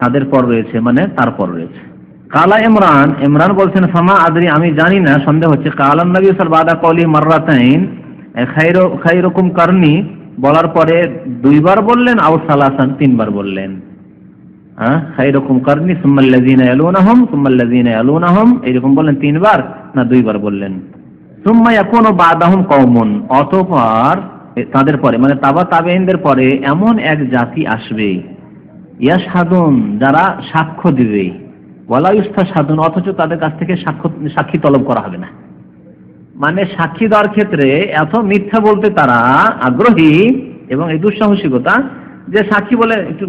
তাদের পর রয়েছে মানে তারপর রয়েছে। কালা ইমরান ইমরান বলছেন, ফামা আদরি, আমি জানি না, সন্দেহ হচ্ছে। কালান নবী সালবাদা কলি মাররাতাইন খাইরকুম কারনি। বলার পরে দুইবার বললেন আউ সালাসান তিনবার বললেন। হ্যাঁ? খাইরকুম বললেন তিনবার না দুইবার বললেন? অতঃপর তাদের পরে মানে তাবা তাবেইনদের পরে এমন এক জাতি আসবে ইয়াসাদুন যারা সাক্ষ্য দিবে। ওয়ালা সাধন অথচ তাদের কাছ থেকে সাক্ষ্য, সাক্ষী তলব করা হবে না। মানে সাক্ষী দেওয়ার ক্ষেত্রে এত মিথ্যা বলতে তারা আগ্রহী এবং এই দুঃসাহসিকতা যে সাক্ষী বলে একটু,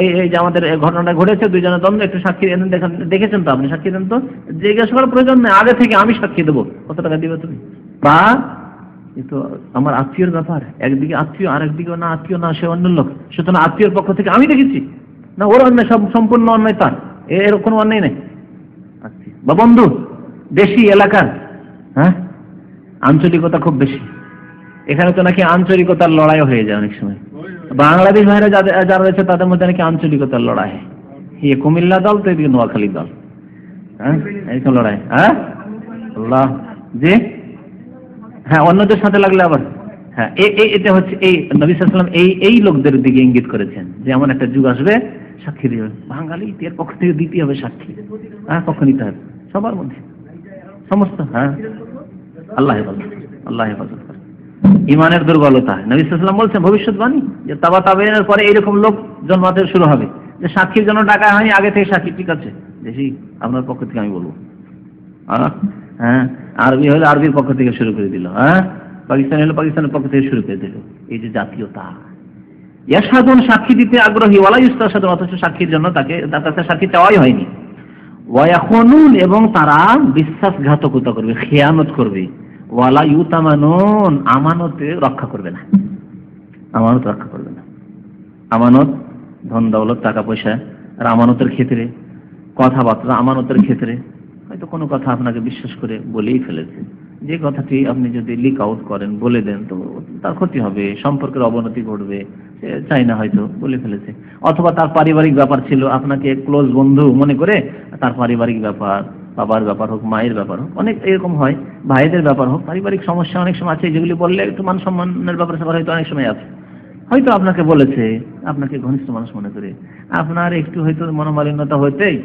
এই যে আমাদের ঘটনাটা ঘটেছে দুইজনের দ্বন্দ্ব, একটু সাক্ষী দেখেন দেখেছেন তো আপনি সাক্ষী দেন তো? জিজ্ঞেস করার প্রয়োজন নেই, আগে থেকে আমি সাক্ষী দেবো। কত টাকা দিবে তুমি? বা তো আমার আত্মীয়র ব্যাপার, একদিকে আত্মীয় আর একদিকে না, আত্মীয় না, সে অন্য লোক। সুতরাং আত্মীয়র পক্ষ থেকে আমি দেখেছি। না ওর অন্যায় সব সম্পূর্ণ অন্যায় তার। এর কোনো অন্যায় নেই। আচ্ছা। বা বন্ধু দেশি এলাকার হ্যাঁ? আঞ্চলিকতা খুব বেশি। এখানে তো নাকি আঞ্চলিকতার লড়াই হয়ে যায় অনেক সময়। বাংলাদেশ বাইরে যাদের যারা রয়েছে তাদের মধ্যে নাকি আঞ্চলিকতার লড়াই ইয়ে কুমিল্লা দল তো এদিকে নোয়াখালী দল। হ্যাঁ? লড়াই। হ্যাঁ? আল্লাহ। জি? হ্যাঁ অন্যদের সাথে লাগলে আবার। হ্যাঁ এটা হচ্ছে এই নবী সাল্লাম এই এই লোকদের দিকে ইঙ্গিত করেছেন যে এমন একটা যুগ আসবে, সাক্ষী দিবে। বাঙালি এর পক্ষ থেকে দিতে হবে সাক্ষী? হ্যাঁ পক্ষ নিতে হবে সবার মধ্যে। সমস্ত হ্যাঁ। আল্লাহ হেফাজত আল্লাহ হেফাজত ইমানের দুর্বলতা। নবী সাল্লাম বলছেন, ভবিষ্যৎবাণী? যে তাবা তাবেনের পরে এইরকম লোক জন্মাতে শুরু হবে। যে সাক্ষীর জন্য ডাকা হয়নি, আগে থেকে সাক্ষী, ঠিক আছে। দেখি, আপনার পক্ষ থেকে আমি বলব। হ্যাঁ আরবি হলে আরবির পক্ষ থেকে শুরু করে দিল হ্যাঁ। পাকিস্তান হলে পাকিস্তানের পক্ষ থেকে শুরু করে দিল। এই যে জাতীয়তা। ইয়াসাদুন সাক্ষী দিতে আগ্রহী, ওয়ালা ইস্তাসাদুন অথচ সাক্ষীর জন্য তাকে, তার কাছে সাক্ষী চাওয়াই হয়নি। ওয়ায়াখনুন, এবং তারা বিশ্বাসঘাতকতা করবে খেয়ানত করবে। ওয়ালা ইউতামানুন, আমানতে রক্ষা করবে না। আমানত রক্ষা করবে না। আমানত, ধন, দৌলত, টাকা, পয়সা, আর আমানতের ক্ষেত্রে, কথাবার্তা, আমানতের ক্ষেত্রে, হয়তো কোনো কথা আপনাকে বিশ্বাস করে বলেই ফেলেছে। যে কথাটি আপনি যদি লিক আউট করেন, বলে দেন, তো তার ক্ষতি হবে, সম্পর্কের অবনতি ঘটবে। চাই না হয়তো বলে ফেলেছে। অথবা তার পারিবারিক ব্যাপার ছিল, আপনাকে ক্লোজ বন্ধু মনে করে তার পারিবারিক ব্যাপার, বাবার ব্যাপার হোক, মায়ের ব্যাপার হোক, অনেক এরকম হয়, ভাইদের ব্যাপার হোক, পারিবারিক সমস্যা অনেক সময় আছে, যেগুলি বললে একটু মান সম্মানের ব্যাপার স্যাপার হয়তো অনেক সময় আছে। হয়তো আপনাকে বলেছে, আপনাকে ঘনিষ্ঠ মানুষ মনে করে, আপনার একটু হয়তো মনোমালিন্যতা হইতেই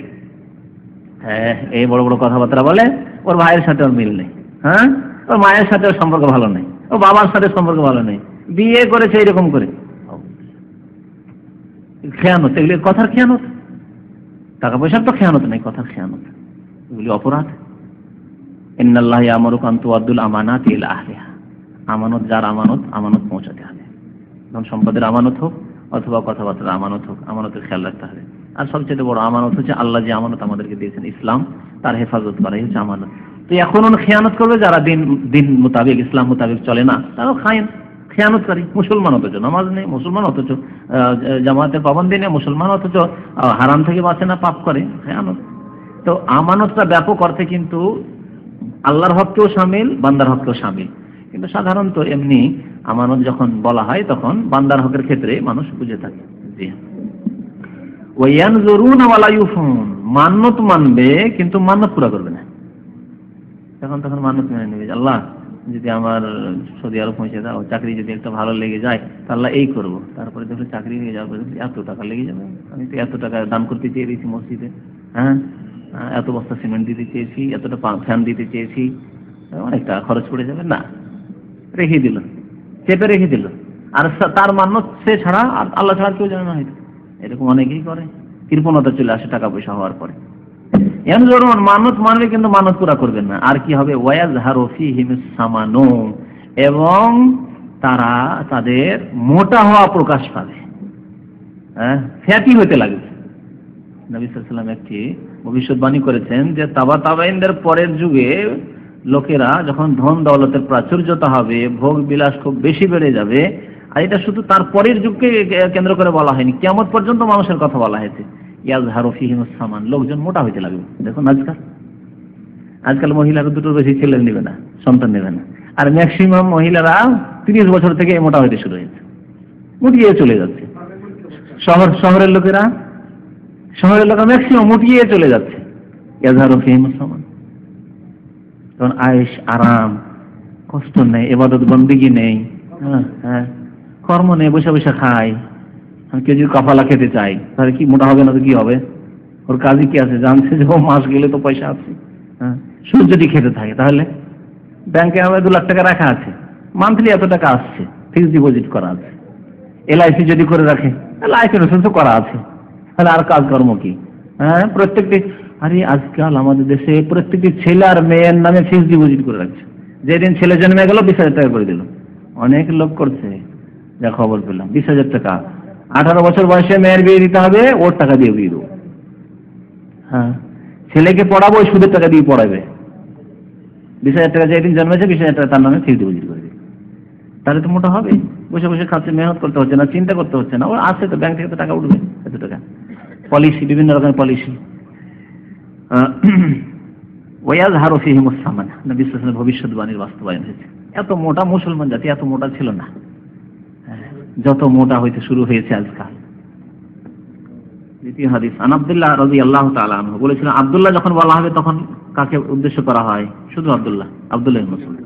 হ্যাঁ এই বড় বড় কথাবার্তা বলে, ওর ভাইয়ের সাথে ওর মিল নেই। হ্যাঁ? ওর মায়ের সাথে সম্পর্ক ভালো নেই। ও বাবার সাথে সম্পর্ক ভালো নেই। বিয়ে করেছে এরকম করে। খেয়ানত, এগুলি কথার খেয়ানত। টাকা পয়সার তো খেয়ানত নেই, কথার খেয়ানত। এগুলি অপরাধ। ইন্নাল্লাহ আমরুক আন্তু আব্দুল আমানাত ইল আহলিহা। আমানত যার আমানত আমানত পৌঁছাতে হবে। ধন সম্পদের আমানত হোক, অথবা কথাবার্তার আমানত হোক, আমানতের খেয়াল রাখতে হবে। আর সবচেয়ে বড় আমানত হচ্ছে আল্লাহ যে আমানত আমাদেরকে দিয়েছেন, ইসলাম, তার হেফাজত করাই হচ্ছে আমানত। তো এখন খেয়ানত করবে, যারা দিন দিন মোতাবেক, ইসলাম মোতাবেক চলে না, তারাও খায়েন। খেয়ানতকারী মুসলমান অথচ, নামাজ নেই, মুসলমান অথচ জামাতের পাবন্দি নেই, মুসলমান অথচ হারাম থেকে বাঁচে না, পাপ করে, খেয়ানত। তো আমানতটা ব্যাপক অর্থে কিন্তু আল্লাহর হককেও সামিল, বান্দার হককেও সামিল। কিন্তু সাধারণত এমনি আমানত যখন বলা হয়, তখন বান্দার হকের ক্ষেত্রে মানুষ বুঝে থাকে, জি ওয়ান জরুন মান্যত মানবে, কিন্তু মান্যত পুরা করবে না। তখন তখন মানুষ মেনে নেবে আল্লাহ, যদি আমার সৌদি আরব পৌঁছে দাও, চাকরি যদি একটা ভালো লেগে যায় তাহলে এই করব। তারপরে দেখল চাকরি হয়ে যাওয়ার যাবে এত টাকা লেগে যাবে। আমি তো এত টাকা দান করতে চেয়ে দিয়েছি মসজিদে হ্যাঁ? এত বস্তা সিমেন্ট দিতে চেয়েছি, এতটা ফ্যান দিতে চেয়েছি। অনেক টাকা খরচ পড়ে যাবে, না। রেখে দিল। চেপে রেখে দিল। আর তার মান্য সে ছাড়া আর আল্লাহ ছাড়া কেউ জানে না হয়তো। এরকম অনেকেই করে। কৃপণতা চলে আসে টাকা পয়সা হওয়ার পরে। এমন ধরুন মানত মানবে কিন্তু মানত পুরা করবেন না। আর কি হবে? ওয়াজ হারফি সামানো। এবং তারা তাদের মোটা হওয়া প্রকাশ পাবে। হ্যাঁ? ফ্যাটি হতে লাগবে। নবী একটি ভবিষ্যৎবাণী করেছেন যে, তাবা তাবাইনদের পরের যুগে লোকেরা যখন ধন দৌলতের প্রাচুর্যতা হবে, ভোগ বিলাস খুব বেশি বেড়ে যাবে। আর এটা শুধু তার পরের যুগকে কেন্দ্র করে বলা হয়নি। কেমন পর্যন্ত মানুষের কথা বলা হয়েছে। ইয়াজ হারফিহিমুসামান লোকজন মোটা হইতে লাগবে দেখুন আজকাল। আজকাল মহিলারা দুটো বেশি ছেলে নেবে না, সন্তান নেবে না। আর ম্যাক্সিমাম মহিলারা তিরিশ বছর থেকে মোটা হইতে শুরু হয়েছে। মুটিয়ে চলে যাচ্ছে। শহর, শহরের লোকেরা শহরের লোকেরা ম্যাক্সিমাম মুটিয়ে চলে যাচ্ছে। ইয়াজহারু ফিহিম সামান। তখন আয়েস আরাম, কষ্ট নেই, এবাদত বন্দিগি নেই হ্যাঁ হ্যাঁ কর্ম নেই, বসে বসে খায়। কেউ যদি কপালা খেতে চাই, তাহলে কি মোটা হবে না তো কি হবে? ওর কাজই কি আছে? জানছে যে ও মাস গেলে তো পয়সা আছে। হ্যাঁ সুদ যদি খেতে থাকে তাহলে? ব্যাংকে আমার দু লাখ টাকা রাখা আছে। মান্থলি এত টাকা আসছে ফিক্সড ডিপোজিট করা আছে। এলআইসি যদি করে রাখে লাইফ ইন্স্যুরেন্স করা আছে। তাহলে আর কাজকর্ম কি? হ্যাঁ প্রত্যেকটি আরে আজকাল আমাদের দেশে প্রত্যেকটি ছেলে আর মেয়ের নামে ফিক্সড ডিপোজিট করে রাখছে। যেদিন ছেলে জন্মে গেল, বিশ হাজার টাকা করে দিল। অনেক লোক করছে। যা খবর পেলাম, বিশ হাজার টাকা। আঠারো বছর বয়সে মেয়ের বিয়ে দিতে হবে ওর টাকা দিয়ে বিয়ে দেবো। হ্যাঁ। ছেলেকে পড়াবো ওই সুদের টাকা দিয়ে পড়াবে। বিশ হাজার টাকা যেদিন জন্মেছে বিশ হাজার টাকা তার নামে ফিক্সড ডিপোজিট করে দিবে। তাহলে তো মোটা হবে। বসে বসে খাচ্ছে মেহনত করতে হচ্ছে না চিন্তা করতে হচ্ছে না। ওর আছে তো ব্যাংক থেকে তো টাকা উঠবে এত টাকা। পলিসি বিভিন্ন রকমের পলিসি ওয়াজ হারো ফিহিমুসামান নবী সাল্লাল্লাহু ভবিষ্যৎবাণীর বাস্তবায়ন হয়েছে। এত মোটা মুসলমান জাতি এত মোটা ছিল না। যত মোটা হইতে শুরু হয়েছে আজকাল। দ্বিতীয় হাদিস, আন আব্দুল্লাহ রাজি আল্লাহ আনহু। বলেছিলেন আব্দুল্লাহ যখন বলা হবে তখন কাকে উদ্দেশ্য করা হয়? শুধু আব্দুল্লাহ আব্দুল্লাহ মাসউদ।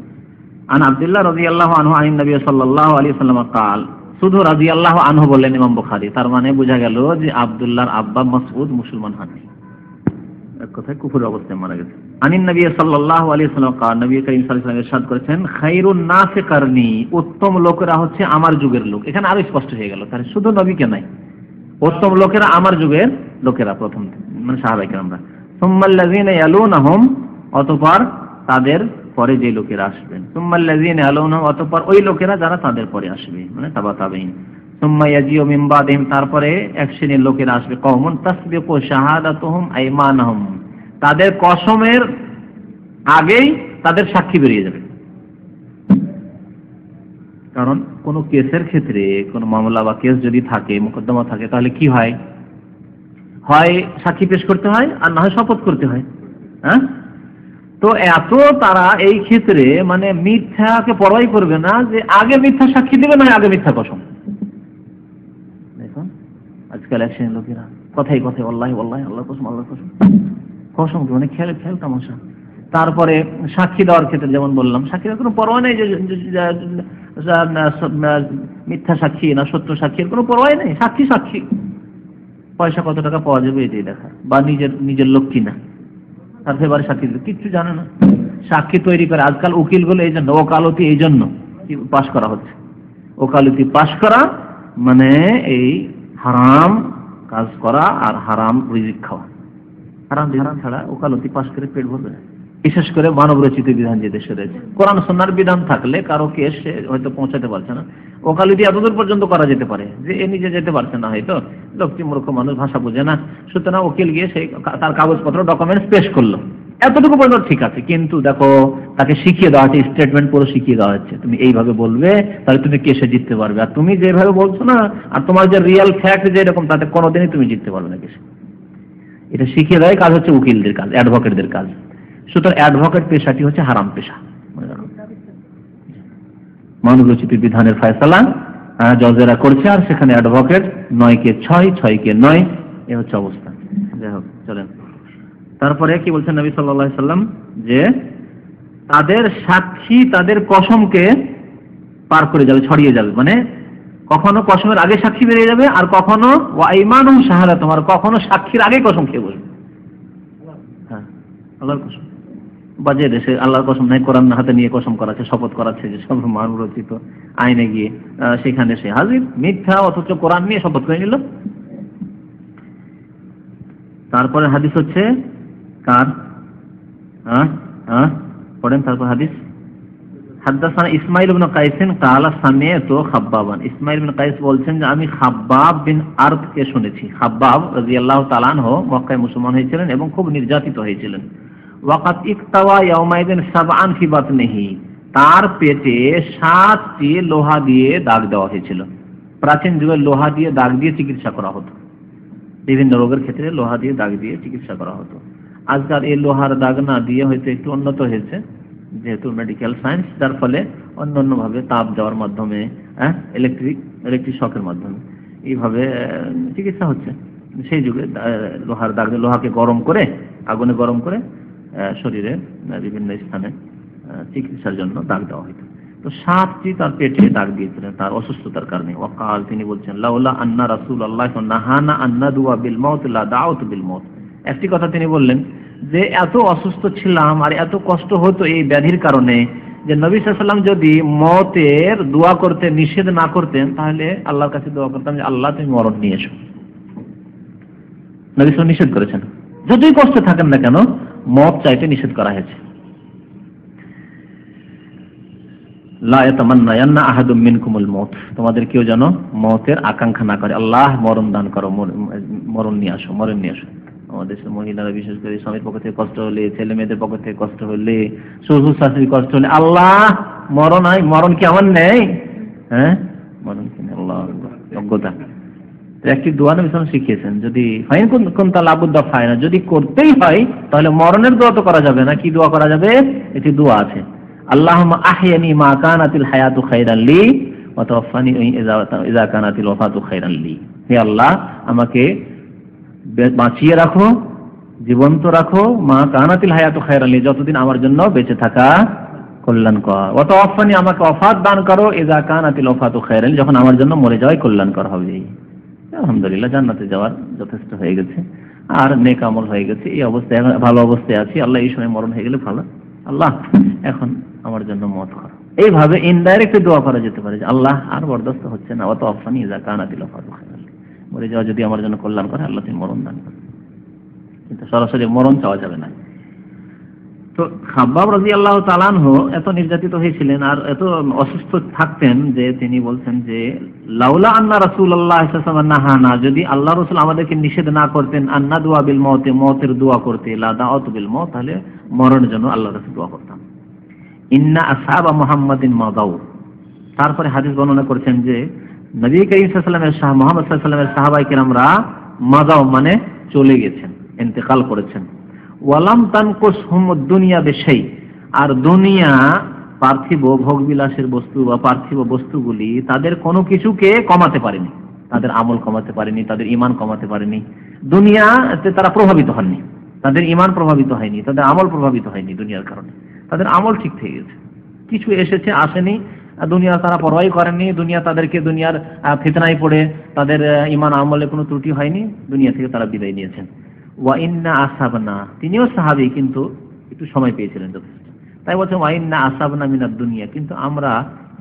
আন আব্দুল্লাহ রাজি আল্লাহ আনহু আইন নবী সাল্লাল্লাহু আলাইহি সাল্লাম কাল। শুধু রাজি আল্লাহ আনহু বললেন ইমাম বুখারী, তার মানে বোঝা গেল যে আব্দুল্লাহর আব্বা মাসউদ মুসলমান হননি। এক কথায় অবস্থায় মারা গেছে। আনিন নবী সাল্লাল্লাহু আলাইহি সাল্লাম নবী সাল্লাল্লাহু আলাইহি সাল্লাম করেছেন উত্তম লোকেরা হচ্ছে আমার যুগের লোক। এখানে আরও স্পষ্ট হয়ে গেল, তাহলে শুধু নবীকে নাই উত্তম লোকেরা আমার যুগের লোকেরা প্রথম মানে সাহাবাইকে আমরা সুম্মাল্লাযীনা ইয়ালুনাহুম, অতঃপর তাদের পরে যে লোকেরা আসবেন। সুম্মাল্লাযীনা ইয়ালুনাহুম, অতঃপর ওই লোকেরা যারা তাদের পরে আসবে মানে তাবা তাবেইন সুম্মা ইয়াজিউ মিন বাদিহিম, তারপরে এক শ্রেণির লোকেরা আসবে, কওমুন তাসবিকু শাহাদাতুহুম আইমানাহুম। তাদের কসমের আগেই তাদের সাক্ষী বেরিয়ে যাবে। কারণ কোন কেসের ক্ষেত্রে, কোন মামলা বা কেস যদি থাকে, মোকদ্দমা থাকে, তাহলে কি হয়? হয় সাক্ষী পেশ করতে হয় আর না হয় শপথ করতে হয়। হ্যাঁ? তো এত তারা এই ক্ষেত্রে মানে মিথ্যাকে পরোয়াই করবে না যে আগে মিথ্যা সাক্ষী দেবে, না আগে মিথ্যা কসম। দেখুন, আজকাল এক শ্রেণির লোকেরা, কথাই কথাই আল্লাহ আল্লাহ আল্লাহ কসম আল্লাহ কসম। কসম মানে খেল খেল তামাশা। তারপরে সাক্ষী দেওয়ার ক্ষেত্রে যেমন বললাম সাক্ষী দেওয়ার কোনো পরোয়া নেই যে মিথ্যা সাক্ষী না সত্য সাক্ষীর কোনো পরোয়াই নেই, সাক্ষী সাক্ষী। পয়সা কত টাকা পাওয়া যাবে এটাই দেখা, বা নিজের নিজের লোক কিনা তার ফেবারে সাক্ষী কিচ্ছু জানে না। সাক্ষী তৈরি করে, আজকাল উকিলগুলো এই জন্য, ওকালতি এই জন্য পাশ করা হচ্ছে। ওকালতি পাশ করা মানে এই হারাম কাজ করা আর হারাম রিজিক খাওয়া। হারাম হারাম ছাড়া ওকালতি পাশ করে পেট ভরবে না। বিশেষ করে মানব রচিত বিধান যে দেশে রয়েছে। কোরআন সন্ন্যার বিধান থাকলে কারও কেস সে হয়তো পৌঁছাতে পারছে না। ওকালতি এতদূর পর্যন্ত করা যেতে পারে যে এ নিজে যেতে পারছে না হয়তো। লোকটি মূর্খ মানুষ, ভাষা বোঝে না। সুতরাং উকিল গিয়ে সেই তার কাগজপত্র ডকুমেন্টস পেশ করল। এতটুকু পর্যন্ত ঠিক আছে। কিন্তু দেখো, তাকে শিখিয়ে দেওয়া হচ্ছে স্টেটমেন্ট পুরো শিখিয়ে দেওয়া হচ্ছে। তুমি এইভাবে বলবে, তাহলে তুমি কেসে জিততে পারবে। আর তুমি যেভাবে বলছো না, আর তোমার যে রিয়েল ফ্যাক্ট যেরকম তাতে কোনোদিনই তুমি জিততে পারবে না কেসে। এটা শিখিয়ে দেয়, কাজ হচ্ছে উকিলদের কাজ অ্যাডভোকেটদের কাজ। সুতরাং অ্যাডভোকেট পেশাটি হচ্ছে হারাম পেশা। মানবরচিত বিধানের ফয়সালা জজেরা করছে, আর সেখানে অ্যাডভোকেট নয় কে ছয় ছয় কে নয়, এ হচ্ছে অবস্থা। যাই হোক, চলেন। তারপরে কি বলছেন নবী সাল্লাহ সাল্লাম? যে তাদের সাক্ষী, তাদের কসমকে পার করে যাবে, ছড়িয়ে যাবে। মানে কখনো কসমের আগে সাক্ষী বেরিয়ে যাবে আর কখনো ওয়াইমান সাহারা তোমার কখনো সাক্ষীর আগে কসম খেয়ে বলবে হ্যাঁ কসম। দেশে আল্লাহর কসম নাই, কোরআন হাতে নিয়ে কসম করাচ্ছে, শপথ করাচ্ছে যে সব মানুষ আইনে গিয়ে সেখানে সে হাজির, মিথ্যা অথচ কোরআন নিয়ে শপথ করে নিল। তারপরে হাদিস হচ্ছে কার? হ্যাঁ হ্যাঁ পড়েন তারপর হাদিস। হাদ্দাসানা ইসমাইল ইবনে কাইসিন কালা সামিয়াতু খাব্বাবান ইসমাইল ইবনে কাইস বলছেন যে আমি খাব্বাব বিন আরবকে শুনেছি। খাব্বাব রাদিয়াল্লাহু তাআলা আনহু মক্কায় মুসলমান হয়েছিলেন এবং খুব নির্যাতিত হয়েছিলেন। ওয়াকাত ইকতাওয়া ইয়াউমাইদিন সাবআন ফি বাতনিহি তার পেটে সাতটি লোহা দিয়ে দাগ দেওয়া হয়েছিল। প্রাচীন যুগে লোহা দিয়ে দাগ দিয়ে চিকিৎসা করা হতো। বিভিন্ন রোগের ক্ষেত্রে লোহা দিয়ে দাগ দিয়ে চিকিৎসা করা হতো। আজকাল এই লোহার দাগ না দিয়ে হয়তো একটু উন্নত হয়েছে। যেহেতু মেডিকেল সায়েন্স যার ফলে অন্য অন্যভাবে তাপ দেওয়ার মাধ্যমে হ্যাঁ ইলেকট্রিক ইলেকট্রিক শকের মাধ্যমে এইভাবে চিকিৎসা হচ্ছে। সেই যুগে লোহার দাগ, লোহাকে গরম করে, আগুনে গরম করে শরীরে বিভিন্ন স্থানে চিকিৎসার জন্য দাগ দেওয়া হতো তো সাতটি তার পেটে দাগ দিয়েছিলেন তার অসুস্থতার কারণে। ওয়াকাল, তিনি বলছেন, লাউলা আন্না রাসূল আল্লাহ নাহানা আন্না দুয়া বিল মাউত, লা দাউত বিল একটি কথা তিনি বললেন যে এত অসুস্থ ছিলাম আর এত কষ্ট হতো এই ব্যাধির কারণে যে নবী সাল্লাম যদি মতের দোয়া করতে, নিষেধ না করতেন, তাহলে আল্লাহর কাছে দোয়া করতাম যে, আল্লাহ, তুমি মরণ নিয়ে এসো। নবী নিষেধ করেছেন। যতই কষ্ট থাকেন না কেন, মত চাইতে নিষেধ করা হয়েছে। তোমাদের কেউ যেন মতের আকাঙ্ক্ষা না করে, আল্লাহ, মরণ দান করো মরণ নিয়ে আসো, মরণ নিয়ে আসো। আমাদের মহিলারা, বিশেষ করে স্বামীর পক্ষ থেকে কষ্ট হলে, ছেলে মেয়েদের পক্ষ থেকে কষ্ট হলে, শ্বশুর শাশুড়ি কষ্ট হলে, আল্লাহ, মরণ আয় মরণ কি আমার নেই? হ্যাঁ? মরণ কি আল্লাহ, যোগ্যতা। একটি দোয়া নবী সাল্লাল্লাহু শিখিয়েছেন, যদি ফাইন কোন কোন তালাবুদ্দা ফায়না যদি করতেই হয়, তাহলে মরণের দোয়া তো করা যাবে না, কি দোয়া করা যাবে? একটি দোয়া আছে, আল্লাহুম্মা আহইয়ানি মা কানাতিল হায়াতু খাইরান লি, ওয়া তাওয়াফানি ইযা কানাতিল ওয়াফাতু খাইরান লি। হে আল্লাহ, আমাকে বাঁচিয়ে রাখো, জীবন্ত রাখো, মা কানাতিল হায়াতু খাইরান লি যতদিন আমার জন্য বেঁচে থাকা কল্যাণকর। ওয়া তাওয়াফানি, আমাকে ওয়াফাত দান করো, ইযা কানাতিল ওয়াফাতু খাইরান লি যখন আমার জন্য মরে যাওয়াই কল্যাণকর হবে। আলহামদুলিল্লাহ, জান্নাতে যাওয়ার যথেষ্ট হয়ে গেছে। আর নেক আমল হয়ে গেছে, এই অবস্থায় এখন ভালো অবস্থায় আছি। আল্লাহ এই সময় মরণ হয়ে গেলে ভালো। আল্লাহ, এখন আমার জন্য মত করো। এইভাবে ইনডাইরেক্ট দোয়া করা যেতে পারে আল্লাহ আর বরদাস্ত হচ্ছে না। অত অফানি যা কানা দিল মরে যাওয়া যদি আমার জন্য কল্যাণ করে, আল্লাহ তুমি মরণ দান করে। কিন্তু সরাসরি মরণ চাওয়া যাবে না। তো খাব্বাব রাজি আল্লাহ তালানহ এত নির্যাতিত হয়েছিলেন আর এত অসুস্থ থাকতেন যে তিনি বলছেন যে, লাউলা আন্না রাসুল আল্লাহ নাহানা, যদি আল্লাহ রসুল আমাদেরকে নিষেধ না করতেন, আন্না দোয়া বিল মতে মতের দোয়া করতে লাদা অত বিল মত তাহলে মরণের জন্য আল্লাহ রসুল দোয়া করতাম। ইন্না আসাবা মোহাম্মদিন মাদাউ তারপরে হাদিস বর্ণনা করছেন যে নবী করিম সাল্লামের শাহ মোহাম্মদ সাল্লামের সাহাবাই কিরামরা মাদাও মানে চলে গেছেন, ইন্তেকাল করেছেন। ওয়ালাম তানকুস হুম দুনিয়া বেশাই। আর দুনিয়া পার্থিব ভোগবিলাসের বস্তু বা পার্থিব বস্তুগুলি তাদের কোনো কিছুকে কমাতে পারেনি। তাদের আমল কমাতে পারেনি, তাদের ইমান কমাতে পারেনি। দুনিয়াতে তারা প্রভাবিত হননি। তাদের ইমান প্রভাবিত হয়নি, তাদের আমল প্রভাবিত হয়নি দুনিয়ার কারণে। তাদের আমল ঠিক থেকে গেছে। কিছু এসেছে, আসেনি দুনিয়া তারা পরোয়াই করেননি, দুনিয়া তাদেরকে দুনিয়ার ফিতনায় পড়ে তাদের ইমান আমলে কোনো ত্রুটি হয়নি, দুনিয়া থেকে তারা বিদায় নিয়েছেন। ওয়া ইন্না আসাবনা, তিনিও সাহাবি কিন্তু একটু সময় পেয়েছিলেন যথেষ্ট। তাই বলছেন, ওয়া ইন্না আসাবনা মিনাদ দুনিয়া, কিন্তু আমরা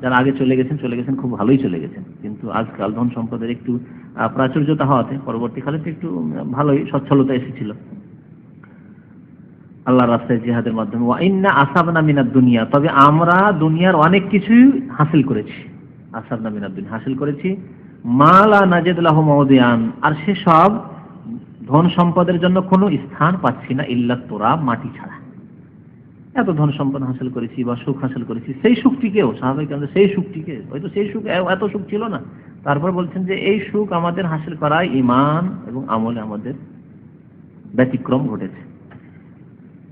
যারা আগে চলে গেছেন চলে গেছেন, খুব ভালোই চলে গেছেন। কিন্তু আজকাল ধন সম্পদের একটু প্রাচুর্যতা হওয়াতে পরবর্তীকালে তো একটু ভালোই সচ্ছলতা এসেছিল। আল্লাহ রাস্তায় জিহাদের মাধ্যমে। ইন্না আসাবনা মিনাদ দুনিয়া। তবে আমরা দুনিয়ার অনেক কিছুই হাসিল করেছি। আসাবনা মিনাদ দুনিয়া। হাসিল করেছি। মালা নাজেদুল্লাহ মহদিয়ান আর সেসব ধন সম্পদের জন্য কোনো স্থান পাচ্ছি না ইল্লা তোরা, মাটি ছাড়া। এত ধন সম্পদ হাসিল করেছি বা সুখ হাসিল করেছি। সেই সুখটিকেও স্বাভাবিক সেই সুখটিকে হয়তো সেই সুখ এত সুখ ছিল না। তারপর বলছেন যে এই সুখ আমাদের হাসিল করায় ইমান এবং আমলে আমাদের ব্যতিক্রম ঘটেছে।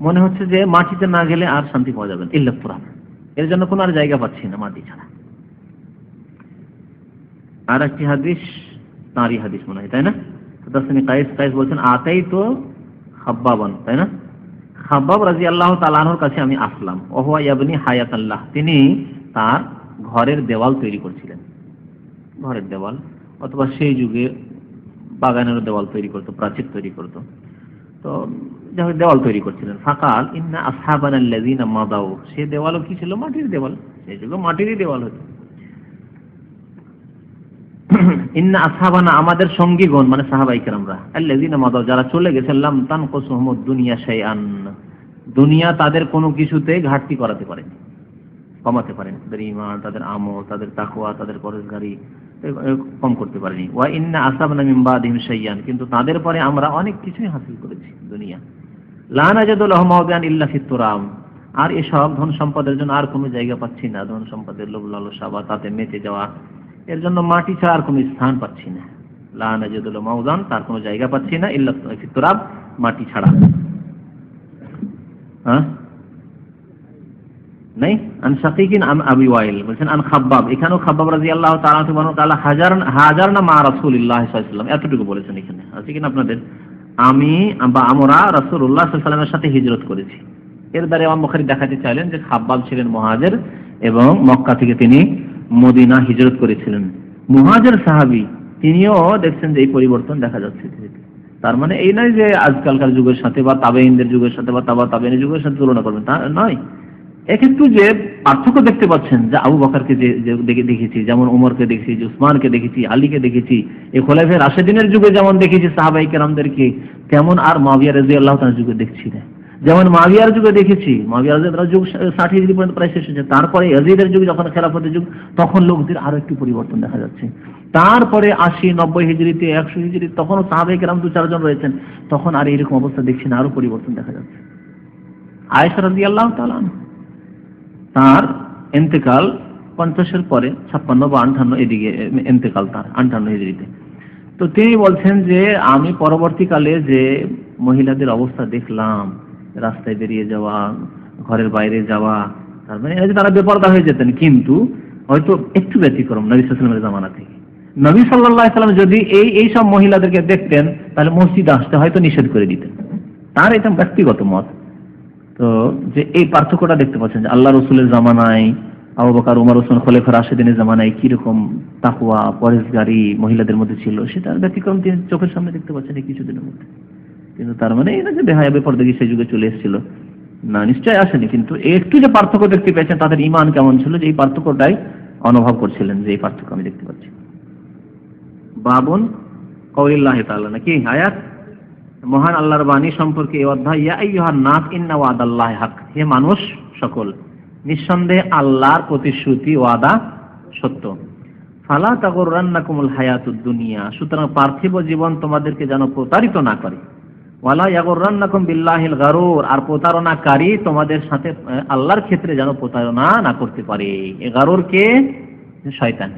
মনে হচ্ছে যে মাটিতে না গেলে আর শান্তি পাওয়া যাবে না, ইল্লা তোরা এর জন্য কোনো আর জায়গা পাচ্ছি না মাটি ছাড়া। আর একটি হাদিস তাঁরই হাদিস মনে হয়, তাই না? কাইস কাইস বলছেন আতাই তো তাই না? রাজি আল্লাহ তালানোর কাছে আমি আসলাম। ওহুয়া ইয়াবনি হায়াত আল্লাহ তিনি তার ঘরের দেওয়াল তৈরি করছিলেন। ঘরের দেওয়াল, অথবা সেই যুগে বাগানের দেওয়াল তৈরি করতো, প্রাচীর তৈরি করতো। তো দেওয়াল তৈরি করছিলেন। ফাকাল, ইন্না আসহাবান আল্লাযিনা মাদাউ। সে দেওয়ালও কি ছিল? মাটির দেওয়াল। সেই যুগে মাটিরই দেওয়াল হতো। ইন্না আসহাবানা আমাদের সঙ্গীগণ মানে সাহাবাই কেরামরা আল্লাযিনা মাদাউ, যারা চলে গেছেন, লাম তানকুসুহুমুদ দুনিয়া শাইআন। দুনিয়া তাদের কোনো কিছুতে ঘাটতি করাতে পারেনি, কমাতে পারেন। তাদের ইমান তাদের আমল, তাদের তাকুয়া তাদের পরেশগারি কম করতে পারেনি। ওয়া ইন্না আসাবনা মিন বাদিহিম শাইয়ান কিন্তু তাদের পরে আমরা অনেক কিছুই হাসিল করেছি দুনিয়া। আর এসব ধন সম্পদের জন্য আর কোনো জায়গা পাচ্ছি না। ধন সম্পদের লোভ লালসা বা তাতে মেতে যাওয়া, এর জন্য মাটি ছাড়া আর কোনো স্থান পাচ্ছি না। লা নাজাদুল মাউদান, তার কোনো জায়গা পাচ্ছি না। ইল্লা ফিত মাটি ছাড়া। হ্যাঁ? নাই? আন শাকিকিন আন আবি ওয়াইল। বলছেন, আন এখানেও খাব্বাব রাদিয়াল্লাহু তাআলা হাজার হাজার না মা রাসূলুল্লাহ সাল্লাল্লাহু আলাইহি ওয়াসাল্লাম। এতটুকু বলেছেন এখানে। আছে কিনা আপনাদের? আমি বা আমরা রাসূলুল্লাহ সাল্লাল্লাহু আলাইহি সাথে হিজরত করেছি। এর দ্বারা ইমাম বুখারী দেখাতে চাইলেন যে খাব্বাব ছিলেন মুহাজির এবং মক্কা থেকে তিনি মদিনা হিজরত করেছিলেন। মুহাজির সাহাবী, তিনিও দেখছেন যে এই পরিবর্তন দেখা যাচ্ছে তার মানে এই নয় যে আজকালকার যুগের সাথে বা তাবেইনদের যুগের সাথে বা তাবা তাবেইনের যুগের সাথে তুলনা করবেন, তা নয়। এক্ষেত্রে যে পার্থক্য দেখতে পাচ্ছেন, যে আবু বকরকে দেখেছি, যেমন উমরকে দেখেছি উসমানকে দেখেছি, আলীকে দেখেছি, এই খোলাফে রাশেদিনের যুগে যেমন দেখেছি সাহাবাই কেরামদেরকে, তেমন আর মাবিয়া রাজি আল্লাহ তার যুগে দেখছি না। যেমন মাবিয়ার যুগে দেখেছি মাবিয়ার যুগ ষাট হিজড়ি পর্যন্ত প্রায় শেষ হয়েছে। তারপরে ইয়াজিদের যুগ যখন খেলাফতের যুগ, তখন লোকদের আরও একটু পরিবর্তন দেখা যাচ্ছে। তারপরে আশি, নব্বই হিজড়িতে একশো হিজড়ি তখনও সাহাবাই কেরাম দু চারজন রয়েছেন। তখন আর এরকম অবস্থা দেখছি না, আরও পরিবর্তন দেখা যাচ্ছে। আয়েশা রাজি আল্লাহ তালা তার এন্তেকাল পঞ্চাশের পরে ছাপ্পান্ন বা আটান্ন এদিকে এন্তেকাল তার আটান্ন হিজড়িতে তো তিনি বলছেন যে, আমি পরবর্তীকালে যে মহিলাদের অবস্থা দেখলাম, রাস্তায় বেরিয়ে যাওয়া, ঘরের বাইরে যাওয়া, তার মানে তারা বেপরদা হয়ে যেতেন, কিন্তু হয়তো একটু ব্যতিক্রম নবী সাল্লামের জামানা থেকে। নবী সাল্লাহ সাল্লাম যদি এই এই সব মহিলাদেরকে দেখতেন, তাহলে মসজিদ আসতে হয়তো নিষেধ করে দিতেন। তার এটা ব্যক্তিগত মত। তো যে এই পার্থক্যটা দেখতে পাচ্ছেন যে আল্লাহ রসুলের জামানায়, আবু বকার, উমর, ওসমান খোলেফার রাশেদিনের জামানায় কীরকম তাকুয়া পরেশগারি মহিলাদের মধ্যে ছিল সেটার ব্যতিক্রম তিনি চোখের সামনে দেখতে পাচ্ছেন এই কিছুদিনের মধ্যে। কিন্তু তার মানে এই না যে বেহায়া দেখি সেই যুগে চলে এসেছিল। না নিশ্চয় আসেনি, কিন্তু একটু যে পার্থক্য দেখতে পেয়েছেন, তাদের ইমান কেমন ছিল যে এই পার্থক্যটাই অনুভব করছিলেন যে এই পার্থক্য আমি দেখতে পাচ্ছি। বাবন কৌলিল্লাহ তাআলা, নাকি আয়াত? মহান আল্লাহর বাণী সম্পর্কে এই অধ্যায়, ইয়া আইয়ুহান নাস, ইন্না ওয়াদাল্লাহি হক হে মানুষ সকল, নিঃসন্দেহে আল্লাহর প্রতিশ্রুতি ওয়াদা সত্য। ফালা তাগররান্নাকুমুল হায়াতুদ দুনিয়া সুতরাং পার্থিব জীবন তোমাদেরকে যেন প্রতারিত না করে। ওয়ালা ইয়াগররান্নাকুম বিল্লাহিল গারুর আর প্রতারণাকারী তোমাদের সাথে আল্লাহর ক্ষেত্রে যেন প্রতারণা না করতে পারে। এ গারুর কে শয়তান।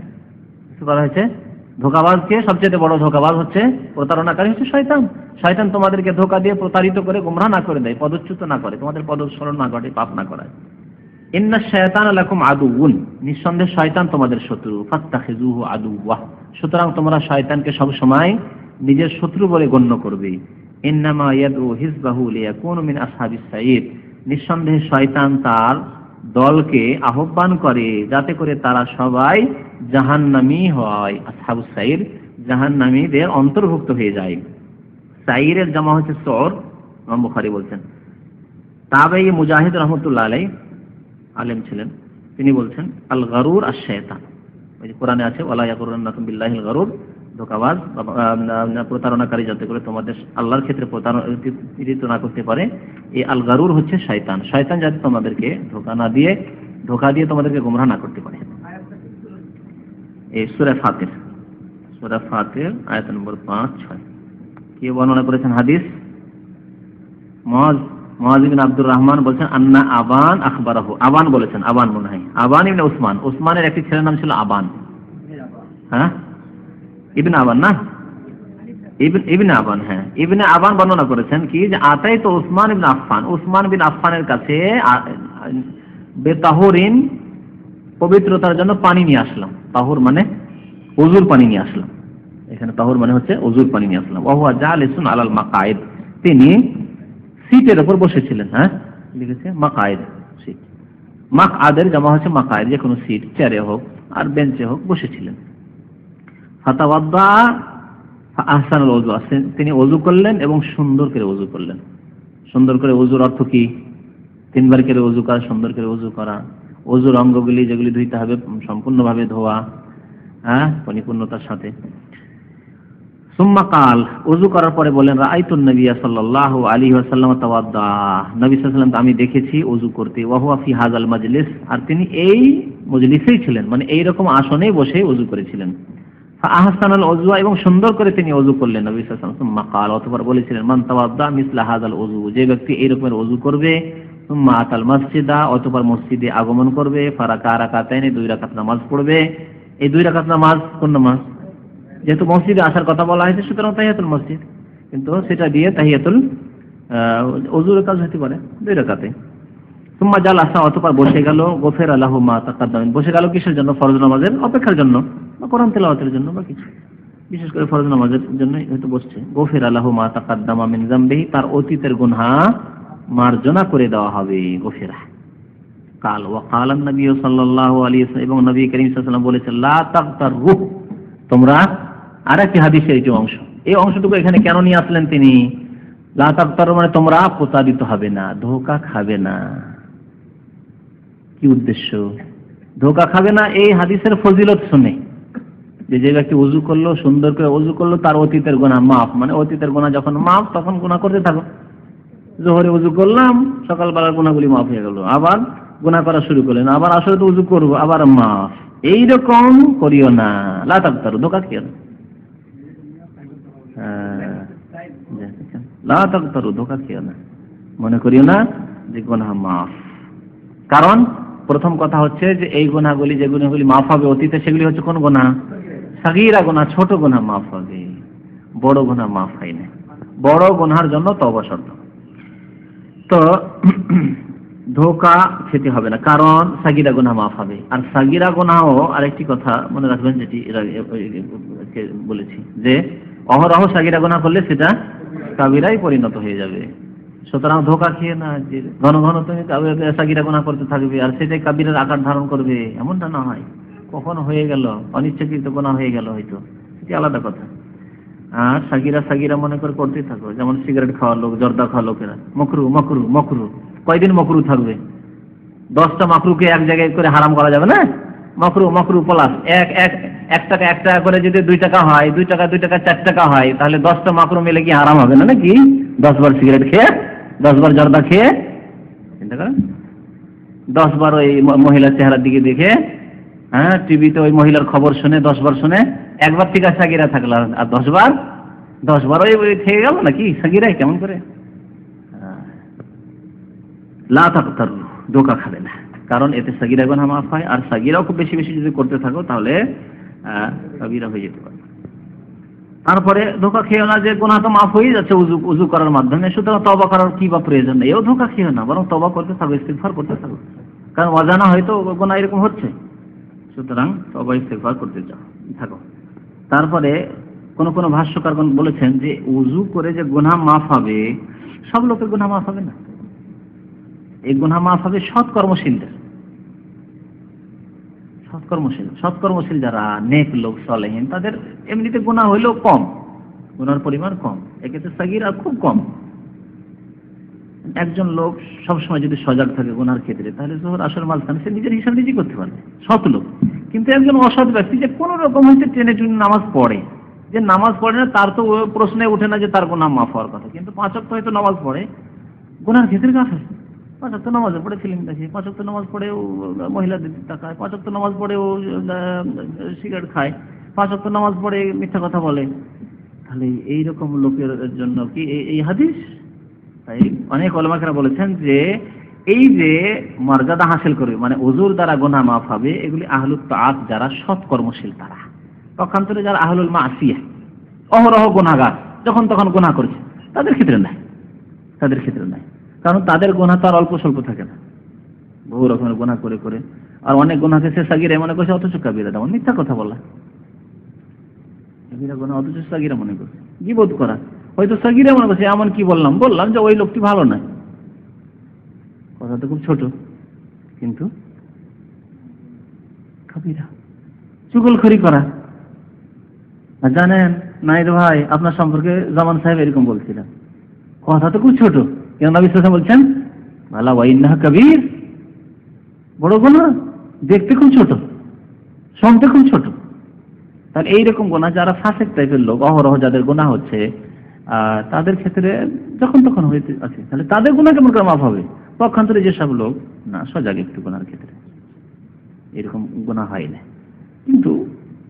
কি বলা হয়েছে? ধোকাবাজকে সবচেয়ে বড় ধোকাবাজ হচ্ছে প্রতারণাকারী হচ্ছে শয়তান। শয়তান তোমাদেরকে ধোকা দিয়ে প্রতারিত করে গুমরা না করে দেয়, পদচ্যুত না করে, তোমাদের পদস্মরণ না করে পাপ না করায়। ইন্না শয়তান আলাকুম আদুউন, নিঃসন্দেহ শয়তান তোমাদের শত্রু ফাত্তাখিজুহু আদুওয়া। সুতরাং তোমরা শয়তানকে সব সময় নিজের শত্রু বলে গণ্য করবে। ইন্নামা ইয়াদউ হিজবাহু লিয়াকুনু মিন আসহাবিস সাইদ নিঃসন্দেহে শয়তান তার দলকে আহ্বান করে যাতে করে তারা সবাই জাহান্নামী হয়। আসহাবুস সাইর জাহান্নামীদের অন্তর্ভুক্ত হয়ে যায়। সাইরের জামা হচ্ছে সর বুখারি বলছেন। তাবেই মুজাহিদ রহমতুল্লাহ আলাই আলেম ছিলেন। তিনি বলছেন আল গারুর আর শেতান ওই যে কোরআনে আছে ওলা ইয়াকুরান্নাকুম বিল্লাহিল গারুর। ধোকাবাজ প্রতারণাকারী যাতে করে তোমাদের আল্লাহর ক্ষেত্রে প্রতারিত না করতে পারে, এই আলগারুর হচ্ছে শয়তান। শয়তান যাতে তোমাদেরকে ধোকা না দিয়ে, ধোকা দিয়ে তোমাদেরকে গুমরা না করতে পারে। এই সুরা ফাতের সুরা ফাতের আয়াত নম্বর পাঁচ, ছয়। কে বর্ণনা করেছেন হাদিস? মহাজ ইবিন আব্দুর রহমান বলছেন, আন্না আবান আখবরাহু। আবান বলেছেন, আবান মনে হয়। আবান ইবিন উসমান। উসমানের একটি ছেলের নাম ছিল আবান। হ্যাঁ? ইবিন আবান না? ইবনে আবান হ্যাঁ। ইবনে আবান বর্ণনা করেছেন কি যে, আতাই তো উসমান ইবিন আফফান। উসমান বিন আফফানের কাছে বেতাহরিন পবিত্রতার জন্য পানি নিয়ে আসলাম। তাহুর মানে অজুর পানি নিয়ে আসলাম। এখানে তাহুর মানে হচ্ছে অজুর পানি নিয়ে আসলাম। ওহুয়া জালিসুন আলাল মাকায়েদ। তিনি সিটের উপর বসেছিলেন হ্যাঁ? লিখেছে মাকায়েদ সিট। মাক আদের জমা হচ্ছে মাকায়েদ যে কোনো সিট, চেয়ারে হোক আর বেঞ্চে হোক বসেছিলেন। ফাতাওয়াদ্দা আহসান অজু তিনি অজু করলেন এবং সুন্দর করে অজু করলেন। সুন্দর করে অজুর অর্থ কি? তিনবার করে অজু করা, সুন্দর করে অজু করা। অজুর অঙ্গগুলি যেগুলি ধুইতে হবে সম্পূর্ণভাবে ধোয়া হ্যাঁ পরিপূর্ণতার সাথে। সুম্মা কাল উজু করার পরে বলেন, রাআইতুন নবিয়া সাল্লাল্লাহু আলাইহি ওয়াসাল্লাম তাওয়াদ্দা। নবী সাল্লাল্লাহু আমি দেখেছি উজু করতে। ওয়া হুয়া ফি হাযাল মাজলিস। আর তিনি এই মজলিসেই ছিলেন। মানে এই রকম আসনেই বসে উজু করেছিলেন। আহসানাল ওযুয়া এবং সুন্দর করে তিনি ওযু করলেন নবী সাল্লাল্লাহু আলাইহি ওয়াসাল্লাম। কাল অতঃপর বলেছিলেন, মান তাওয়াদ্দা মিসলা হাযাল ওযু যে ব্যক্তি এই রকমের ওযু করবে, সুম্মা আতাল মসজিদা অতঃপর মসজিদে আগমন করবে, ফারাকা রাকাতাইনে দুই রাকাত নামাজ পড়বে। এই দুই রাকাত নামাজ কোন নামাজ? যেহেতু মসজিদে আসার কথা বলা হয়েছে, সুতরাং তাহিয়াতুল মসজিদ। কিন্তু সেটা দিয়ে তাহিয়াতুল অজুর কাজ হতে পারে, দুই রাকাতে। সুম্মা জাল আসা অতপর বসে গেল গোফের আল্লাহ মা তাকাদ্দামিন বসে গেল কিসের জন্য? ফরজ নামাজের অপেক্ষার জন্য। বা কোরআন তেলাওয়াতের জন্য বা কিছু। বিশেষ করে ফরজ নামাজের জন্য হয়তো বসছে। গোফের আল্লাহ মা তাকাদ্দামা মিন জামবিহি তার অতীতের গুনহা মার্জনা করে দেওয়া হবে গোফেরা কাল ওয়া কালান নবী সাল্লাল্লাহু আলাইহি এবং নবী করিম সাল্লাল্লাহু আলাইহি ওয়াসাল্লাম বলেছেন, লা তাগতারু তোমরা আর একটি হাদিসের এই অংশ। এই অংশটুকু এখানে কেন নিয়ে আসলেন তিনি? লাতার মানে তোমরা প্রতারিত হবে না, ধোকা খাবে না। কি উদ্দেশ্য? ধোকা খাবে না, এই হাদিসের ফজিলত শুনে। যে যে ব্যক্তি উজু করল, সুন্দর করে উজু করল, তার অতীতের গোনা মাফ। মানে অতীতের গোনা যখন মাফ, তখন গোনা করতে থাকো। জোহরে উজু করলাম, সকালবেলার গোনাগুলি মাফ হয়ে গেল। আবার গোনা করা শুরু করলেন। আবার আসলে তো উজু করব, আবার মাফ। এইরকম করিও না। লাতার ধোকা খেয়ে না। লাতার ধোকা খেয়ে না। মনে করিও না যে গোনা মাফ। কারণ প্রথম কথা হচ্ছে যে, এই গোনাগুলি যে গুণাগুলি মাফ হবে অতীতে, সেগুলি হচ্ছে কোন গোনা সাগিরা গোনা, ছোট গোনা মাফ হবে, বড় গোনা মাফ হয় না। বড় গোনার জন্য তবা শর্ত। তো ধোকা খেতে হবে না, কারণ সাগিরা গোনা মাফ হবে। আর সাগিরা গোনাও আরেকটি কথা মনে রাখবেন যেটি বলেছি, যে অহরহ সাগিরা গোনা করলে সেটা কাবিরাই পরিণত হয়ে যাবে। সুতরাং ধোকা খেয়ে না, যে ঘন ঘন তুমি সাগিরা গোনা করতে থাকবে, আর সেটাই কাবিরের আকার ধারণ করবে, এমনটা না হয়। কখন হয়ে গেল? অনিচ্ছাকৃত গোনা হয়ে গেল হয়তো। সেটি আলাদা কথা। আর সাগিরা সাগিরা মনে করে করতে থাকো। যেমন সিগারেট খাওয়া লোক, জর্দা খাওয়া লোকেরা। মকরু মকরু মকরু। কয়দিন মকরু থাকবে? দশটা মকরুকে এক জায়গায় করে হারাম করা যাবে না? মকরু মকরু প্লাস এক এক এক টাকা এক টাকা করে যদি দুই টাকা হয়, দুই টাকা দুই টাকা, চার টাকা হয়, তাহলে দশটা মকরু মিলে কি হারাম হবে না নাকি? দশ বার সিগারেট খেয়ে দশ বার জর্দা খেয়ে, চিন্তা করেন? দশ বার ওই মহিলার চেহারার দিকে দেখে হ্যাঁ টিভিতে ওই মহিলার খবর শুনে দশবার শুনে, একবার আছে, সাকিরা থাকল। আর দশ বার দশ বার ওই থেকে গেল নাকি? সাকিরাই কেমন করে? ধোকা খাবে না। কারণ এতে সাগিরা গোনা মাফ হয়, আর সাগিরাও খুব বেশি বেশি যদি করতে থাকো, তাহলে সাগিরা হয়ে যেতে পারে তারপরে ধোকা খেয়েও না যে গোনা তো মাফ হয়ে যাচ্ছে উজু উজু করার মাধ্যমে, সুতরাং তবা করার কি বা প্রয়োজন নেই। এও ধোকা খেয়েও না, বরং তবা করতে থাকো ইস্তেফার করতে থাকো। কারণ অজানা হয়তো গোনা এরকম হচ্ছে। সুতরাং তবা ইস্তেফার করতে চাও। থাকো। তারপরে কোন কোন ভাষ্যকার বলেছেন যে উজু করে যে গুনাহ মাফ হবে, সব লোকের গুনাহ মাফ হবে না। এই গুনাহ মাফ হবে সৎ কর্মশীলদের সৎকর্মশীল সৎকর্মশীল যারা নেক লোক, সলেহীন, তাদের এমনিতে গুণা হইলেও কম। গুনার পরিমাণ কম। এক্ষেত্রে আর খুব কম। একজন লোক সবসময় যদি সজাগ থাকে গুনার ক্ষেত্রে, তাহলে জোহর আসল মাঝখানে সে নিজের হিসাব নিজেই করতে পারবে। সৎ লোক। কিন্তু একজন অসৎ ব্যক্তি যে কোনো রকম হচ্ছে ট্রেনে ট্রেনে নামাজ পড়ে। যে নামাজ পড়ে না, তার তো প্রশ্নে ওঠে না যে তার গুনাহ মাফ হওয়ার কথা। কিন্তু পাঁচক তো হয়তো নামাজ পড়ে, গোনার ক্ষেত্রে কাছে পাঁচক তো নামাজ পড়ে ফিল্ম দেখে পাঁচক তো নামাজ পড়ে ও মহিলাদের তাকায় পাঁচক তো নামাজ পড়ে ও সিগারেট খায় পাঁচক তো নামাজ পড়ে মিথ্যা কথা বলে। তাহলে এইরকম লোকের জন্য কি এই হাদিস? তাই অনেক অলমাকেরা বলেছেন যে, এই যে মর্যাদা হাসিল করবে মানে অজুর দ্বারা গোনা মাফ হবে, এগুলি আহলুল তাক যারা সৎ কর্মশীল তারা। পক্ষান্তরে যারা আহলুল মা আসিয়া অহরহ গোনাগার যখন তখন গোনা করছে, তাদের ক্ষেত্রে নাই। তাদের ক্ষেত্রে নাই। কারণ তাদের গোনা তো আর অল্প স্বল্প থাকে না। বহু রকমের গোনা করে করে। আর অনেক গোনাকে সে সাগিরা মনে করছে, অথচ কাবিরা তেমন মিথ্যা কথা বলা। গোনা অথচ সাগিরা মনে করছে। বোধ করা। হয়তো সাগিরা মনে করছে এমন কি বললাম? বললাম যে ওই লোকটি ভালো নয় কথা তো খুব ছোট, কিন্তু কাবিরা চুগলখড়ি করা। জানেন নাইদ ভাই, আপনার সম্পর্কে জামান সাহেব এরকম বলছিলেন। কথা তো খুব ছোট কেন নবী বলছেন ভালা ওয়াইন্নাহ কবির। বড় গোনা দেখতে খুব ছোট, শুনতে খুব ছোট। তাহলে এইরকম গোনা যারা ফাঁসেক টাইপের লোক, অহরহ যাদের গোনা হচ্ছে তাদের ক্ষেত্রে যখন তখন হইতে আছে। তাহলে তাদের গুণা কেমন করে মাফ হবে? পক্ষান্তরে যেসব লোক, না, সজাগ একটু গোনার ক্ষেত্রে। এরকম গোনা হয় না। কিন্তু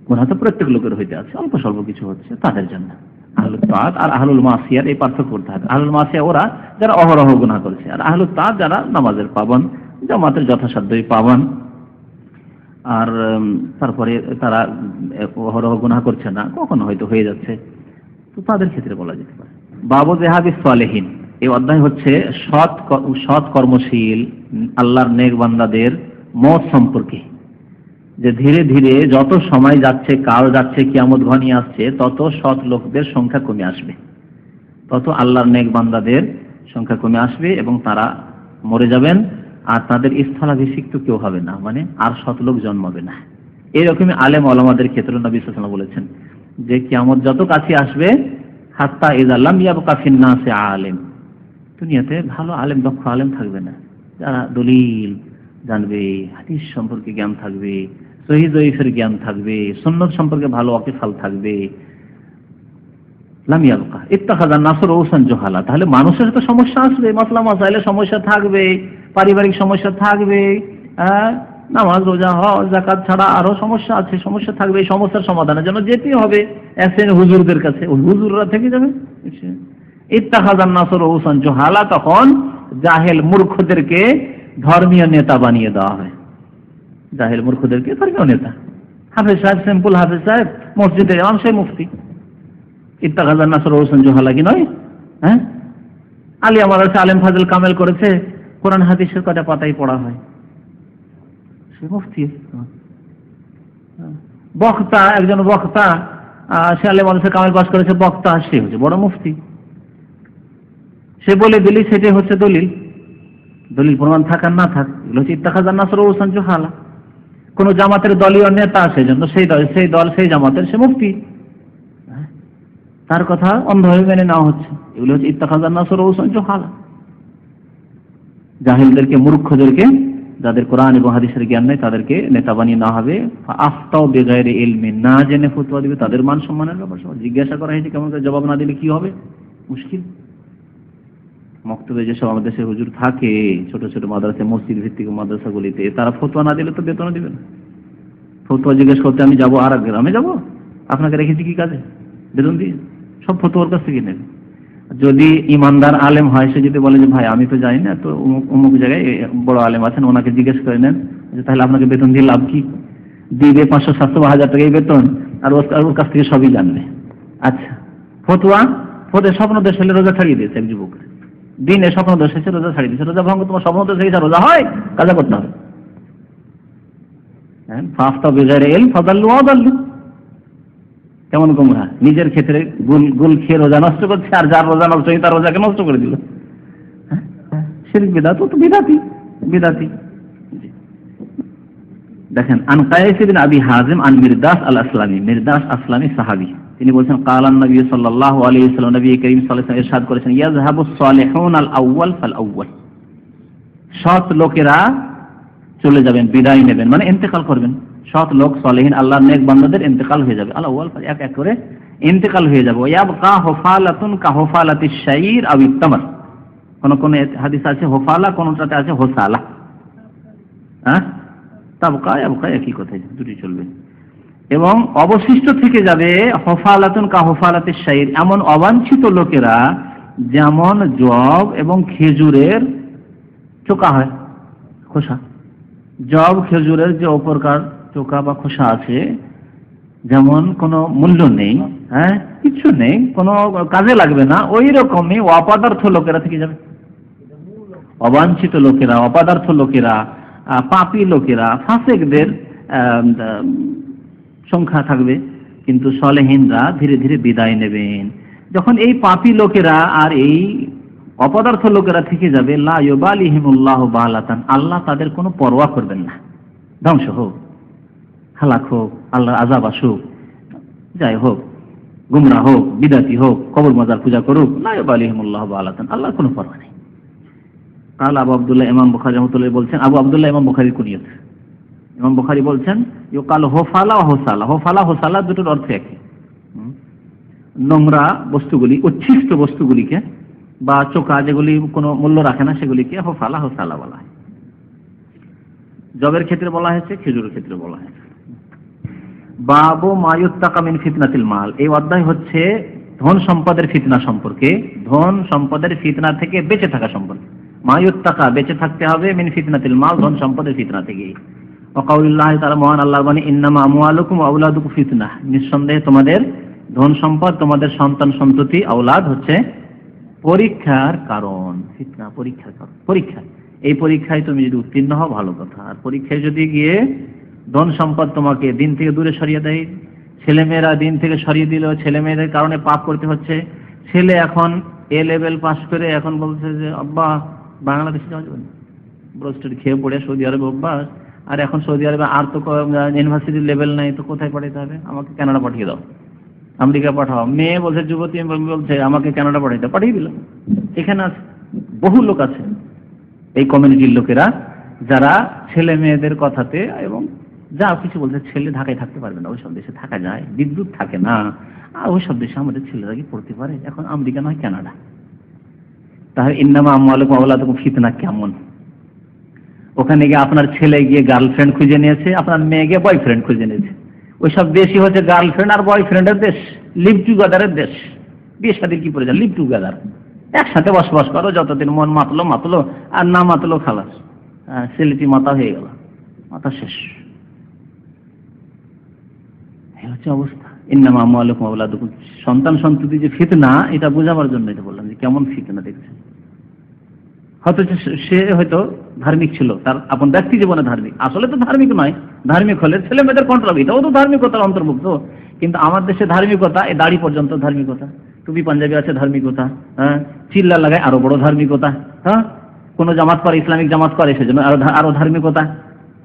গোনা তো প্রত্যেক লোকের হইতে আছে। অল্প স্বল্প কিছু হচ্ছে তাদের জন্য। আহলুল তাঁত আর আহলুল মাসিয়ার এই পার্থক্য করতে হবে। আহলুল মাসিয়া, ওরা যারা অহরহ গুনাহ করেছে। আর আহলুল তাঁত যারা নামাজের পাবন, জামাতের যথাসাধ্যই পাবন। আর তারপরে তারা অহরহ গুনাহ করছে না, কখনো হয়তো হয়ে যাচ্ছে। তো তাদের ক্ষেত্রে বলা যেতে পারে। বাবু জেহাবি সালেহীন, এই অধ্যায় হচ্ছে সৎ সৎ কর্মশীল আল্লাহর নেক বান্দাদের মত সম্পর্কে। যে ধীরে ধীরে যত সময় যাচ্ছে, কাল যাচ্ছে, কিয়ামত ঘনিয়ে আসছে, তত সৎ লোকদের সংখ্যা কমে আসবে। তত আল্লাহর নেক বান্দাদের সংখ্যা কমে আসবে এবং তারা মরে যাবেন, আর তাদের স্থলাভিষিক্ত কেউ হবে না। মানে আর সৎ লোক জন্মাবে না। এরকমই আলেম আলমাদের ক্ষেত্রে নবী সাল্লাল্লাহু বলেছেন। যে কিয়ামত যত কাছে আসবে, হাত্তা ইজাল্লাম ইয়াবকা ফিন্নাসে আলেম। দুনিয়াতে ভালো আলেম, দক্ষ আলেম থাকবে না। যারা দলিল জানবে, হাদিস সম্পর্কে জ্ঞান থাকবে, সহি জয়ীফের জ্ঞান থাকবে, সুন্নত সম্পর্কে ভালো অকেফাল থাকবে। লাম ইয়াবকা। ইত্তাখাযা নাসর ওসান জোহালা। তাহলে মানুষের তো সমস্যা আসবে, মাসলা মাসাইলে সমস্যা থাকবে, পারিবারিক সমস্যা থাকবে হ্যাঁ? নামাজ, রোজা, হজ জাকাত ছাড়া আরও সমস্যা আছে, সমস্যা থাকবে, এই সমস্যার সমাধানের জন্য যেতেই হবে। এসেন হুজুরদের কাছে। ওই হুজুররা থেকে যাবে? ইত্তাখাজান নাসর ওসান জোহালা তখন জাহেল মূর্খদেরকে ধর্মীয় নেতা বানিয়ে দেওয়া হয়। জাহেল মূর্খদেরকে ধর্মীয় নেতা। হাফেজ সাহেব, সিম্পল হাফেজ সাহেব মসজিদের ইমাম, সেই মুফতি। ইত্তাখাজান নাসর হোসেন জোহালা কি নয়? হ্যাঁ? আলী আমার আলেম ফাজল কামেল করেছে। কোরআন হাদিসের কটা পাতাই পড়া হয়। মুফতি। বক্তা, একজন বক্তা সে আলেম আলসে কামেল পাস করেছে, বক্তা, সে হচ্ছে বড় মুফতি। সে বলে দিলি সেটাই হচ্ছে দলিল। দলিল প্রমাণ থাক আর না থাক। এগুলো হচ্ছে ইত্তাখাজান নাসর হোসেন জোহালা। কোন জামাতের দলীয় নেতা সেজন্য সেই দল সেই দল, সেই জামাতের সে মুক্তি তার কথা অন্ধভাবে মেনে নেওয়া হচ্ছে। এগুলো হচ্ছে ইত্তাখাজান নাসর ওসন জোহালা। জাহিলদেরকে, মূর্খদেরকে যাদের কোরআন এবং হাদিসের জ্ঞান নেই, তাদেরকে নেতা বানিয়ে নেওয়া হবে। আফতাও বেগাইরে এলমে না জেনে ফতুয়া দিবে তাদের মান সম্মানের ব্যাপার জিজ্ঞাসা করা হয়েছে কেমন করে, জবাব না দিলে কি হবে? মুশকিল। মক্তবে যেসব আমাদের দেশে হুজুর থাকে, ছোট ছোট মাদ্রাসা, মসজিদ ভিত্তিক মাদ্রাসাগুলিতে, তারা ফতোয়া না দিলে তো বেতন দিবে না। ফতোয়া জিজ্ঞেস করতে আমি যাব আর গ্রামে যাব? আপনাকে রেখেছি কি কাজে? বেতন দিয়ে? সব ফতোয়ার কাছ থেকে নেবে। যদি ইমানদার আলেম হয়, সে যদি বলে যে, ভাই, আমি তো জানি না, তো অমুক জায়গায় বড় আলেম আছেন, ওনাকে জিজ্ঞেস করে নেন যে, তাহলে আপনাকে বেতন দিয়ে লাভ কি? দিবে পাঁচশো, সাতশো বা হাজার টাকা এই বেতন, আর ওর কাছ থেকে সবই জানবে। আচ্ছা ফতুয়া ফতে স্বপ্ন দেশ হলে রোজা ছাড়িয়ে দিয়েছে এক যুবক। দিনে স্বপ্ন দোষ হয়েছে, রোজা ছাড়িয়ে দিয়েছে। রোজা ভঙ্গ, তোমার স্বপ্ন দোষ হয়েছে, রোজা হয়, কাজা করতে হবে। হ্যাঁ ফাফতা বেজারে এল ফদাল্লু অদাল্লু কেমন গোমরা? নিজের ক্ষেত্রে গুল গুল খেয়ে রোজা নষ্ট করছে, আর যার রোজা নষ্ট হয়ে তার রোজাকে নষ্ট করে দিল। বিদাত তো দেখেন, আন আবি আল আসলামী আসলামী তিনি নবী আল আউয়াল আউয়াল সৎ লোকেরা চলে যাবেন, বিদায় নেবেন মানে ইন্তেকাল করবেন। সৎ লোক, সলেহীন, আল্লাহর নেক বান্দাদের ইন্তেকাল হয়ে যাবে। আল্লাহ ওয়াল এক এক করে ইন্তেকাল হয়ে যাবে। ইয়াবকা হুফালাতুন কা হুফালাতিশ শাইর আও ইত্তামার কোন কোন হাদিস আছে, হোফালা, কোনটাতে আছে, হোসালা। হ্যাঁ? তাবকা, ইয়াবকা, একই কথাই, দুটি চলবে। এবং অবশিষ্ট থেকে যাবে হফালাতুন কা হফালাতিশ শাইর, এমন অবাঞ্ছিত লোকেরা যেমন জব এবং খেজুরের চোকা হয়, খোসা। জব, খেজুরের যে অপরকার চোকা বা খোসা আছে, যেমন কোনো মূল্য নেই হ্যাঁ? কিছু নেই, কোনো কাজে লাগবে না, ওই রকমই অপদার্থ লোকেরা থেকে যাবে। অবাঞ্ছিত লোকেরা, অপদার্থ লোকেরা পাপী লোকেরা, ফাসেকদের সংখ্যা থাকবে, কিন্তু সলেহীনরা ধীরে ধীরে বিদায় নেবেন। যখন এই পাপী লোকেরা আর এই অপদার্থ লোকেরা থেকে যাবে, লা ইউবালিহিমুল্লাহ বালাতান, আল্লাহ তাদের কোনো পরোয়া করবেন না। ধ্বংস হোক। হালাক হোক, আল্লাহর আজাব আসুক, যাই হোক গুমরা হোক, বিদাতি হোক, কবর মাজার পূজা করুক, লা ইউবালিহিমুল্লাহ বালাতান, আল্লাহর কোনো পরোয়া নেই। কাল আবু আবদুল্লাহ ইমাম বুখারী রহমতুল্লাহ বলছেন, আবু আবদুল্লাহ ইমাম বুখারীর কুনিয়ত। ইমাম বুখারি বলছেন, ইউকাল হোফালা হোসালা হোফালা, হোসালা দুটোর অর্থ একই। নোংরা বস্তুগুলি, উচ্ছিষ্ট বস্তুগুলিকে বা চোকা যেগুলি কোনো মূল্য রাখে না, সেগুলিকে হোফালা, হোসালা বলা হয়। জবের ক্ষেত্রে বলা হয়েছে, খেজুরের ক্ষেত্রে বলা হয়েছে। বাবু মায়ুত্তাকামিন ফিতনাতিল মাল। এই অধ্যায় হচ্ছে ধন সম্পদের ফিতনা সম্পর্কে। ধন সম্পদের ফিতনা থেকে বেঁচে থাকা সম্পর্কে। মায়ুত্তাকা বেঁচে থাকতে হবে মিন ফিতনাতিল মাল, ধন সম্পদের ফিতনা থেকে। ওকাউল্লাহ তারা মহান আল্লাহ বানী ইন্নামা আমওয়ালুকুম আউলাদুকুম ফিতনা। নিঃসন্দেহে তোমাদের ধন সম্পদ, তোমাদের সন্তান সন্ততি আওলাদ হচ্ছে পরীক্ষার কারণ। ফিতনা, পরীক্ষার কারণ। পরীক্ষা। এই পরীক্ষায় তুমি যদি উত্তীর্ণ হও, ভালো কথা। আর পরীক্ষায় যদি গিয়ে ধন সম্পদ তোমাকে দিন থেকে দূরে সরিয়ে দেয়। ছেলেমেয়েরা দিন থেকে সরিয়ে দিল ছেলে মেয়েদের কারণে পাপ করতে হচ্ছে। ছেলে এখন এ লেভেল পাস করে এখন বলছে যে, আব্বা, বাংলাদেশে যাওয়া যাবে না। ব্রোস্টেড খেয়ে পড়ে সৌদি আরবে অভ্যাস। আর এখন সৌদি আরবে আর তো ইউনিভার্সিটির লেভেল নাই, তো কোথায় পাঠাতে হবে? আমাকে কানাডা পাঠিয়ে দাও। আমেরিকা পাঠাও। মেয়ে বলছে, যুবতী বলছে, আমাকে কানাডা পাঠিয়ে দাও পাঠিয়ে দিল এখানে আছে, বহু লোক আছে। এই কমিউনিটির লোকেরা, যারা ছেলে মেয়েদের কথাতে এবং যা কিছু বলছে ছেলে ঢাকায় থাকতে পারবে না ওইসব দেশে থাকা যায় বিদ্যুৎ থাকে না। আর ওইসব দেশে আমাদের ছেলেরা কি পড়তে পারে? এখন আমেরিকা নয় কানাডা। তাহলে ইন্নামা আম্মালুকুম আওলাদুকুম ফিতনা কেমন? ওখানে গিয়ে আপনার ছেলে গিয়ে গার্লফ্রেন্ড খুঁজে নিয়েছে আপনার মেয়ে গিয়ে বয়ফ্রেন্ড খুঁজে নিয়েছে। ওইসব দেশই হচ্ছে গার্লফ্রেন্ড আর বয়ফ্রেন্ডের দেশ লিভ টুগেদারের দেশ। বিয়ে সাথে কি পড়ে প্রয়োজন লিভ টুগেদার। একসাথে বসবাস করো যতদিন মন মাতলো মাতলো আর না মাতলো খালাস। হ্যাঁ, ছেলেটি মাথা হয়ে গেল মাথা শেষ। এই হচ্ছে অবস্থা। ইন্নামা আমওয়ালুকুম আওলাদুকুম। সন্তান সন্ততি যে ফিতনা, এটা বোঝাবার জন্য এটা বললাম যে কেমন ফিতনা দেখছেন। হয়তো সে- হয়তো ধার্মিক ছিল, তার আপন ব্যক্তি জীবনে ধার্মিক। আসলে তো ধার্মিক নয়, ধার্মিক হলে ছেলে মেয়েদের কন্ট্রোল এটাও তো ধার্মিকতার অন্তর্ভুক্ত। কিন্তু আমার দেশে ধার্মিকতা এই দাড়ি পর্যন্ত ধার্মিকতা। টুপি পাঞ্জাবি আছে ধার্মিকতা হ্যাঁ? চিল্লা লাগায় আরও বড় ধার্মিকতা হ্যাঁ? কোন জামাত করে, ইসলামিক জামাত করে, সেজন্য আরও আরও ধার্মিকতা।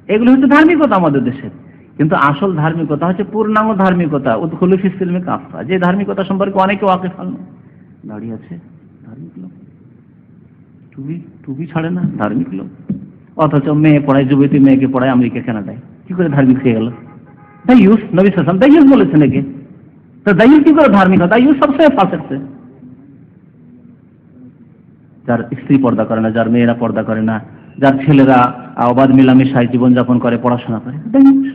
এগুলো হচ্ছে ধার্মিকতা আমাদের দেশে। কিন্তু আসল ধার্মিকতা হচ্ছে পূর্ণাঙ্গ ধার্মিকতা। উৎখুলু ফিসিলমে কাফা যে ধার্মিকতা সম্পর্কে অনেকে ওয়াকিফ হন। দাঁড়িয়ে আছে ধার্মিক লোক। টুবি টুপি ছাড়ে না ধার্মিক লোক। অথচ মেয়ে পড়ায়, যুবতী মেয়েকে পড়ায়, আমেরিকা, কানাডায়। কি করে ধার্মিক হয়ে গেল? দাইয়ুস নবী সালাম দাইয়ুস বলেছে নাকি তো দাইয়ুস কি করে ধার্মিক হয়? দাইয়ুস সবসময় ফাঁসেছে যার স্ত্রী পর্দা করে না, যার মেয়েরা পর্দা করে না, যার ছেলেরা অবাধ মিলামেশায় জীবনযাপন করে, পড়াশোনা করে দাইয়ুস।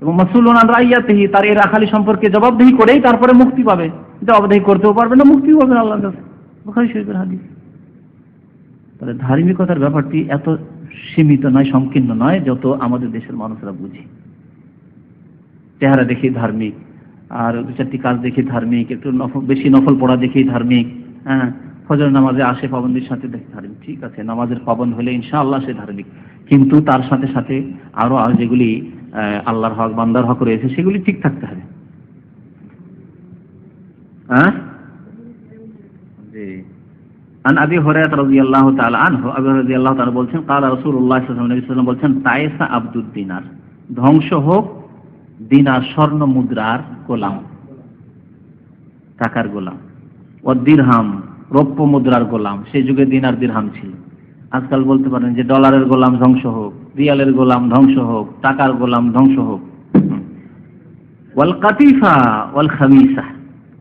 এবং মাসুলুন আন রাইয়াতিহি, তার এই রাখালি সম্পর্কে জবাবদিহি করেই তারপরে মুক্তি পাবে। জবাবদিহি করতেও পারবে না, মুক্তিও পাবে না আল্লাহর কাছে। তাহলে ধার্মিকতার ব্যাপারটি এত সীমিত নয়, সংকীর্ণ নয়, যত আমাদের দেশের মানুষরা বুঝি। চেহারা দেখি ধার্মিক, আর দু চারটি কাজ দেখি ধার্মিক, একটু নফল, বেশি নফল পড়া দেখি ধার্মিক হ্যাঁ? ফজর নামাজে আসে পাবন্দির সাথে দেখি ধার্মিক, ঠিক আছে, নামাজের পাবন্দ হলে ইনশাআল্লাহ সে ধার্মিক। কিন্তু তার সাথে সাথে আরও আর যেগুলি আল্লাহর হক বান্দার হক রয়েছে সেগুলি ঠিক থাকতে হবে হ্যাঁ জি আন আবি হুরায়রা রাদিয়াল্লাহু তাআলা আনহু আবি হুরায়রা রাদিয়াল্লাহু তাআলা বলছেন قال রাসূলুল্লাহ সাল্লাল্লাহু আলাইহি ওয়াসাল্লাম বলছেন তায়েসা আব্দুদ দিনার ধ্বংস হোক দিনার স্বর্ণ মুদ্রার গোলাম টাকার গোলাম ও দিরহাম রৌপ্য মুদ্রার গোলাম সেই যুগে দিনার দিরহাম ছিল আজকাল বলতে পারেন যে ডলারের গোলাম ধ্বংস হোক রিয়ালের গোলাম ধ্বংস হোক, টাকার গোলাম ধ্বংস হোক। ওয়াল কাতিফা, ওয়াল খামিসা।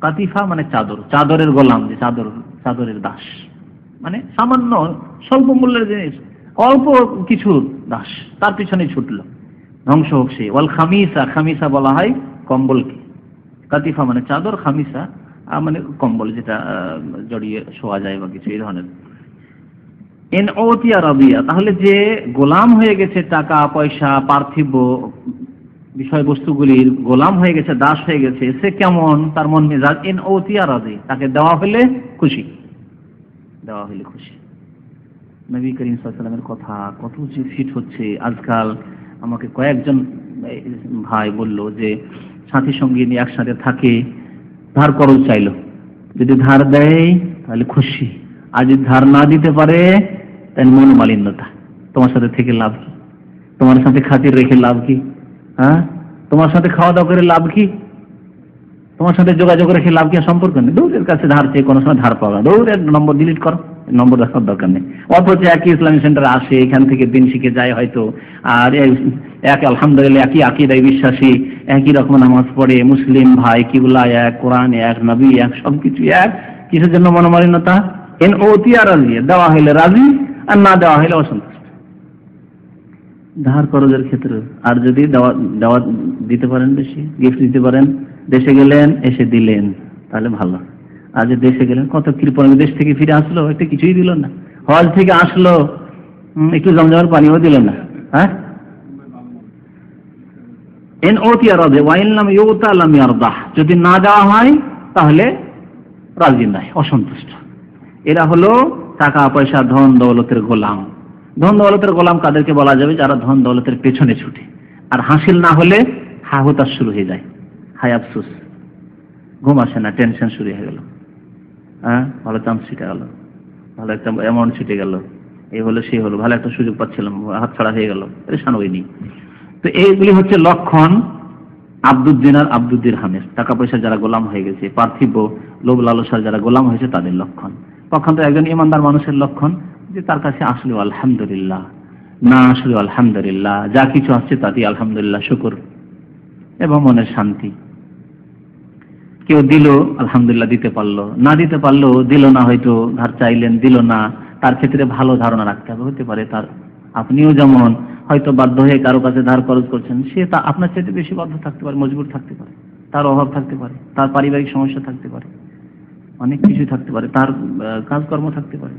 কাতিফা মানে চাদর, চাদরের গোলাম, যে চাদর, চাদরের দাস। মানে সামান্য স্বল্প মূল্যের জিনিস, অল্প কিছু দাস, তার পিছনে ছুটলো। ধ্বংস হোক সে। ওয়াল খামিসা খামিসা বলা হয় কম্বলকে। কাতিফা মানে চাদর, খামিসা মানে কম্বল যেটা জড়িয়ে শোয়া যায় বা কিছু, এই ধরনের। এন ওতিয়া রাবিয়া তাহলে যে গোলাম হয়ে গেছে টাকা, পয়সা, পার্থিব বিষয়বস্তুগুলির গোলাম হয়ে গেছে, দাস হয়ে গেছে, সে কেমন? তার মন মেজাজ এন ওতিয়া রাজি তাকে দেওয়া হলে খুশি। দেওয়া হলে খুশি। নবী করিম সাল্লামের কথা, কত যে ফিট হচ্ছে। আজকাল আমাকে কয়েকজন ভাই বলল যে, সাথী সঙ্গী নিয়ে একসাথে থাকে, ধার করল চাইলো। যদি ধার দেয়, তাহলে খুশি। আর যদি ধার না দিতে পারে তাহলে মনোমালিন্যতা তোমার সাথে থেকে লাভ কি? তোমার সাথে খাতির রেখে লাভ কি? হ্যাঁ? তোমার সাথে খাওয়া দাওয়া করে লাভ কি? তোমার সাথে যোগাযোগ রেখে লাভ কি? সম্পর্ক নেই। দৌড়ের কাছে ধার চেয়ে কোনো সময় ধার পাওয়া দৌড়ের নম্বর ডিলিট করো। নম্বর দেখার দরকার নেই। অথচ একই ইসলামী সেন্টার আসে, এখান থেকে দিন শিখে যায় হয়তো। আর এক আলহামদুলিল্লাহ, একই আকিদায় বিশ্বাসী, একই রকম নামাজ পড়ে, মুসলিম ভাই কিবুল্লাহ এক, কোরআন এক, নবী এক, সবকিছু এক। কিসের জন্য মনোমালিন্যতা এন আর রাজি দেওয়া হইলে রাজি? আর না দেওয়া হইলে অসন্তুষ্ট। ধার করজের ক্ষেত্রে আর যদি দেওয়া দিতে পারেন বেশি গিফট দিতে পারেন, দেশে গেলেন, এসে দিলেন, তাহলে ভালো। আর যে দেশে গেলেন, কত কৃপণ দেশ থেকে ফিরে আসলো একটা কিছুই দিল না। হজ থেকে আসলো একটু জমজমের পানিও দিল না। হ্যাঁ? এন ওতিয়া রাজে ওয়াইনলাম ইউতা লাম ইয়ারদাহ। যদি না দেওয়া হয়, তাহলে রাজি নাই, অসন্তুষ্ট। এরা হলো টাকা, পয়সা, ধন, দৌলতের গোলাম। ধন, দৌলতের গোলাম কাদেরকে বলা যাবে? যারা ধন, দৌলতের পেছনে ছুটে। আর হাসিল না হলে হাহুতাশ শুরু হয়ে যায়। হাই আফসুস। ঘুম আসে না, টেনশন শুরু হয়ে গেল। হ্যাঁ? ভালো চান্স ছিটে গেল। ভালো একটা অ্যামাউন্ট ছুটে গেল। এই হলো, সেই হলো। ভালো একটা সুযোগ পাচ্ছিলাম। হাত ছাড়া হয়ে গেল। পরেশান হয়নি। তো এইগুলি হচ্ছে লক্ষণ আব্দুদ্দিন আর আব্দুদ্দির হামের টাকা পয়সা যারা গোলাম হয়ে গেছে, পার্থিব লোভ লালসার যারা গোলাম হয়েছে, তাদের লক্ষণ। পক্ষান্তর একজন ইমানদার মানুষের লক্ষণ যে তার কাছে আসলে আলহামদুলিল্লাহ, না আসলে আলহামদুলিল্লাহ, যা কিছু আসছে তাতেই আলহামদুলিল্লাহ, শুকুর এবং মনের শান্তি। কেউ দিল, আলহামদুলিল্লাহ দিতে পারল, না দিতে পারল দিল না হয়তো ধার চাইলেন, দিল না, তার ক্ষেত্রে ভালো ধারণা রাখতে হবে, হতে পারে তার, আপনিও যেমন হয়তো বাধ্য হয়ে কারও কাছে ধার খরচ করছেন, সে তা আপনার চাইতে বেশি বাধ্য থাকতে পারে, মজবুর থাকতে পারে, তার অভাব থাকতে পারে, তার পারিবারিক সমস্যা থাকতে পারে। অনেক কিছু থাকতে পারে, তার কাজকর্ম থাকতে পারে।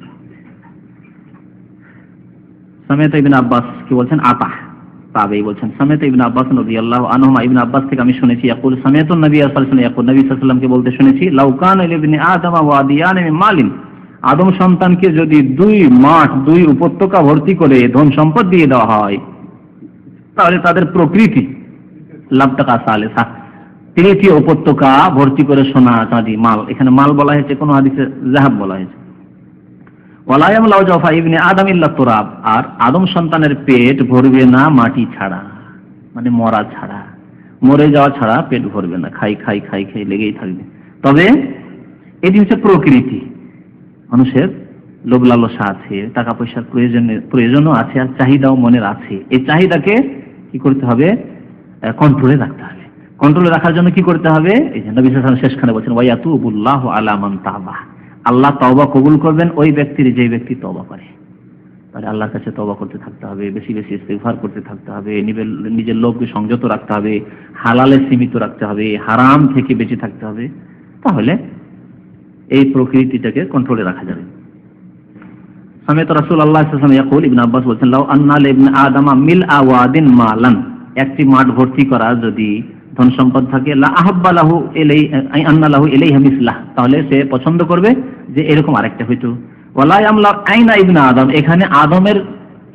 সামেত ইবিন আব্বাস কি বলছেন? আতা তাবেই বলছেন। সামেত ইবিন আব্বাস নবী আল্লাহ আনহুমা, ইবিন আব্বাস থেকে আমি শুনেছি, ইয়াকুল সামেত নবী সাল্লাল্লাহু আলাইহি ওয়াসাল্লাম নবী সাল্লাল্লাহু বলতে শুনেছি লাউকান ইবনে আদম ওয়াদিয়ান মিন মালিন। আদম সন্তানকে যদি দুই মাঠ, দুই উপত্যকা ভর্তি করে ধন সম্পদ দিয়ে দেওয়া হয়, তাহলে তাদের প্রকৃতি লাভটাকা সালেসা। তৃতীয় উপত্যকা ভর্তি করে সোনা চাঁদি মাল? এখানে মাল বলা হয়েছে, কোনো হাদিসে জাহাব বলা হয়েছে। ওয়ালায়াম লাউ জাফা ইবনে আদম ইল্লা তুরাব। আর আদম সন্তানের পেট ভরবে না মাটি ছাড়া মানে মরা ছাড়া। মরে যাওয়া ছাড়া পেট ভরবে না, খাই খাই খাই খাই, লেগেই থাকবে। তবে এটি হচ্ছে প্রকৃতি। মানুষের লোভ লালসা আছে টাকা পয়সার প্রয়োজন, প্রয়োজনও আছে, আর চাহিদাও মনের আছে। এই চাহিদাকে কি করতে হবে? কন্ট্রোলে রাখতে হবে। কন্ট্রোলে রাখার জন্য কি করতে হবে? এই যে নবী সাল্লাল্লাহু আলাইহি শেষখানে বলছেন, ওয়ায়াতুবুল্লাহু আলা মান তাবা। আল্লাহ তওবা কবুল করবেন, ওই ব্যক্তির যে ব্যক্তি তওবা করে। তাহলে আল্লাহর কাছে তওবা করতে থাকতে হবে, বেশি বেশি ইস্তেগফার করতে থাকতে হবে নিজের লোককে সংযত রাখতে হবে, হালালে সীমিত রাখতে হবে, হারাম থেকে বেঁচে থাকতে হবে। তাহলে এই প্রকৃতিটাকে কন্ট্রোলে রাখা যাবে। সমেত রাসূল সাল্লাল্লাহু ইয়াকুল, ইবনে আব্বাস বলছেন, লাউ আন্না ইবনে আদামা মিল আওয়াদিন মালান। একটি মাঠ ভর্তি করা যদি ধন সম্পদ থাকে লাহু তাহলে সে পছন্দ করবে যে এরকম আরেকটা হইতো। ওয়ালা ইয়ামলা আইনা ইবনে আদম। এখানে আদমের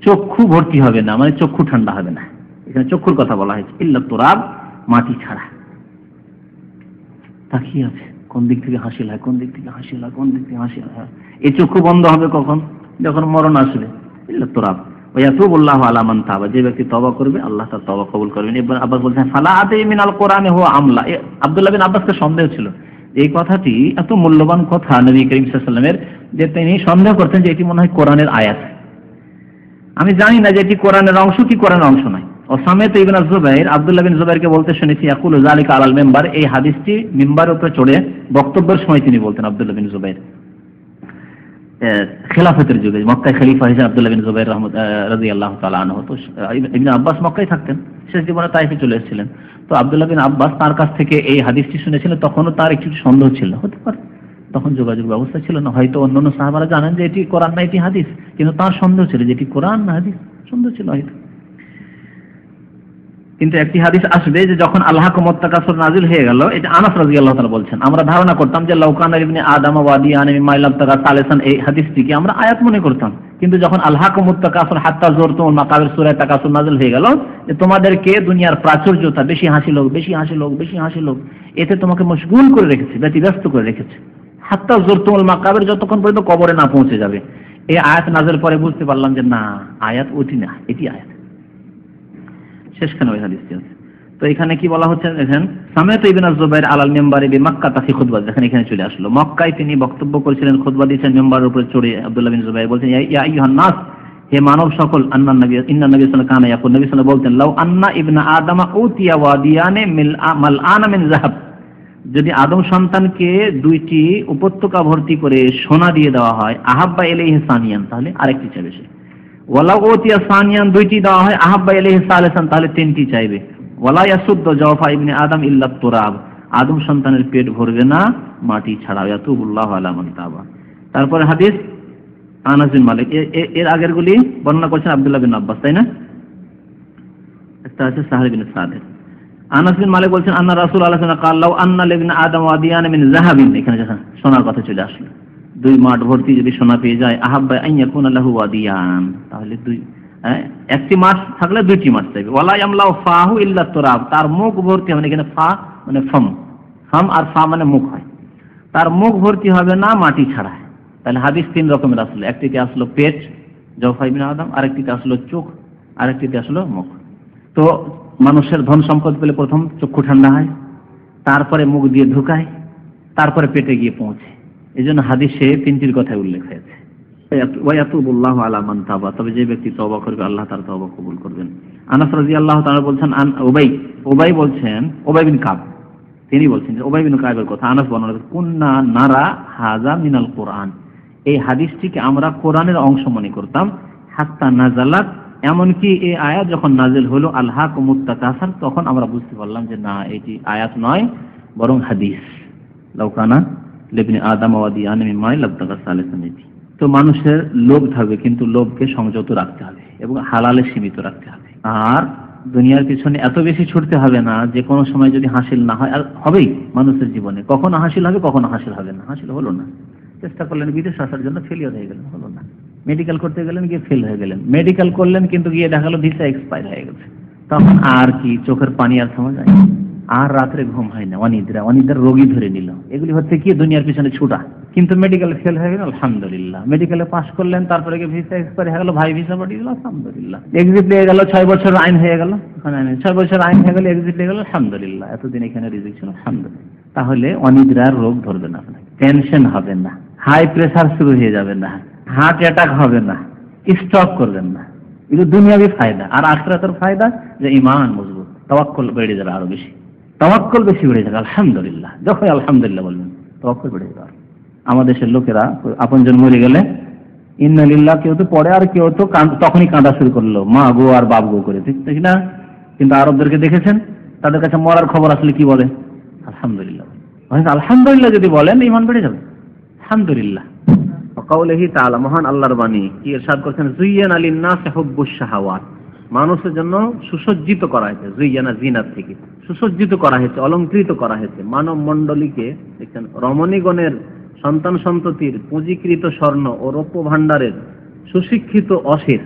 চক্ষু ভর্তি হবে না মানে চক্ষু ঠান্ডা হবে না। এখানে চক্ষুর কথা বলা হয়েছে। ইল্লা তুরাব, মাটি ছাড়া। তাকিয়ে আছে। কোন দিক থেকে হাসিল হয়, কোন দিক থেকে হাসিল হয়, কোন দিক থেকে হাসিল হয়। এই চক্ষু বন্ধ হবে কখন? যখন মরণ আসবে। ইল্লা তুরাব। ওয়াতুবুল্লাহু আলা মান তাবা। যে ব্যক্তি তওবা করবে, আল্লাহ তার তওবা কবুল করবেন। ইবনে আব্বাস বলছেন, ফালা আতে মিনাল কোরআনে হুয়া আমলা। আব্দুল্লাহ বিন আব্বাসকে সন্দেহ ছিল। এই কথাটি এত মূল্যবান কথা নবী করিম ওয়াসাল্লামের যে তিনি সন্দেহ করতেন যে এটি মনে হয় কোরআনের আয়াত। আমি জানি না যে এটি কোরআনের অংশ কি কোরআনের অংশ নয়। ওসামেত ইবনে জুবাইর, আব্দুল্লাহ বিন জুবাইরকে বলতে শুনেছি, ইয়াকুল জালিকা আলাল মেম্বার। এই হাদিসটি মিম্বারের উপরে চড়ে বক্তব্যের সময় তিনি বলতেন আব্দুল্লাহ বিন জুবাইর। খেলাফতের যুগে, মক্কায় খলিফা হিসেবে আব্দুল্লাহ বিন জুবাইর রহমদ রাজি আল্লাহ তালা আনহ। তো ইবনে আব্বাস মক্কায় থাকতেন, শেষ জীবনে তাইফে চলে এসেছিলেন। তো আব্দুল্লাহ বিন আব্বাস তার কাছ থেকে এই হাদিসটি শুনেছিলেন, তখনও তার একটু সন্দেহ ছিল, হতে পারে। তখন যোগাযোগ ব্যবস্থা ছিল না, হয়তো অন্যান্য সাহাবারা জানেন যে এটি কোরআন না, এটি হাদিস, কিন্তু তার সন্দেহ ছিল যে এটি কোরআন না, হাদিস, সন্দেহ ছিল হয়তো। কিন্তু একটি হাদিস আসবে যে যখন আল্লাহ কুমত্তাকাসর নাজিল হয়ে গেল, এটা আনাস রাদিয়াল্লাহু তাআলা বলছেন। আমরা ধারণা করতাম যে লাউকান ইবনে আদম ওয়াদিয়ান মাইলাম তাকা সালেসান, এই হাদিসটিকে আমরা আয়াত মনে করতাম। কিন্তু যখন আল্লাহ কুমত্তাকাসর হাত্তা জোরতুম মাকাবের সূরা তাকাসুর নাজিল হয়ে গেল, যে তোমাদেরকে দুনিয়ার প্রাচুর্যতা, বেশি হাসি লোক, বেশি হাসি লোক, বেশি হাসি লোক, এতে তোমাকে মশগুল করে রেখেছে, ব্যতিব্যস্ত করে রেখেছে। হাত্তা জোরতুমুল মাকাবের যতক্ষণ পর্যন্ত কবরে না পৌঁছে যাবে। এই আয়াত নাজেল পরে বুঝতে পারলাম যে না, আয়াত ওটি না, এটি আয়াত। শেষখানে ওই হাদিসটি আছে। তো এখানে কি বলা হচ্ছে দেখেন সামেত ইবিন জুবাইর আলাল মেম্বারে বি মক্কা তাফি খুতবা দেখেন এখানে চলে আসলো। মক্কায় তিনি বক্তব্য করেছিলেন, খুতবা দিয়েছেন মেম্বারের উপরে চড়ে আব্দুল্লাহ বিন জুবাইর বলছেন, ইয়া আইয়ুহান নাস, হে মানব সকল, আন্না নবী ইন্না নবী সাল্লাল্লাহু কানা ইয়াকুল। নবী সাল্লাল্লাহু বলতেন, লাউ আন্না ইবনা আদামা উতিয়া ওয়াদিয়ানে মিল মাল আনা মিন যাহাব যদি আদম সন্তানকে দুইটি উপত্যকা ভর্তি করে সোনা দিয়ে দেওয়া হয়, আহাব্বা এলাইহি সানিয়ান, তাহলে আরেকটি চাইবে সে। ওয়ালা ওতিয়া সানিয়ান দুইটি দেওয়া হয়, আহাব্বা এলাইহি সালেসান, তাহলে তিনটি চাইবে। ওয়ালা ইয়াসুদ্দ জওফা ইবনে আদম ইল্লা তুরাব। আদম সন্তানের পেট ভরবে না, মাটি ছাড়া ইয়াতুবুল্লাহ আলা মান তাবা। তারপরে হাদিস, আনাস বিন মালিক। এর আগের গুলি বর্ণনা করছেন আব্দুল্লাহ বিন আব্বাস, তাই না? একটা আছে সাহেব বিন সাদের আনাস বিন মালিক বলছেন, আন্না রাসূল আল্লাহ সাল্লাল্লাহু আলাইহি ওয়াসাল্লাম আন্না লিবনা আদম ওয়াদিয়ান মিন যাহাবিন। এখানে সোনার কথা চলে আসলো। দুই মাঠ ভর্তি যদি সোনা পেয়ে যায় আহাব্বা আন ইয়াকুনা লাহু ওয়াদিয়ান। তাহলে দুই হ্যাঁ, একটি মাঠ থাকলে দুইটি মাঠ চাইবে। ওয়ালা ইয়ামলাউ ফাহু ইল্লা তুরাব। তার মুখ ভর্তি মানে এখানে ফা মানে ফম। ফম আর ফা মানে মুখ হয়। তার মুখ ভর্তি হবে না মাটি ছাড়া তাহলে হাদিস তিন রকমের আসলো। একটিতে আসলো পেট জফাইবিন আদম আরেকটিতে আসলো চোখ আরেকটিতে আসলো মুখ। তো মানুষের ধন সম্পদ পেলে প্রথম চক্ষু ঠান্ডা হয় তারপরে মুখ দিয়ে ঢুকায় তারপরে পেটে গিয়ে পৌঁছে। এই জন্য হাদিসে তিনটির কথাই উল্লেখ হয়েছে। ওয়াতুবুল্লাহ আলা মান তাবা। তবে যে ব্যক্তি তওবা করবে আল্লাহ তার তওবা কবুল করবেন। আনাস রাদিয়াল্লাহু তাআলা বলছেন আন উবাই উবাই বলছেন উবাই বিন কাব। তিনি বলছেন যে উবাই বিন কাবের কথা আনাস বর্ণনা করেছেন, কুন্না নারা হাজা মিনাল কোরআন। এই হাদিসটিকে আমরা কোরআনের অংশ মনে করতাম। হাত্তা নাজালাত। এমনকি এই আয়াত যখন নাজিল হলো আল্লাহ মুত্তাকাসার তখন আমরা বুঝতে পারলাম যে না এটি আয়াত নয় বরং হাদিস। লাউকানা লেবনি আদাম ওয়াদি আনমি মাই লাবতাকা সালেসান এটি তো মানুষের লোভ থাকবে, কিন্তু লোভকে সংযত রাখতে হবে এবং হালালে সীমিত রাখতে হবে। আর দুনিয়ার পিছনে এত বেশি ছুটতে হবে না যে কোনো সময় যদি হাসিল না হয়, আর হবেই মানুষের জীবনে। কখনো হাসিল হবে, কখনো হাসিল হবে না। হাসিল হলো না। চেষ্টা করলেন, বিদেশ আসার জন্য ফেলিয়ার হয়ে গেলেন, হলো না। মেডিকেল করতে গেলেন, গিয়ে ফেল হয়ে গেলেন। মেডিকেল করলেন, কিন্তু গিয়ে দেখাল ভিসা এক্সপায়ার হয়ে গেছে। তখন আর কি, চোখের পানি আর থামা যায় আর রাত্রে ঘুম হয় না, অনিদ্রা অনিদ্রা রোগী ধরে নিল। এগুলি হচ্ছে কি, দুনিয়ার পিছনে ছুটা। কিন্তু মেডিকেল ফেল হয়ে গেল, আলহামদুলিল্লাহ। মেডিকেলে পাস করলেন, তারপরে গিয়ে ভিসা এক্সপায়ার হয়ে গেল, ভাই ভিসা পাঠিয়ে দিল, আলহামদুলিল্লাহ। এক্সিট লেগে গেল, ছয় বছর আইন হয়ে গেল ছয় বছর আইন হয়ে গেল এক্সিট লেগে গেল, আলহামদুলিল্লাহ। এতদিন এখানে রিজিক ছিল, আলহামদুলিল্লাহ। তাহলে অনিদ্রার রোগ ধরবে না আপনাকে টেনশন হবে না হাই প্রেসার শুরু হয়ে যাবে না হার্ট অ্যাটাক হবে না স্ট্রক করবেন না। এগুলো দুনিয়াবি ফায়দা, আর আখরাতের ফায়দা যে ইমান মজবুত, তাওয়াক্কল বেড়ে যাবে আরও বেশি। তাওয়াক্কল বেশি বেড়ে যাবে, আলহামদুলিল্লাহ। যখন আলহামদুলিল্লাহ বলবেন, তাওয়াক্কল বেড়ে যাবে। আমাদের দেশের লোকেরা আপনজন মরে গেলে ইন্নালিল্লাহ কেউ তো পড়ে আর কেউ তো তখনই কাঁদা শুরু করল, মা গো আর বাপ গো করে ঠিক ঠিক না? কিন্তু আরবদেরকে দেখেছেন? তাদের কাছে মরার খবর আসলে কি বলে? আলহামদুলিল্লাহ আলহামদুলিল্লাহ যদি বলেন, ইমান বেড়ে যাবে। আলহামদুলিল্লাহ। কাউলেহি তাআলা, মহান আল্লাহর বাণী, কি ইরশাদ করছেন? জুইয়ান আলিন নাস হুব্বুশ শাহাওয়াত মানুষের জন্য সুসজ্জিত করা হয়েছে, জুইয়ানা জিনাত থেকে। সুসজ্জিত করা হয়েছে, অলঙ্কৃত করা হয়েছে। মানব মণ্ডলীকে দেখছেন, রমণীগণের সন্তান সন্ততির পুঁজিকৃত স্বর্ণ ও রৌপ্য ভাণ্ডারের সুশিক্ষিত অশের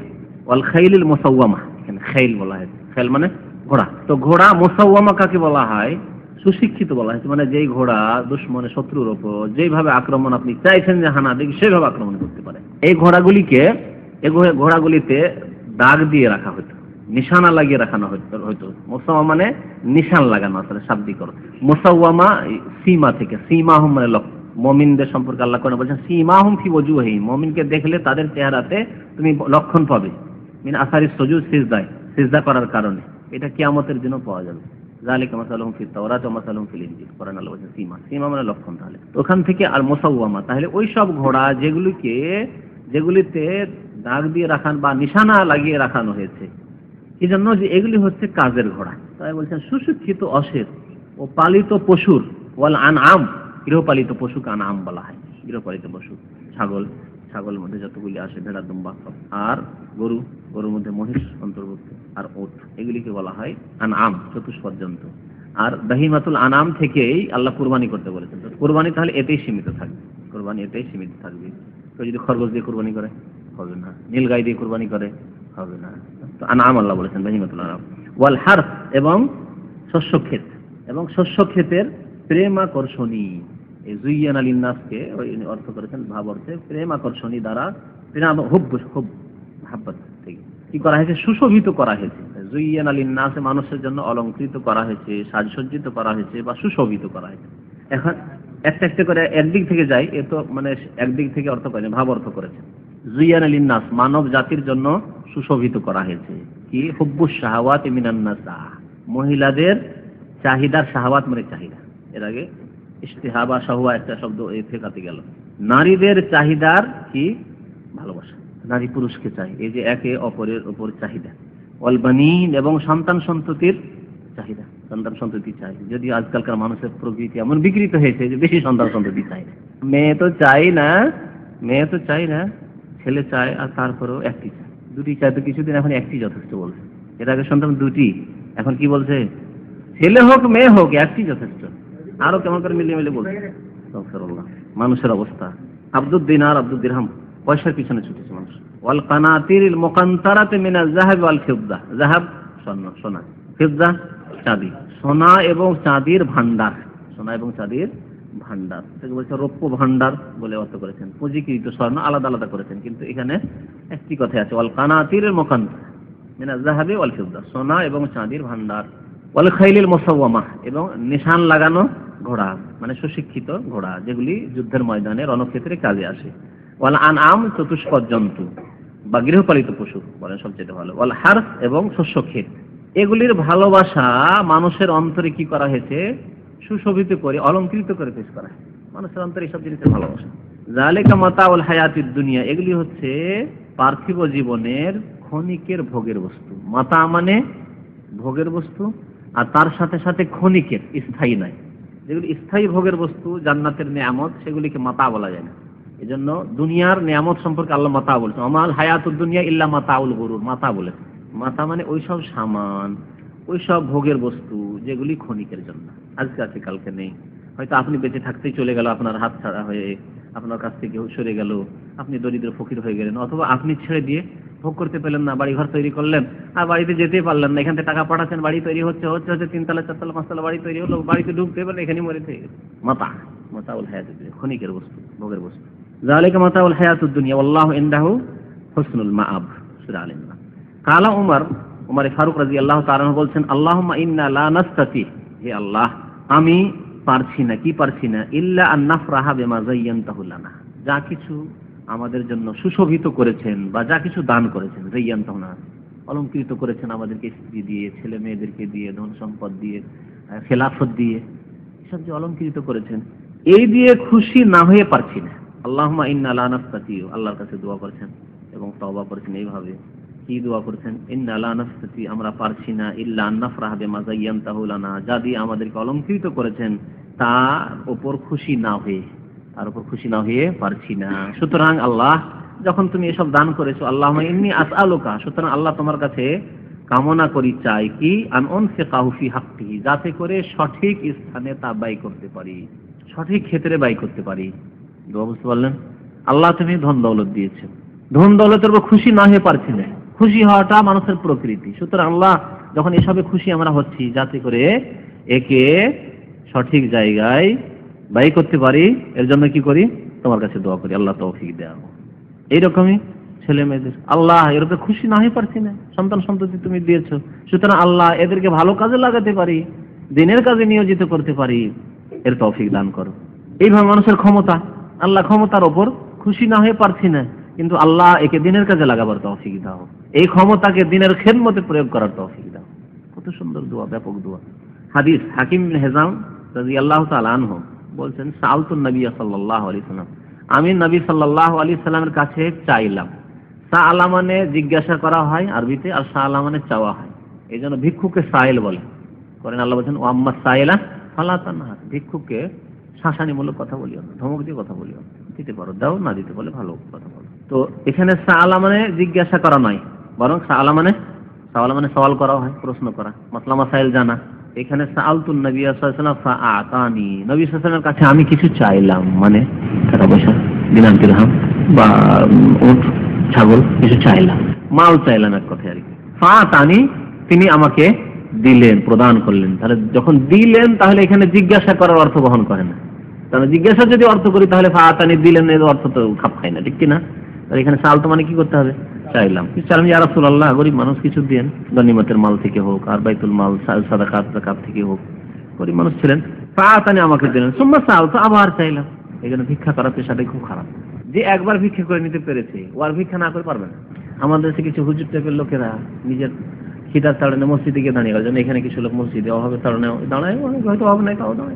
ওয়াল খাইলিল মোসাউয়ামা এখানে খাইল বলা হয়েছে। খাইল মানে ঘোড়া। তো ঘোড়া মোসাউয়ামা কাকে বলা হয়? সুশিক্ষিত বলা হয়েছে। মানে যেই ঘোড়া দুশ্মনের শত্রুর ওপর যেইভাবে আক্রমণ আপনি চাইছেন যে হানা দিক সেইভাবে আক্রমণ করতে পারে। এই ঘোড়াগুলিকে, এই ঘোড়া- ঘোড়াগুলিতে দাগ দিয়ে রাখা হতো, নিশানা লাগিয়ে রাখানো হতো মোসাওয়া মানে নিশান লাগানো, আসলে শাব্দিক অর্থ। মোসাওয়ামা সীমা থেকে, সীমাহুম মানে লক্ষ্য। মমিনদের সম্পর্কে আল্লাহ করে বলছেন, সীমাহুম ফি ওজুহি মমিনকে দেখলে তাদের চেহারাতে তুমি লক্ষণ পাবে। মিন আসারি সজুদ, সিজদায়, সিজদা করার কারণে। এটা কিয়ামতের জন্য পাওয়া যাবে। জালিকা মাসালুহুম ফিত তাওরাত ওয়া মাসালুহুম ফিল ইনজিল। কোরআন আল্লাহ বলছেন, সীমা। সীমা মানে লক্ষণ তাহলে। ওখান থেকে আর মোসাওয়ামা তাহলে ওই সব ঘোড়া যেগুলিকে, যেগুলিতে দাগ দিয়ে রাখান বা নিশানা লাগিয়ে রাখানো হয়েছে। এই জন্য যে এগুলি হচ্ছে কাজের ঘোড়া। তাই বলছেন, সুশিক্ষিত অশের ও পালিত পশুর, ওয়াল আন আম গৃহপালিত পশুকে আন আম বলা হয়। গৃহপালিত পশু, ছাগল, ছাগলের মধ্যে যতগুলি আসে, ভেড়া, দুম্বা আর গরু, গরুর মধ্যে মহিষ অন্তর্ভুক্ত। আর ওট, এগুলিকে বলা হয় আন আম চতুষ্পদ পর্যন্ত আর দাহিমাতুল আনাম থেকেই আল্লাহ কুরবানি করতে বলেছেন। কুরবানি তাহলে এতেই সীমিত থাকবে। কুরবানি এতেই সীমিত থাকবে। কেউ যদি খরগোশ দিয়ে কুরবানি করে হবে না, নীল গাই দিয়ে কুরবানি করে, হবে না। আনাম আল্লাহ বলেছেন, বাহিমাতুল আনাম ওয়াল হার এবং শস্য ক্ষেত। এবং শস্য ক্ষেতের প্রেম আকর্ষণী। এই জুইয়ান আলী নাসকে ওই অর্থ করেছেন ভাব অর্থে প্রেম আকর্ষণী দ্বারা প্রেম হুব হুব হাব্বাত থেকে। কি করা হয়েছে? সুশোভিত করা হয়েছে। জুইয়ান আলীন নাসে মানুষের জন্য অলঙ্কৃত করা হয়েছে, সাজসজ্জিত করা হয়েছে বা সুশোভিত করা হয়েছে। এখন একটা একটা করে একদিক থেকে যাই এ তো মানে একদিক থেকে অর্থ করেনি ভাব অর্থ করেছে। জুইয়ান নাস মানব জাতির জন্য সুশোভিত করা হয়েছে। কি? হুব্বুস শাহওয়াত মিনান্নাসা মহিলাদের চাহিদার শাহওয়াত মানে চাহিদা। এর আগে ইশতেহাবা শাহুয়া একটা শব্দ এ ফেকাতে গেল। নারীদের চাহিদার কি? ভালোবাসা। নারী পুরুষকে চাই। এই যে একে অপরের উপর চাহিদা। অলবানীন এবং সন্তান সন্ততির চাহিদা। সন্তান সন্ততি চাই। যদি আজকালকার মানুষের প্রকৃতি এমন বিকৃত হয়েছে যে বেশি সন্তান সন্ততি চাই মেয়ে তো চাই না, মেয়ে তো চাই না। ছেলে চায় আর তারপরেও একটি চায়। দুটি চায় তো কিছুদিন এখন একটি যথেষ্ট বলছে। এর আগে সন্তান দুটি, এখন কি বলছে? ছেলে হোক, মেয়ে হোক, একটি যথেষ্ট। আরও কেমন করে মিলিয়ে মিলিয়ে বলছে? মানুষের অবস্থা। আব্দুল দিনার আব্দুল দিরহাম পয়সার পিছনে ছুটেছে মানুষ। ওয়াল কানাতির মুকান্তারাতে মিনা জাহাব ওয়াল ফিদ্দা জাহাব স্বর্ণ, সোনা। ফিদ্দা চাঁদি। সোনা এবং চাঁদির ভান্ডার সোনা এবং চাঁদির ভান্ডার থেকে বলছে রৌপ্য ভান্ডার বলে অর্থ করেছেন। পুঁজিকৃত স্বর্ণ আলাদা আলাদা করেছেন। কিন্তু এখানে একটি কথা আছে, ওয়াল কানাতির জাহাবে ওয়াল ফিদ্দা সোনা এবং চাঁদির ভান্ডার ওয়াল খাইলিল মুসাওয়ামা, এবং নিশান লাগানো ঘোড়া মানে সুশিক্ষিত ঘোড়া, যেগুলি যুদ্ধের ময়দানে রণক্ষেত্রে কাজে আসে। ওয়াল আনআম, চতুষ্পদ জন্তু, বা গৃহপালিত পশু বলেন সবচেয়ে ভালো। ওয়াল হার্স এবং শস্য ক্ষেত। এগুলির ভালোবাসা মানুষের অন্তরে কি করা হয়েছে? সুশোভিত করে, অলঙ্কৃত করে পেশ করা। মানুষের অন্তরে এইসব জিনিসের ভালোবাসা। জালেকা মাতাউল হায়াতির দুনিয়া, এগুলি হচ্ছে পার্থিব জীবনের ক্ষণিকের ভোগের বস্তু। মাতা মানে ভোগের বস্তু, আর তার সাথে সাথে ক্ষণিকের, স্থায়ী নয়। যেগুলি স্থায়ী ভোগের বস্তু, জান্নাতের নিয়ামত, সেগুলিকে মাতা বলা যায় না। এজন্য দুনিয়ার নিয়ামত সম্পর্কে আল্লাহ মাতা বলছে আমাল হায়াতুদ দুনিয়া ইল্লা মাতাউল গরুর, মাতা বলে মাতা মানে ওইসব সামান, ওইসব ভোগের বস্তু, যেগুলি ক্ষণিকের জন্য। আজকে আছে, কালকে নেই। হয়তো আপনি বেঁচে থাকতেই চলে গেল, আপনার হাত ছাড়া হয়ে, আপনার কাছ থেকে সরে গেল, আপনি দরিদ্র ফকির হয়ে গেলেন, অথবা আপনি ছেড়ে দিয়ে ভোগ করতে পেলেন না বাড়ি ঘর তৈরি করলেন, আর বাড়িতে যেতেই পারলেন না, এখান থেকে টাকা পাঠাচ্ছেন, বাড়ি তৈরি হচ্ছে হচ্ছে হচ্ছে তিনতলা চারতলা পাঁচতলা বাড়ি তৈরি হলো, বাড়িতে ঢুকতে পারলে এখানে মরে থেকে। মাতা, মাতাউল দুনিয়া ক্ষণিকের বস্তু, ভোগের বস্তু। জালিকা মাতাউল হায়াতুদ দুনিয়া আল্লাহু ইনদাহু হুসনুল মাআব, সূরা আল ইমরান। কালা উমর উমর ফারুক রাদিয়াল্লাহু তাআলা বলছেন, আল্লাহুম্মা ইন্না লা নাস্তাতি হে আল্লাহ, আমি পারছি না, কি পারছি না? ইল্লা আন নাফরাহা বিমা যায়্যানতাহু লানা। যা কিছু আমাদের জন্য সুশোভিত করেছেন বা যা কিছু দান করেছেন যায়্যানতাহু লানা। অলঙ্কৃত করেছেন আমাদেরকে স্ত্রী দিয়ে, ছেলে মেয়েদেরকে দিয়ে, ধন সম্পদ দিয়ে খেলাফত দিয়ে। এসব যে অলঙ্কৃত করেছেন, এই দিয়ে খুশি না হয়ে পারছি না। আল্লাহুম্মা ইন্না নাস্তাতি আল্লাহর কাছে দোয়া করেছেন এবং তওবা করেছেন এইভাবে। কি দোয়া করছেন ইন্না লা নাস্তাতি আমরা পারছি না, ইল্লা আন নাফরাহ বিমা যায়্যানতাহু লানা। যা দিয়ে আমাদেরকে অলঙ্কৃত করেছেন, তার উপর খুশি না হয়ে, তার উপর খুশি না হয়ে পারছি না। সুতরাং আল্লাহ, যখন তুমি এসব দান করেছ আল্লাহ ইন্নি আসআলুকা, সুতরাং আল্লাহ তোমার কাছে কামনা করি, চাই কি, আন অনফিকাহু ফি হাক্কিহি, যাতে করে সঠিক স্থানে তা ব্যয় করতে পারি, সঠিক ক্ষেত্রে ব্যয় করতে পারি। বুঝতে পারলেন? আল্লাহ তুমি ধন দৌলত দিয়েছ ধন দৌলতের উপর খুশি না হয়ে পারছি না। খুশি হওয়াটা মানুষের প্রকৃতি। সুতরাং আল্লাহ যখন এসবে খুশি আমরা হচ্ছি, যাতে করে একে সঠিক জায়গায় ব্যয় করতে পারি, এর জন্য কি করি? তোমার কাছে দোয়া করি, আল্লাহ তৌফিক দেওয়া এইরকমই ছেলে মেয়েদের। আল্লাহ এর খুশি না হয়ে পারছি না। সন্তান সন্ততি তুমি দিয়েছ। সুতরাং আল্লাহ এদেরকে ভালো কাজে লাগাতে পারি, দিনের কাজে নিয়োজিত করতে পারি, এর তৌফিক দান করো। এইভাবে মানুষের ক্ষমতা। আল্লাহ ক্ষমতার ওপর খুশি না হয়ে পারছি না, কিন্তু আল্লাহ একে দিনের কাজে লাগাবার তৌফিক দাও। এই ক্ষমতাকে দিনের খেদমতে প্রয়োগ করার তৌফিক দাও। কত সুন্দর দোয়া, ব্যাপক দোয়া। হাদিস হাকিম হেজাম রাজি আল্লাহ আনহু বলছেন সালতুন নবী সাল্লাল্লাহু আলাইহি সাল্লাম আমি নবী সাল্লাল্লাহু আলাইহি সাল্লামের কাছে চাইলাম সা আলা মানে জিজ্ঞাসা করা হয় আরবিতে, আর সা আলা মানে চাওয়া হয়। এই জন্য ভিক্ষুকে সাইল বলে। করেন আল্লাহ বলছেন, ও আম্মা সাইলা ফালাতান ভিক্ষুকে শাসানিমূলক কথা বলিও না, ধমক দিয়ে কথা বলিও। দিতে পারো, দাও, না দিতে বলে ভালো কথা বলো। তো এখানে সাআলা মানে জিজ্ঞাসা করা নয়। বরং সাআলা মানে সাওয়ালা মানে সওয়াল করা হয়, প্রশ্ন করা। মাসলা মাসাইল জানা। এখানে সাআলতুন নবী আলাইহি ওয়াসাল্লাম ফাআতানি। নবী সাল্লাল্লাহু কাছে আমি কিছু চাইলাম মানে টাকা পয়সা, দিনার দিরহাম বা উট, ছাগল, কিছু চাইলাম। মাল চাইলাম এক কথায় আর কি। ফাআতানি, তিনি আমাকে দিলেন, প্রদান করলেন। তাহলে যখন দিলেন, তাহলে এখানে জিজ্ঞাসা করার অর্থ বহন করে না। তাহলে জিজ্ঞাসা যদি অর্থ করি, তাহলে ফাতানি দিলেন, এর অর্থ তো খাপ খায় না, ঠিক কি না? তাহলে এখানে সাল তো মানে কি করতে হবে? চাইলাম। চাইলাম ইয়া রাসূলুল্লাহ, গরিব মানুষ, কিছু দেন গনিমতের মাল থেকে হোক, আর বাইতুল মাল সাদাকাত, যাকাত থেকে হোক, গরিব মানুষ ছিলেন। ফাআতানি আমাকে দিলেন। সুম্মা সালতু আবার চাইলাম। এখানে ভিক্ষা করা পেশাটাই খুব খারাপ। যে একবার ভিক্ষা করে নিতে পেরেছে, ও আর ভিক্ষা না করে পারবে না। আমাদের দেশে কিছু হুজুর টাইপের লোকেরা নিজের খিদার তাড়নে মসজিদে গিয়ে দাঁড়িয়ে গেল। এখানে কিছু লোক মসজিদে অভাবের তাড়নে দাঁড়ায় হয়তো অভাব নাই, তাও দাঁড়ায়।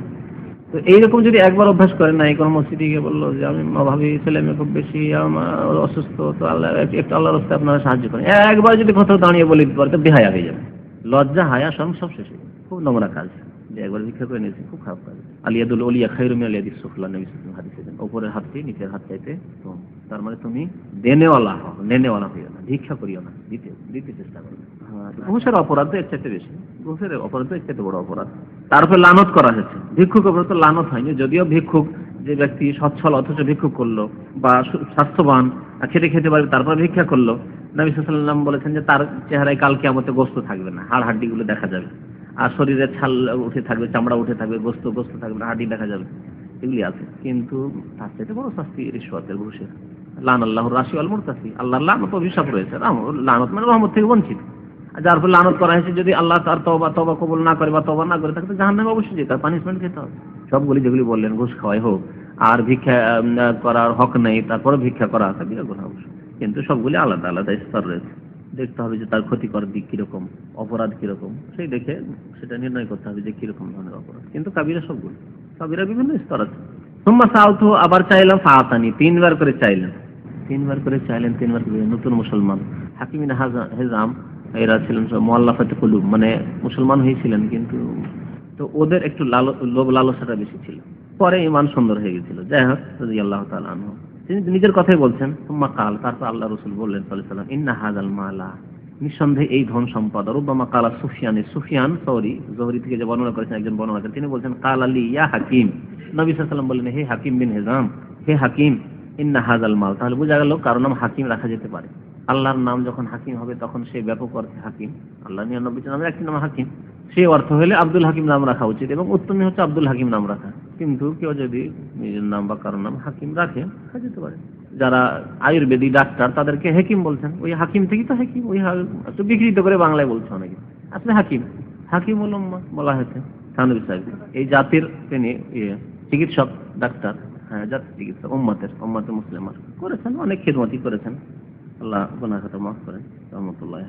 তো এইরকম যদি একবার অভ্যাস করেন না এই কোনো মসজিদে গিয়ে বলল যে আমি অভাবী ছেলে মেয়ে খুব বেশি, আমার অসুস্থ, তো আল্লাহ এক- একটু আল্লাহর রাস্তায় আপনারা সাহায্য করেন। একবার যদি কোথাও দাঁড়িয়ে বলে দিতে পারে তো বেহায়া হয়ে যাবে। লজ্জা, হায়া, সব সব শেষ খুব নোংরা কাজ। যে একবার ভিক্ষা করে নিয়েছে, খুব খারাপ কাজ। আলিয়াদুল অলিয়া খাইরুমি আলিয়াদিস সুফলা নবী সাল্লাল্লাহু আলাইহি ওয়াসাল্লাম উপরের হাত দিয়ে নিচের হাত চাইতে তার মানে তুমি দেনেওয়ালা হও, নেনেওয়ালা হইও না, ভিক্ষা করিও না, দিতে দিতে চেষ্টা করো। ঘুষের অপরাধ তো চাইতে বেশি। ঘুষের অপরাধ তো চাইতে বড় অপরাধ। তারপর লানত করা হয়েছে। ভিক্ষুক অপরাধ তো লানত হয়নি। যদিও ভিক্ষুক যে ব্যক্তি সচ্ছল, অথচ ভিক্ষুক করল বা স্বাস্থ্যবান, আর খেতে পারবে তারপর ভিক্ষা করল, নবী সাল্লাম বলেছেন যে তার চেহারায় কালকে আমাদের গোস্ত থাকবে না হাড় হাড্ডিগুলো দেখা যাবে। আর শরীরে ছাল উঠে থাকবে, চামড়া উঠে থাকবে, গোস্ত গোস্ত থাকবে না, হাড্ডি দেখা যাবে। এগুলি আছে। কিন্তু তার চাইতে বড় শাস্তি রিশ্বতের ঘুষের। লান আল্লাহ রাশি আল মুরতাসি আল্লাহর লানত অভিশাপ রয়েছে। লানত মানে রহমত থেকে বঞ্চিত। যার ফলে লানত করা হয়েছে, যদি আল্লাহ তার তবা তবা কবুল না করে বা তবা না করে, তাকে তো জাহান্নামে অবশ্যই যেতে হবে পানিশমেন্ট খেতে হবে। সবগুলি যেগুলি বললেন, ঘুষ খাওয়াই হোক, আর ভিক্ষা করার হক নেই তারপরে ভিক্ষা করা আছে বিরাট কথা অবশ্যই। কিন্তু সবগুলি আলাদা আলাদা স্তর রয়েছে। দেখতে হবে যে তার ক্ষতিকর দিক কীরকম, অপরাধ কীরকম, সেই দেখে সেটা নির্ণয় করতে হবে যে কীরকম ধরনের অপরাধ। কিন্তু কাবিরা সবগুলো কাবিরা বিভিন্ন স্তর আছে। তোমরা সাউথ আবার চাইলাম ফাতানি, তিনবার করে চাইলেন। তিনবার করে চাইলেন, তিনবার করে নতুন মুসলমান। হাকিমিন হাজা- হেজাম এরা ছিলেন সব মোয়াল্লাফাতে কুলুব মানে মুসলমান হয়েছিলেন কিন্তু তো ওদের একটু লোভ লালসাটা বেশি ছিল। পরে ইমান সুন্দর হয়ে গেছিল। যাই হোক যদি আল্লাহ আনহু। তিনি নিজের কথাই বলছেন তুম্মা কাল তারপর আল্লাহ রসুল বললেন সাল্লাম ইন্না হাযাল মালা নিঃসন্দেহে এই ধন সম্পদ। রুবামা কালা সুফিয়ান সুফিয়ান, সৌরি, জহরি থেকে যে বর্ণনা করেছেন একজন বর্ণনা করেন তিনি বলছেন, কাল আলী ইয়া হাকিম নবী সাল্লাম বললেন, হে হাকিম বিন হেজাম হে হাকিম ইন্না হাজাল মাল তাহলে বোঝা গেল কারও নাম হাকিম রাখা যেতে পারে। আল্লাহর নাম যখন হাকিম হবে, তখন সে ব্যাপক অর্থে হাকিম। আল্লাহ নিরানব্বই নামের একটি নাম হাকিম। সেই অর্থ হলে আব্দুল হাকিম নাম রাখা উচিত এবং উত্তমই হচ্ছে আব্দুল হাকিম নাম রাখা। কিন্তু কেউ যদি নিজের নাম বা কারোর নাম হাকিম রাখে যেতে পারে। যারা আয়ুর্বেদিক ডাক্তার, তাদেরকে হেকিম বলছেন। ওই হাকিম থেকেই তো হাকিম, ওই একটু বিকৃত করে বাংলায় বলছে অনেকে। আসলে হাকিম। হাকিম উলম্মা বলা হয়েছে থানবী সাহেব এই জাতির তিনি ইয়ে চিকিৎসক, ডাক্তার। হ্যাঁ জাতির চিকিৎসক, উম্মাতের, উম্মাতে মুসলিমার করেছেন, অনেক খেদমতি করেছেন। আল্লাহ গুনাহ খাতা মাফ করেন, রহমতুল্লাহ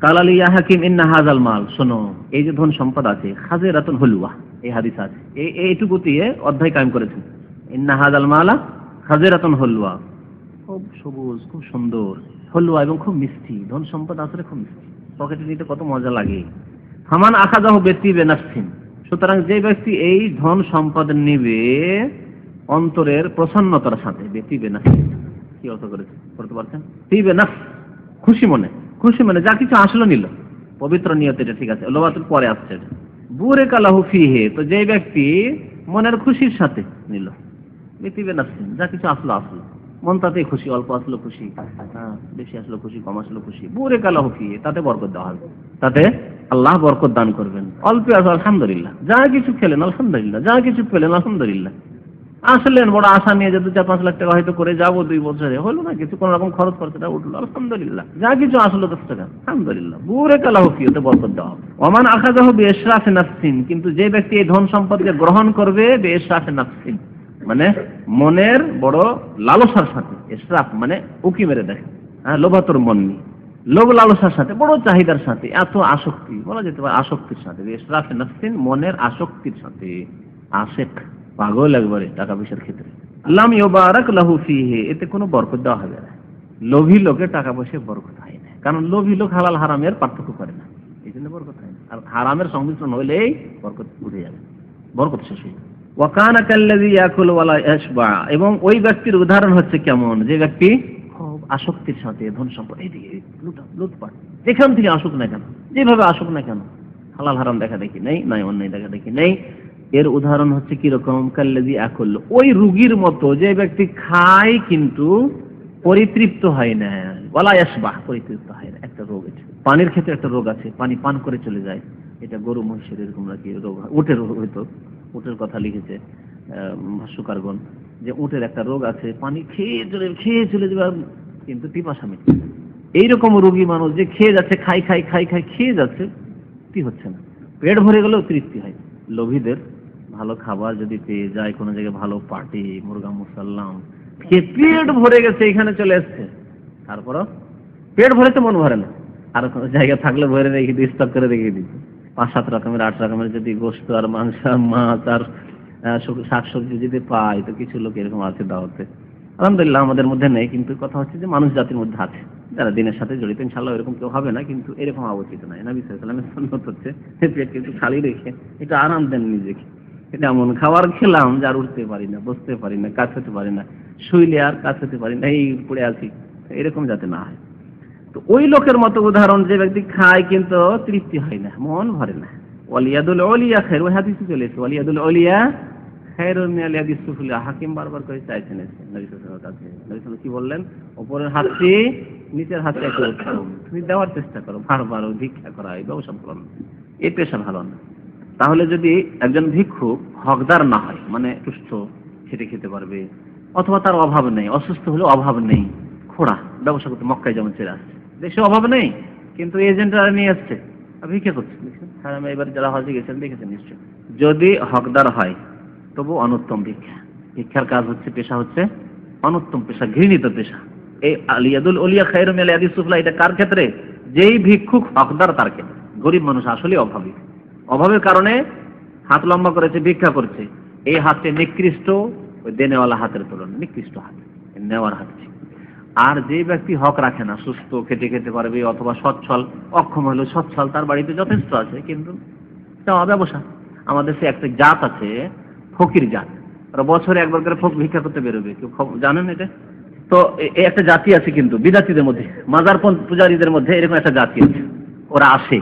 কালালি ইয়া হাকিম, ইন্না হাজাল মাল। শোনো, এই যে ধন সম্পদ আছে খাজেরাতুন হলুয়া এই হাদিস আছে। এই এইটুকু দিয়ে অধ্যায় কায়েম করেছেন ইন্না হাজাল মালা খাজেরাতুন হলুয়া খুব সবুজ, খুব সুন্দর। হলুয়া এবং খুব মিষ্টি। ধন সম্পদ আসলে খুব মিষ্টি। পকেটে নিতে কত মজা লাগে। হামান আখাজাহ ব্যক্তি বেনাফসিন। সুতরাং যে ব্যক্তি এই ধন সম্পদ নিবে, অন্তরের প্রসন্নতার সাথে, ব্যক্তি বেনাফসিন। কি অর্থ করেছে? করতে পারছেন? তিবে নাফস খুশি মনে। খুশি মনে, যা কিছু আসলো নিল। পবিত্র ঠিক আছে। পরে আসছে বুরে কালাহু ফিহে, তো যে ব্যক্তি মনের খুশির সাথে নিল। ব্যক্তিবে নাফসিন যা কিছু আসলো আসলো। মন তাতেই খুশি, অল্প আসলো খুশি হ্যাঁ বেশি আসলো খুশি, কম আসলো খুশি। বুরে কালাহু ফিহে, তাতে বরকত দেওয়া হবে। তাতে আল্লাহ বরকত দান করবেন। অল্প আসো, আলহামদুলিল্লাহ। যা কিছু খেলেন, আলহামদুলিল্লাহ। যা কিছু পেলেন, আলহামদুলিল্লাহ। আসলেন বড় আশা নিয়ে যেতে চার পাঁচ লাখ টাকা হয়তো করে যাব দুই বছরে। হলো না কিছু? কোন রকম খরচ খরচটা উঠল। আলহামদুলিল্লাহ। যা কিছু আসলো দশ টাকা আলহামদুলিল্লাহ। বুরে কালা হকি ওতে বরকত দেওয়া হবে। ওমান আখাজাহ বেশরাফে নাফসিন, কিন্তু যে ব্যক্তি এই ধন সম্পদকে গ্রহণ করবে বেশরাফে নাফসিন মানে মনের বড় লালসার সাথে, এশরাফ মানে উকি মেরে দেখে হ্যাঁ লোভাতর মন নিয়ে লোভ লালসার সাথে, বড় চাহিদার সাথে, এত আসক্তি, বলা যেতে পারে আসক্তির সাথে। এশরাফে নাফসিন মনের আসক্তির সাথে। আশেক। পাগল একবারে টাকা পয়সার ক্ষেত্রে। লাম ইউবারাক লাহু ফিহি, এতে কোনো বরকত দেওয়া হবে না। লোভী লোকে টাকা পয়সায় বরকত হয় না। কারণ লোভী লোক হালাল হারামের পার্থক্য করে না। এই জন্য বরকত হয় না। আর হারামের সংমিশ্রণ হলেই বরকত উঠে যাবে। বরকত শেষ হয়ে ওয়াকানা ইয়াকুল ওয়ালা ইয়াশবা। এবং ওই ব্যক্তির উদাহরণ হচ্ছে কেমন? যে ব্যক্তি খুব আসক্তির সাথে ধন সম্পদ এইদিকে লুটা, লুটপাট। যেখান থেকে আসুক না কেন, যেভাবে আসুক না কেন, হালাল হারাম দেখা দেখি নেই, নাই অন্যায় দেখা দেখি নেই। এর উদাহরণ হচ্ছে কীরকম কাল্লাজি আকল ওই রুগীর মতো যে ব্যক্তি খায় কিন্তু পরিতৃপ্ত হয় না। বলা আসবাহ পরিতৃপ্ত হয় না। একটা রোগ আছে। পানির ক্ষেত্রে একটা রোগ আছে। পানি পান করে চলে যায়। এটা গরু, মহিষের এরকম নাকি রোগ। উটের হয়তো। উটের কথা লিখেছে ভাষ্যকারগণ যে উটের একটা রোগ আছে। পানি খেয়ে চলে খেয়ে চলে যাবে কিন্তু পিপাসা মিটবে এইরকম রোগী মানুষ যে খেয়ে যাচ্ছে খাই খাই খাই খাই খেয়ে যাচ্ছে, তৃপ্তি হচ্ছে না। পেট ভরে গেলেও তৃপ্তি হয়। লোভীদের ভালো খাবার যদি পেয়ে যায়, কোনো জায়গায় ভালো পার্টি, মুরগা মুসাল্লাম পেট ভরে গেছে, এখানে চলে এসছে। তারপরও পেট ভরে তো মন ভরে না। আর কোনো জায়গা থাকলে ভরে রেখে দিই স্টক করে রেখে দিই। পাঁচ, সাত রকমের, আট রকমের যদি গোস্ত আর মাংস মাছ, আর শাক সবজি যদি পাই, তো কিছু লোক এরকম আছে দাওয়াতে। আলহামদুলিল্লাহ আমাদের মধ্যে নেই, কিন্তু কথা হচ্ছে যে মানুষ জাতির মধ্যে আছে। যারা দিনের সাথে জড়িত ইনশাল্লাহ এরকম কেউ হবে না, কিন্তু এরকম উচিত নয় নবী সাল্লামের হচ্ছে পেট কিন্তু খালি রেখে এটা আরাম দেন নিজেকে। এটা এমন খাবার খেলাম যার উঠতে পারি না, বসতে পারি না, কাজ হতে পারি না, শুইলে আর কাজ হতে পারি না, এই পড়ে আছি। এরকম যাতে না হয়। তো ওই লোকের মতো উদাহরণ যে ব্যক্তি খায় কিন্তু তৃপ্তি হয় না, মন ভরে না। ওয়ালিয়াদুল অলিয়া খের ওই হাদিসে চলে এসেছে ওয়ালিয়াদুল অলিয়া হাকিম বারবার করে চাইছেন কি বললেন? উপরের হাতটি, নিচের হাতে তুমি দেওয়ার চেষ্টা করো। বারবার ভিক্ষা করা, এই ব্যবসা না। এই পেশা ভালো না। তাহলে যদি একজন ভিক্ষুক হকদার না হয় মানে সুস্থ খেতে খেতে পারবে, অথবা তার অভাব নেই, অসুস্থ হলে অভাব নেই, খোড়া, ব্যবসা করতে মক্কায় যেমন চলে আসছে, দেশে অভাব নেই, কিন্তু এজেন্টরা নিয়ে আসছে ভিক্ষা করছে হ্যাঁ আমি এবার যারা হজে গেছেন, দেখেছেন নিশ্চয় যদি হকদার হয়, তবু অনুত্তম ভিক্ষা। ভিক্ষার কাজ হচ্ছে, পেশা হচ্ছে অনুত্তম পেশা, ঘৃণিত পেশা। এই আলিয়াদুল অলিয়া খায়ের মেলে আদি সুফলা, এটা কার ক্ষেত্রে? যেই ভিক্ষুক হকদার তার ক্ষেত্রে। গরিব মানুষ আসলে অভাবী। অভাবের কারণে হাত লম্বা করেছে, ভিক্ষা করছে। এই হাতটি নিকৃষ্ট ওই দেনেওয়ালা হাতের তুলনায়, নিকৃষ্ট হাত নেওয়ার হাত আর যে ব্যক্তি হক রাখে না, সুস্থ, খেটে খেতে পারবে অথবা সচ্ছল, অক্ষম হলেও সচ্ছল, তার বাড়িতে যথেষ্ট আছে, কিন্তু চাওয়া ব্যবসা। আমাদের সে একটা জাত আছে, ফকির জাত। ওরা বছরে একবার করে ফোক ভিক্ষা করতে বেরোবে, কেউ জানেন এটা? তো একটা জাতি আছে কিন্তু বিদাতিদের মধ্যে, মাজার পূজারীদের মধ্যে এরকম একটা জাতি আছে। ওরা আসে,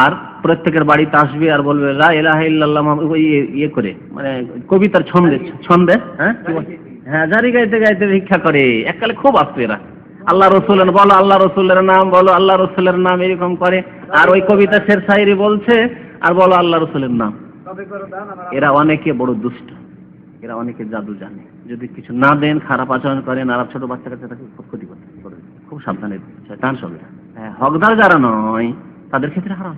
আর প্রত্যেকের বাড়িতে আসবে আর বলবে, লা ইলাহা ইয়ে- ইয়ে করে মানে কবিতার ছন্দে ছন্দে হ্যাঁ? হ্যাঁ জারি গাইতে গাইতে ভিক্ষা করে। এককালে খুব আসতো এরা। আল্লাহ রসুলের, বলো আল্লাহ রসুলের নাম, বলো আল্লাহ রসুলের নাম এরকম করে। আর ওই কবিতা শের শায়রি বলছে, আর বলো আল্লাহ রসুলের নাম। এরা অনেকে বড় দুষ্ট। এরা অনেকে জাদু জানে। যদি কিছু না দেন, খারাপ আচরণ করেন, আর ছোট বাচ্চা কাছে তাকে খুব ক্ষতি করতে করে খুব সাবধানে শয়তান সবে হ্যাঁ হকদার যারা নয়, তাদের ক্ষেত্রে হারাম।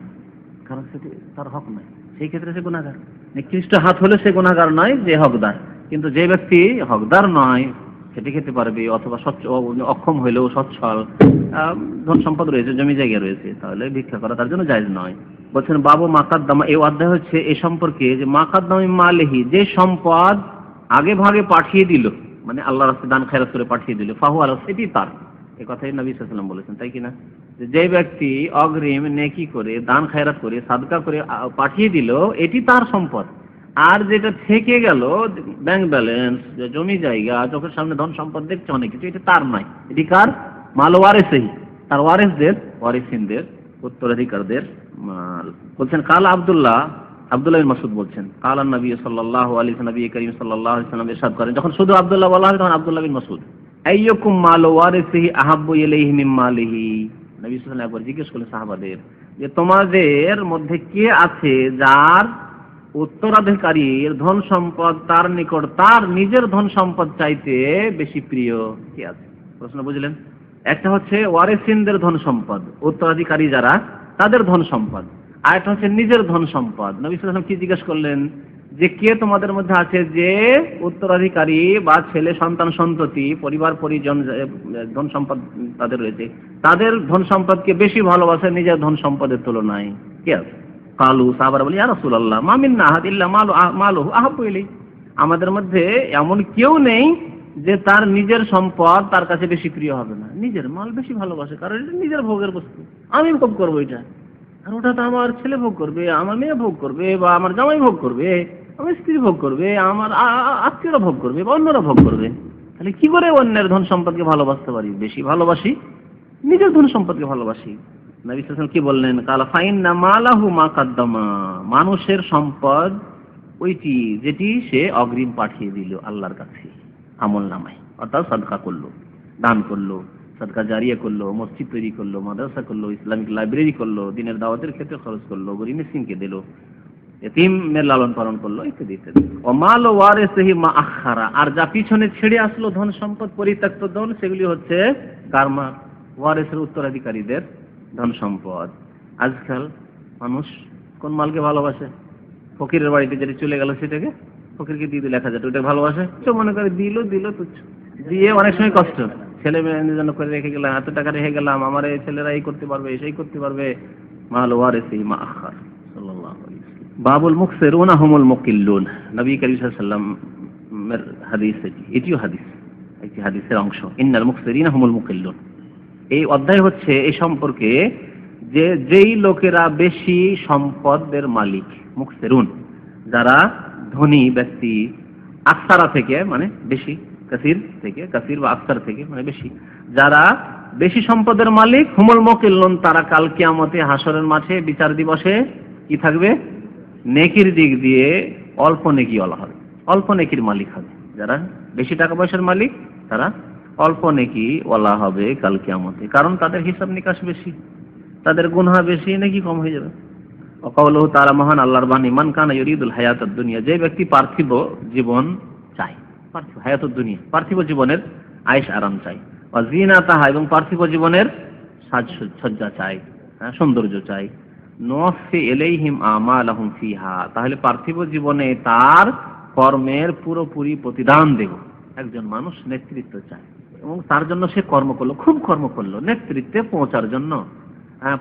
কারণ সেটি তার হক নয়? সেই ক্ষেত্রে সে গুণাগার নিকৃষ্ট হাত হলে সে গুণাগার নয় যে হকদার। কিন্তু যে ব্যক্তি হকদার নয় খেতে খেতে পারবে অথবা স্বচ্ছ অক্ষম হইলেও সচ্ছল ধন সম্পদ রয়েছে, জমি জায়গা রয়েছে, তাহলে ভিক্ষা করা তার জন্য জায়জ নয়। বলছেন, বাবু মাকাদ্দামা এই অধ্যায় হচ্ছে এ সম্পর্কে যে মাকাদ্দামি মালেহি, যে সম্পদ আগে ভাগে পাঠিয়ে দিল মানে আল্লাহ রাস্তায় দান খায়রাত করে পাঠিয়ে দিল, ফাহু আল্লাহ সেটি তার। এ কথাই নবী সাল্লাম বলেছেন, তাই কিনা যে ব্যক্তি অগ্রিম নেকি করে, দান, খায়রাত করে, সাদকা করে পাঠিয়ে দিল, এটি তার সম্পদ। আর যেটা থেকে গেল ব্যাংক ব্যালেন্স জমি জায়গা, চোখের সামনে ধন সম্পদ, দেখছে অনেক কিছু, এটা তার নয়। এটি কার? মাল ওয়ারেসেই। তার ওয়ারেসদের, ওয়ারিসিনদের, উত্তরাধিকারদের মাল। বলছেন, কাল আব্দুল্লাহ আব্দুল্লাহ মাসুদ বলছেন, কাল নবী সাল্লাল্লাহু আলাইহি নবী করিম সাল্লাল্লাহু আলাইহি সাল্লাম করেন। যখন শুধু আব্দুল্লাহ বলা হয়, তখন আব্দুল্লাহ মাসুদ আইয়ুকুম মাল ওয়ারিসিহি আহাব্বু ইলাইহি মিন মালিহি। নবী সাল্লাল্লাহু আলাইহি একবার জিজ্ঞেস করলেন সাহাবাদের যে তোমাদের মধ্যে কে আছে যার উত্তরাধিকারীর ধন সম্পদ তার নিকট তার নিজের ধন সম্পদ চাইতে বেশি প্রিয় কে আছে? প্রশ্ন বুঝলেন? একটা হচ্ছে ওয়ারেসিনদের ধন সম্পদ, উত্তরাধিকারী যারা, তাদের ধন সম্পদ। আর একটা হচ্ছে নিজের ধন সম্পদ। নবী সাল্লাল্লাহু কি জিজ্ঞেস করলেন? যে কে তোমাদের মধ্যে আছে যে উত্তরাধিকারী বা ছেলে, সন্তান, সন্ততি, পরিবার, পরিজন ধন সম্পদ তাদের রয়েছে। তাদের ধন সম্পদকে বেশি ভালোবাসে নিজের ধন সম্পদের তুলনায়। কে আছে? কালু সাহাবারা বলি, ইয়া রাসূলুল্লাহ মামিন মিন্না আহাদ ইল্লা মালু মালুহু আহাব্বু ইলাই আমাদের মধ্যে এমন কেউ নেই যে তার নিজের সম্পদ তার কাছে বেশি প্রিয় হবে না। নিজের মাল বেশি ভালোবাসে, কারণ এটা নিজের ভোগের বস্তু। আমি ভোগ করব এটা। আর ওটা তো আমার ছেলে ভোগ করবে, আমার মেয়ে ভোগ করবে, বা আমার জামাই ভোগ করবে। আমার স্ত্রী ভোগ করবে, আমার আত্মীয়রা ভোগ করবে, বা অন্যরা ভোগ করবে। তাহলে কি করে অন্যের ধন সম্পদকে ভালোবাসতে পারি? বেশি ভালোবাসি? নিজের ধন সম্পদকে ভালোবাসি। নবী সাল্লাল্লাহু কি বললেন? কালা ফাইন না মালাহু মা কাদ্দামা। মানুষের সম্পদ ওইটি, যেটি সে অগ্রিম পাঠিয়ে দিল আল্লাহর কাছে। আমল নামায়। অর্থাৎ সাদকা করল, দান করল, সাদকা জারিয়া করল, মসজিদ তৈরি করল, মাদ্রাসা করল, ইসলামিক লাইব্রেরি করল, দিনের দাওয়াতের ক্ষেত্রে খরচ করল, গরিব মিসকিনকে দিল। এতিমের লালন পালন করল, ইত্যাদি ইত্যাদি। অমাল ওয়ারেসহি মা আখারা আর যা পিছনে ছেড়ে আসলো, ধন সম্পদ, পরিত্যক্ত ধন, সেগুলি হচ্ছে কারমা, ওয়ারেসের উত্তরাধিকারীদের ধন সম্পদ। আজকাল মানুষ কোন মালকে ভালোবাসে? ফকিরের বাড়িতে যেটা চলে গেল সেটাকে ফকিরকে দিয়ে দিল এক হাজার ওটা ভালোবাসে? তো মনে করে দিল দিল তুচ্ছ দিয়ে অনেক সময় কষ্ট। ছেলে মেয়েদের জন্য করে রেখে গেলাম, এত টাকা রেখে গেলাম, আমার এই ছেলেরা এই করতে পারবে, সেই করতে পারবে। মাল ওয়ারেসি মা আখার। বাবুল মুকসিরুনা হুমুল মুকিল্লুন। নবী করিম সাল্লাল্লাহু এর হাদিস এটি, এটিও হাদিস, একটি হাদিসের অংশ। ইন্নাল মুকসিরিনা হুমুল মুকিল্লুন। এই অধ্যায় হচ্ছে এই সম্পর্কে যে, যেই লোকেরা বেশি সম্পদের মালিক মুকসেরুন যারা ধনী ব্যক্তি আকসারা থেকে মানে বেশি, কাসির থেকে, কাসির বা আকসার থেকে মানে বেশি, যারা বেশি সম্পদের মালিক, হুমুল মকিল্লন, তারা কাল কিয়ামতে হাসরের মাঠে বিচার দিবসে কি থাকবে? নেকির দিক দিয়ে অল্প নেকি বলা হবে। অল্প নেকির মালিক হবে। যারা বেশি টাকা পয়সার মালিক তারা অল্প নেকি বলা হবে কাল কিয়ামতে। কারণ তাদের হিসাব নিকাশ বেশি। তাদের গুনহা বেশি নাকি কম হয়ে যাবে। অকাউলহ তারা মহান আল্লাহর বাণী মান কানা ইউরিদুল হায়াতুদ দুনিয়া যে ব্যক্তি পার্থিব জীবন চায়। পার্থিব হায়াতুদ দুনিয়া পার্থিব জীবনের আয়েশ আরাম চাই অজিনা তাহা এবং পার্থিব জীবনের সাজ সজ্জা চাই হ্যাঁ, সৌন্দর্য চাই তাহলে পার্থিব জীবনে তার কর্মের পুরোপুরি প্রতিদান দেব। একজন মানুষ নেতৃত্ব চায়। এবং তার জন্য সে কর্ম করল, খুব কর্ম করল, নেতৃত্বে পৌঁছার জন্য।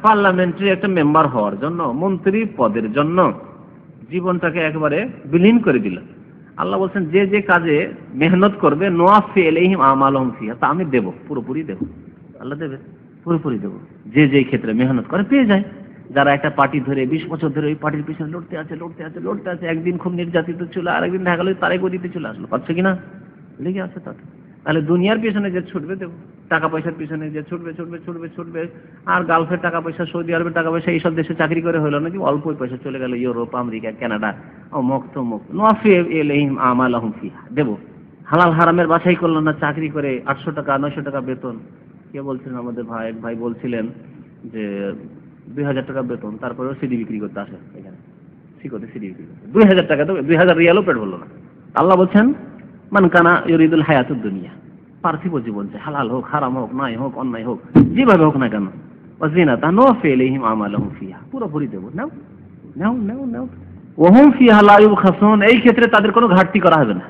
পার্লামেন্টারি একটা মেম্বার হওয়ার জন্য, মন্ত্রী পদের জন্য জীবনটাকে একবারে বিলীন করে দিল। আল্লাহ বলছেন, যে যে কাজে মেহনত করবে নোয়াফি এলেহিম আমালহম ফিহা, তা আমি দেব, পুরোপুরি দেব। আল্লাহ দেবে, পুরোপুরি দেব। যে যে ক্ষেত্রে মেহনত করে, পেয়ে যায়। যারা একটা পার্টি ধরে, বিশ বছর ধরে ওই পার্টির পিছনে লড়তে আছে লড়তে আছে লড়তে আছে, একদিন খুব নির্যাতিত ছিল আর একদিন দেখা গেল তারাই গদিতে চলে আসলো। পারছে কিনা লেগে আছে তাতে। তাহলে দুনিয়ার পিছনে যে ছুটবে দেবো টাকা পয়সার পিছনে যে ছুটবে ছুটবে ছুটবে ছুটবে, আর গালফের টাকা পয়সা সৌদি আরবের টাকা পয়সা এইসব দেশে চাকরি করে হলো নাকি? অল্প পয়সা চলে গেল, ইউরোপ, আমেরিকা, কানাডা, অমুক তমুক। নোয়াফি আমাল ফিহা। দেবো, হালাল হারামের বাছাই করল না চাকরি করে আটশো টাকা, নয়শো টাকা বেতন। কে বলছিলেন আমাদের ভাই? এক ভাই বলছিলেন যে দুই হাজার টাকা বেতন, তারপরেও সিডি বিক্রি করতে আসে এখানে। শিকতে সিডি বিক্রি করতে? দুই হাজার টাকা তো দুই হাজার রিয়ালও পেট বলল না। আল্লাহ বলছেন, মান কানা ইউরিদুল হায়াতুদ দুনিয়া। পার্থিব জীবন চাই, হালাল হোক, হারাম হোক, নাই হোক, অন্যায় হোক, যেভাবে হোক না কেন। ওয়াজিনা তা নো ফেলেহিম আমালাহুম ফিহা। পুরোপুরি দেবো, নাও নাও নাও নাও। ওহুম ফিহা লা ইউখাসুন এই ক্ষেত্রে তাদের কোনো ঘাটতি করা হবে না।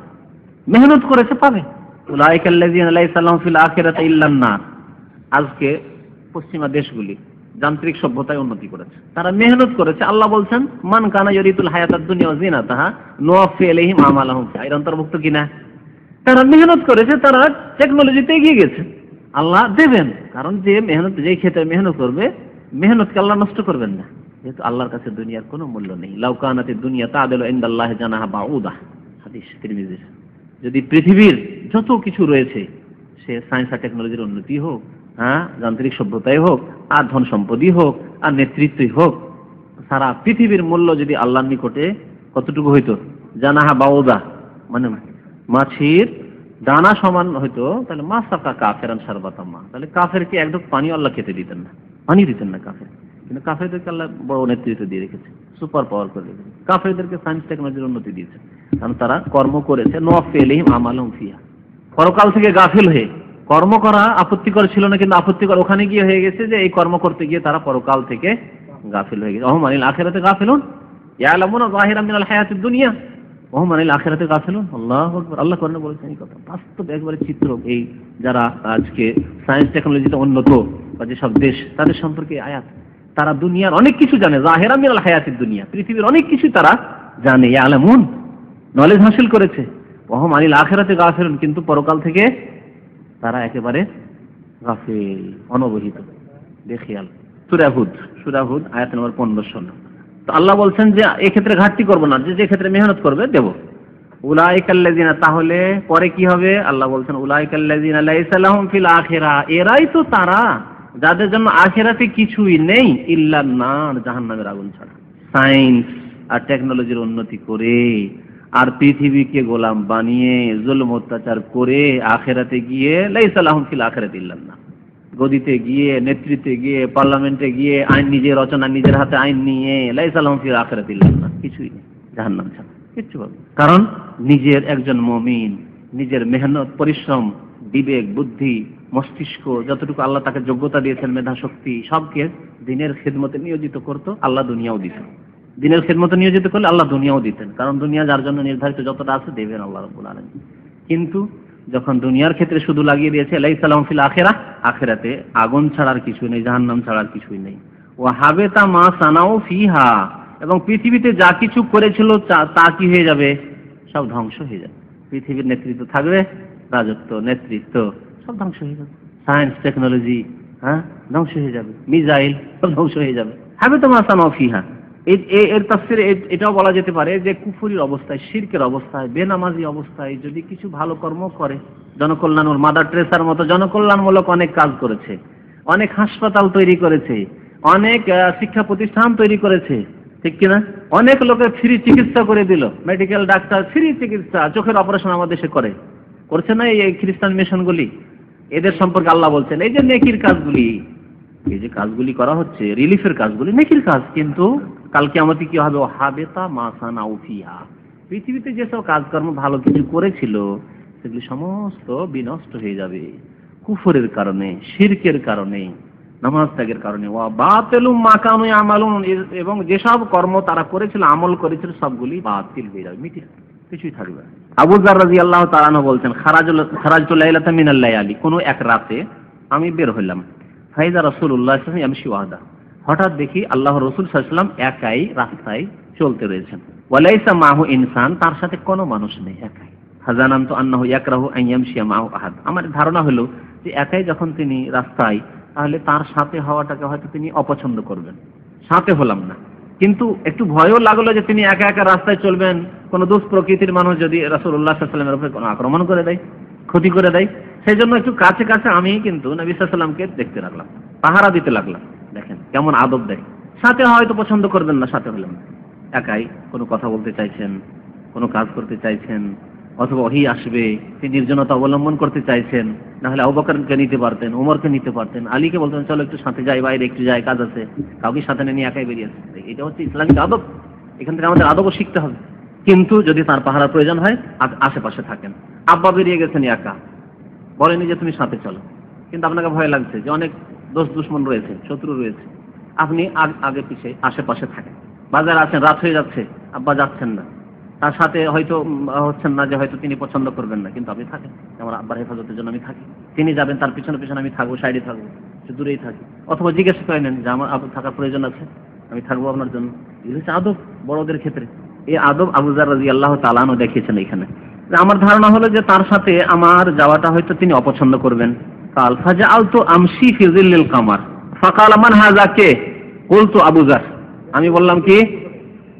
মেহনত করেছে, পাবে। উলাইকাল্লাযিনা লাইসা লাহুম ফিল আখিরাতি ইল্লান নার আজকে পশ্চিমা দেশগুলি যান্ত্রিক সভ্যতায় উন্নতি করেছে। তারা মেহনত করেছে। আল্লাহ বলছেন, মান কানা ইউরিদুল হায়াতাদ দুনিয়া ওয়া জিনাতাহা নুওয়াফি ইলাইহিম আমালাহুম। এর অন্তর্ভুক্ত কিনা তারা মেহনত করেছে, তারা টেকনোলজিতে এগিয়ে গেছে। আল্লাহ দেবেন, কারণ যে মেহনত, যে ক্ষেত্রে মেহনত করবে, মেহনতকে আল্লাহ নষ্ট করবেন না। যেহেতু আল্লাহর কাছে দুনিয়ার কোনো মূল্য নেই। লাউকানাতে দুনিয়া তা দিল ইন্দাল্লাহ জানাহা বাউদা। হাদিস তিরমিজির। যদি পৃথিবীর যত কিছু রয়েছে, সে সায়েন্স আর টেকনোলজির উন্নতি হোক হ্যাঁ? যান্ত্রিক সভ্যতাই হোক, আর ধন সম্পদই হোক, আর নেতৃত্বই হোক, সারা পৃথিবীর মূল্য যদি আল্লাহর নিকটে কতটুকু হইতো? জানাহা বাউদা মানে মাছির দানা সমান হইতো, তাহলে মা সাকা কাফেরান সারবাতাম্মা। তাহলে কাফেরকে এক ঢোক পানি আল্লাহ খেতে দিতেন না। পানি দিতেন না কাফের। কিন্তু কাফেরদেরকে আল্লাহ বড় নেতৃত্ব দিয়ে রেখেছে, সুপার পাওয়ার করে রেখেছে। কাফেরদেরকে সায়েন্স টেকনোলজির উন্নতি দিয়েছে। কারণ তারা কর্ম করেছে নোয়াফেলিহিম আমালম ফিয়া পরকাল থেকে গাফিল হয়ে কর্ম করা আপত্তিকর ছিল না, কিন্তু আপত্তিকর ওখানে গিয়ে হয়ে গেছে যে এই কর্ম করতে গিয়ে তারা পরকাল থেকে গাফিল হয়ে গেছে। অহমানিল আখেরাতে গাফিলুন? ইয়ালামুনা যাহিরাম মিনাল হায়াতিদ দুনিয়া। ওহমানিল আখেরাতে গাফিলুন? আল্লাহু আকবার। আল্লাহ কোরআনে বলেছেন এই কথা। বাস্তব একবারে চিত্র এই যারা আজকে সায়েন্স টেকনোলজিতে উন্নত বা যেসব দেশ, তাদের সম্পর্কে আয়াত। তারা দুনিয়ার অনেক কিছু জানে। জাহেরা মিনাল হায়াতিদ দুনিয়া। পৃথিবীর অনেক কিছু তারা জানে। ইয়ালামুন? নলেজ হাসিল করেছে। ওহম আনিল আখেরাতে গাফিলুন, কিন্তু পরকাল থেকে তারা একেবারে গাফিল, অনবহিত। বেখিয়াল সুরাহুদ সুরাহুদ আয়াত নম্বর পনেরো ষোলো। তো আল্লাহ বলছেন যে এক্ষেত্রে ঘাটতি করব না, যে যে ক্ষেত্রে মেহনত করবে, দেব। উলাইকাল্লাযিনা, তাহলে পরে কি হবে? আল্লাহ বলছেন, উলাইকাল্লাযিনা লাইসা লাহুম ফিল আখিরা। এরাই তো তারা, যাদের জন্য আখেরাতে কিছুই নেই ইল্লা নার, জাহান্নামের আগুন ছাড়া। সায়েন্স আর টেকনোলজির উন্নতি করে আর পৃথিবীকে গোলাম বানিয়ে, জুলম, অত্যাচার করে আখেরাতে গিয়ে, লাইসা লাহুম ফিল আখিরাতি ইল্লা নার গদিতে গিয়ে, নেতৃত্বে গিয়ে, পার্লামেন্টে গিয়ে, আইন নিজে রচনা, নিজের হাতে আইন নিয়ে লাইসালাম ফির আখেরাত না কিছুই নেই, জাহান্নাম ছাড়া, কিচ্ছু পাবে কারণ নিজের একজন মমিন, নিজের মেহনত, পরিশ্রম, বিবেক, বুদ্ধি, মস্তিষ্ক, যতটুকু আল্লাহ তাকে যোগ্যতা দিয়েছেন, মেধা, শক্তি, সবকে দিনের খেদমতে নিয়োজিত করত, আল্লাহ দুনিয়াও দিতেন দিনের খেদমতে নিয়োজিত করলে আল্লাহ দুনিয়াও দিতেন। কারণ দুনিয়া যার জন্য নির্ধারিত যতটা আছে দেবেন আল্লাহ রব্বুল আলমী কিন্তু যখন দুনিয়ার ক্ষেত্রে শুধু লাগিয়ে দিয়েছে আলাই সালাম ফিল আখেরা আখেরাতে আগুন ছাড়ার কিছুই নেই, জাহান্নাম ছাড়ার কিছুই নেই। ও হাবেতা মা সানাও ফিহা, এবং পৃথিবীতে যা কিছু করেছিল তা- কি হয়ে যাবে? সব ধ্বংস হয়ে যাবে। পৃথিবীর নেতৃত্ব থাকবে রাজত্ব, নেতৃত্ব, সব ধ্বংস হয়ে যাবে। সায়েন্স টেকনোলজি হ্যাঁ ধ্বংস হয়ে যাবে। মিজাইল সব ধ্বংস হয়ে যাবে। হবে তো মাসান ফিহা। এর তাফসিরে এটাও বলা যেতে পারে যে কুফুরির অবস্থায়, শিরকের অবস্থায়, বেনামাজি অবস্থায় যদি কিছু ভালো কর্ম করে, জনকল্যাণ ওর মাদার ট্রেসার মতো, জনকল্যাণমূলক অনেক কাজ করেছে, অনেক হাসপাতাল তৈরি করেছে, অনেক শিক্ষা প্রতিষ্ঠান তৈরি করেছে, ঠিক কিনা? অনেক লোকের ফ্রি চিকিৎসা করে দিল, মেডিকেল ডাক্তার, ফ্রি চিকিৎসা, চোখের অপারেশন আমাদের দেশে করে। করছে না এই খ্রিস্টান মিশনগুলি? এদের সম্পর্কে আল্লাহ বলছেন, এই যে নেকির কাজগুলি, এই যে কাজগুলি করা হচ্ছে রিলিফের কাজগুলি নেকির কাজ, কিন্তু কালকে আমাদের কি হবে? ও হাবেতা মাসানা উফিয়া পৃথিবীতে যেসব কাজকর্ম ভালো কিছু করেছিল, সেগুলি সমস্ত বিনষ্ট হয়ে যাবে। কুফরের কারণে, শিরকের কারণে, নামাজ ত্যাগের কারণে। ওয়া বাতিলুম মাকানু আমালুন এবং যেসব কর্ম তারা করেছিল, আমল করেছিল, সবগুলি বাতিল হয়ে যাবে মিটে কিছুই থাকবে আবু জার তাআলা আনহু বলছেন, খারাজুল, খারাজতুল লাইলাতা মিনাল লায়ালি কোন এক রাতে আমি বের হইলাম। ফাইজা রাসূলুল্লাহ সাল্লাল্লাহু আলাইহি ওয়াসাল্লাম হঠাৎ দেখি আল্লাহ রসুল ওয়াসাল্লাম একাই রাস্তায় চলতে রয়েছেন। ওয়ালাইসা মাহু ইনসান, তার সাথে কোনো মানুষ নেই একাই। হাজানান তো ইয়াকরাহু আন ইয়ামশিয়া মাহু আহাদ। আমার ধারণা হলো যে একাই যখন তিনি রাস্তায়, তাহলে তার সাথে হওয়াটাকে হয়তো তিনি অপছন্দ করবেন। সাথে হলাম না। কিন্তু একটু ভয়ও লাগল যে তিনি একা একা রাস্তায় চলবেন। কোনো দুষ প্রকৃতির মানুষ যদি রাসূলুল্লাহ সাল্লাল্লাহু আলাইহি উপরে কোনো আক্রমণ করে দেয়, ক্ষতি করে দেয়, সেই জন্য একটু কাছে কাছে আমি কিন্তু নবী সাল্লামকে দেখতে লাগলাম, পাহারা দিতে লাগলাম। দেখেন, কেমন আদব দেয়। সাথে হয়তো পছন্দ করবেন না, সাথে হলেন একাই কোনো কথা বলতে চাইছেন, কোনো কাজ করতে চাইছেন, অথবা ওহি আসবে, তিনি নির্জনতা অবলম্বন করতে চাইছেন, না হলে অবকারকে নিতে পারতেন ওমরকে নিতে পারতেন, আলীকে বলতেন, চলো একটু সাথে যাই, বাইরে একটু যাই, কাজ আছে। কাউকে সাথে নিয়ে একাই বেরিয়ে আসতে এটা হচ্ছে ইসলামিক আদব। এখান থেকে আমাদের আদবও শিখতে হবে। কিন্তু যদি তার পাহারার প্রয়োজন হয় আশেপাশে থাকেন। আব্বা বেরিয়ে গেছেন একা। বলেনি যে তুমি সাথে চলো। কিন্তু আপনাকে ভয় লাগছে যে অনেক দোষ দুশ্মন রয়েছে, শত্রু রয়েছে। আপনি আগে পিছে, আশেপাশে থাকেন। বাজার আছেন, রাত হয়ে যাচ্ছে, আব্বা যাচ্ছেন না। তার সাথে হয়তো হচ্ছেন না যে হয়তো তিনি পছন্দ করবেন না, কিন্তু আপনি থাকেন। আমার আব্বার হেফাজতের জন্য আমি থাকি। তিনি যাবেন, তার পিছনে পিছনে আমি থাকব, সাইডে থাকব, একটু দূরেই থাকি। অথবা জিজ্ঞেস করে নেন যে আমার থাকার প্রয়োজন আছে, আমি থাকব আপনার জন্য। এগুলো হচ্ছে আদব, বড়দের ক্ষেত্রে। এই আদব আবুজার রাজি আল্লাহ তালানো দেখিয়েছেন এখানে। আমার ধারণা হলো যে তার সাথে আমার যাওয়াটা হয়তো তিনি অপছন্দ করবেন। কাল ফাজা আলতো আমসি ফিজিল কামার ফাকাল আমান হাজা কে বলতো আবুজার আমি বললাম কি?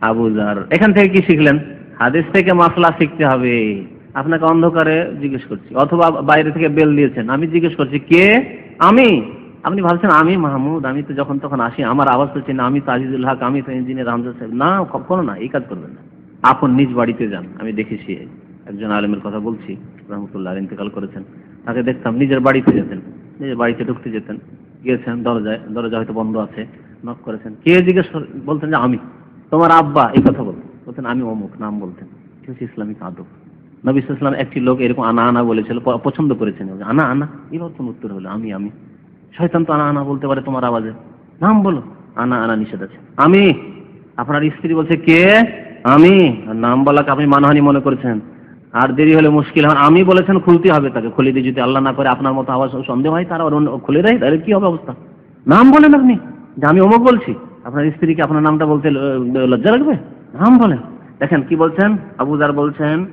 আবুজার এখান থেকে কি শিখলেন? হাদিস থেকে মাসলা শিখতে হবে। আপনাকে অন্ধকারে জিজ্ঞেস করছি। অথবা বাইরে থেকে বেল দিয়েছেন। আমি জিজ্ঞেস করছি, কে? আমি। আপনি ভাবছেন, আমি মাহমুদ। আমি তো যখন তখন আসি, আমার আওয়াজ তো চিনি। আমি তাজিজুল হক, আমি তো ইঞ্জিনিয়ার হামজা সাহেব। না, কখনো না, এই কাজ করবেন না। আপন নিজ বাড়িতে যান। আমি দেখেছি, একজন আলেমের কথা বলছি। রহমতুল্লাহ ইন্তেকাল করেছেন। তাকে দেখতাম, নিজের বাড়িতে যেতেন নিজের বাড়িতে ঢুকতে যেতেন। গিয়েছেন দরজায়, দরজা হয়তো বন্ধ আছে নক করেছেন। কে জিজ্ঞেস বলতেন যে আমি। তোমার আব্বা, এই কথা বলতেন। বলতেন, আমি অমুক, নাম বলতেন। হচ্ছে ইসলামিক আদব। নবী ইসলাম একটি লোক এরকম আনা আনা বলেছিল পছন্দ করেছেন। আনা আনা? এবার তোমার উত্তর হলো, আমি আমি। শয়তান তো আনা আনা বলতে পারে তোমার আওয়াজে। নাম বলো। আনা আনা নিষেধ আছে। আমি? আপনার স্ত্রী বলছে, কে? আমি। নাম বলাকে আপনি মানহানি মনে করেছেন। আর দেরি হলে মুশকিল হন আমি বলেছেন খুলতে হবে তাকে, খুলে দিয়ে যদি আল্লাহ না করে আপনার মতো আওয়াজ সন্দেহ হয়, তারা অন্য- খুলে দেয়, তাহলে কি হবে অবস্থা? নাম বলেন আপনি। যে আমি অমুক বলছি, আপনার স্ত্রীকে আপনার নামটা বলতে লজ্জা লাগবে? নাম বলেন। দেখেন কি বলছেন? আবুজার বলছেন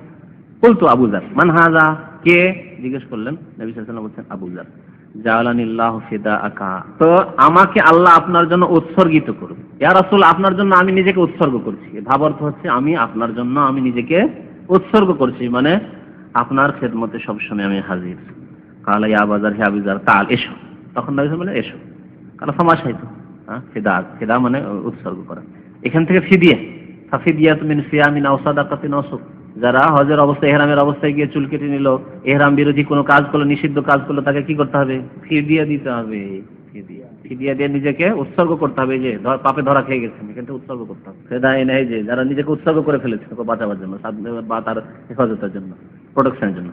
বলতো আবুজার মান হাজা, কে? জিজ্ঞেস করলেন, নবী বলছেন আবুজার জালানিল্লাহ ফিদা আকা তো আমাকে আল্লাহ আপনার জন্য উৎসর্গিত করুন ইয়া রাসূল, আপনার জন্য আমি নিজেকে উৎসর্গ করছি। ভাব অর্থ হচ্ছে আমি আপনার জন্য আমি নিজেকে উৎসর্গ করছি মানে আপনার খেদমতে সবসময় আমি হাজির। কালা ইয়া বাজার হে আবুজার, কাল এসো। তখন নবী বলে, এসো। কালা সমাসাইতো হ্যাঁ ফিদা ফিদা মানে উৎসর্গ করা। এখান থেকে ফিদিয়া। ফাফিদিয়াত মিন সিয়ামিন আও সাদাকাতিন আও। যারা হজের অবস্থায় এহরামের অবস্থায় গিয়ে চুল কেটে নিল, এহরাম বিরোধী কোনো কাজ করল, নিষিদ্ধ কাজ করল, তাকে কি করতে হবে? ফিদিয়া দিতে হবে। ফিদিয়া। ফিদিয়া দিয়ে নিজেকে উৎসর্গ করতে হবে যে ধর- পাপে ধরা খেয়ে গেছেন কিন্তু উৎসর্গ করতে হবে। ফেদায় নেই যে যারা নিজেকে উৎসর্গ করে ফেলেছে বাঁচাবার জন্য বা তার হেফাজতের জন্য প্রোটেকশনের জন্য।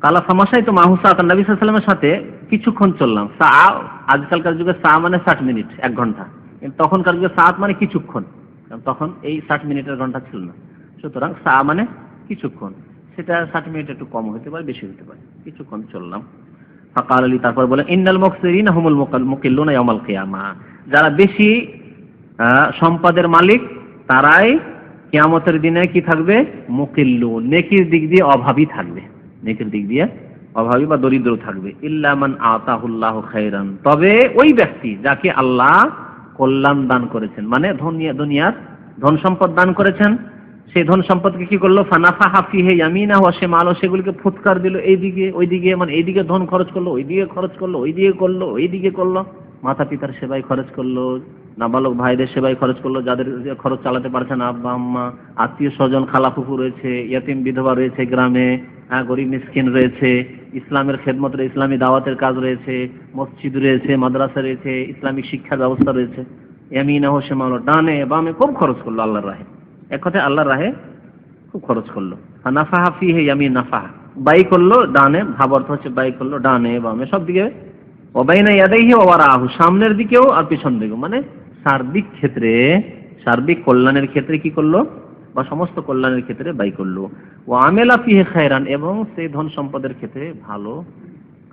কালা ফামাসাই তো মাহুসা নবী সাল্লামের সাথে কিছুক্ষণ চললাম। সা, আজকালকার যুগে সা মানে ষাট মিনিট, এক ঘণ্টা। কিন্তু তখনকার যুগে সাত মানে কিছুক্ষণ। কারণ তখন এই ষাট মিনিটের ঘণ্টা ছিল না। সুতরাং সা মানে কিছুক্ষণ। সেটা ষাট মিনিট একটু কম হতে পারে, বেশি হতে পারে। কিছুক্ষণ চললাম। ফাকাল আলী তারপর বলে, ইন্নাল মকসিরিন হুমুল মুকিল্লুনা ইয়াউমাল কিয়ামা। যারা বেশি সম্পদের মালিক, তারাই কিয়ামতের দিনে কি থাকবে? মুকিল্লু নেকির দিক দিয়ে অভাবী থাকবে। নেকির দিক দিয়ে অভাবী বা দরিদ্র থাকবে। ইল্লামান আতাহুল্লাহ খাইরান তবে ওই ব্যক্তি যাকে আল্লাহ কল্যাণ দান করেছেন মানে দুনিয়ার ধন সম্পদ দান করেছেন সেই ধন সম্পদকে কি করল? ফানাফা হাফি হে ইয়ামিনা হওয়া সে মালো সেগুলিকে ফুৎকার দিল এইদিকে, ওইদিকে মানে এইদিকে ধন খরচ করল, ওইদিকে খরচ করল, ওইদিকে করল ওইদিকে করল। মাতা পিতার সেবায় খরচ করল, নাবালক ভাইদের সেবায় খরচ করল, যাদের খরচ চালাতে পারছে না, আব্বা, আম্মা, আত্মীয় স্বজন, খালাফুফু রয়েছে, ইয়াতিম বিধবা রয়েছে গ্রামে হ্যাঁ গরিব মিসকিন রয়েছে, ইসলামের খেদমত ইসলামী দাওয়াতের কাজ রয়েছে, মসজিদ রয়েছে, মাদ্রাসা রয়েছে, ইসলামিক শিক্ষার ব্যবস্থা রয়েছে। এমিনা হোসে মালো ডানে বামে খুব খরচ করল, আল্লাহর রাহে। এক কথায় আল্লাহর রাহে খুব খরচ করল। নাফাহা ফি হে ইয়ামি নাফাহা। বাই করল ডানে, ভাব অর্থ হচ্ছে বাই করল ডানে, বামে, সব দিকে। অবাইনা ইয়াদাইহি ওয়ারা আহু সামনের দিকেও আর পিছন দিকেও মানে সার্বিক ক্ষেত্রে, সার্বিক কল্যাণের ক্ষেত্রে কি করল? বা সমস্ত কল্যাণের ক্ষেত্রে বাই করল। ও আমেলা ফিহে খায়রান এবং সেই ধন সম্পদের ক্ষেত্রে ভালো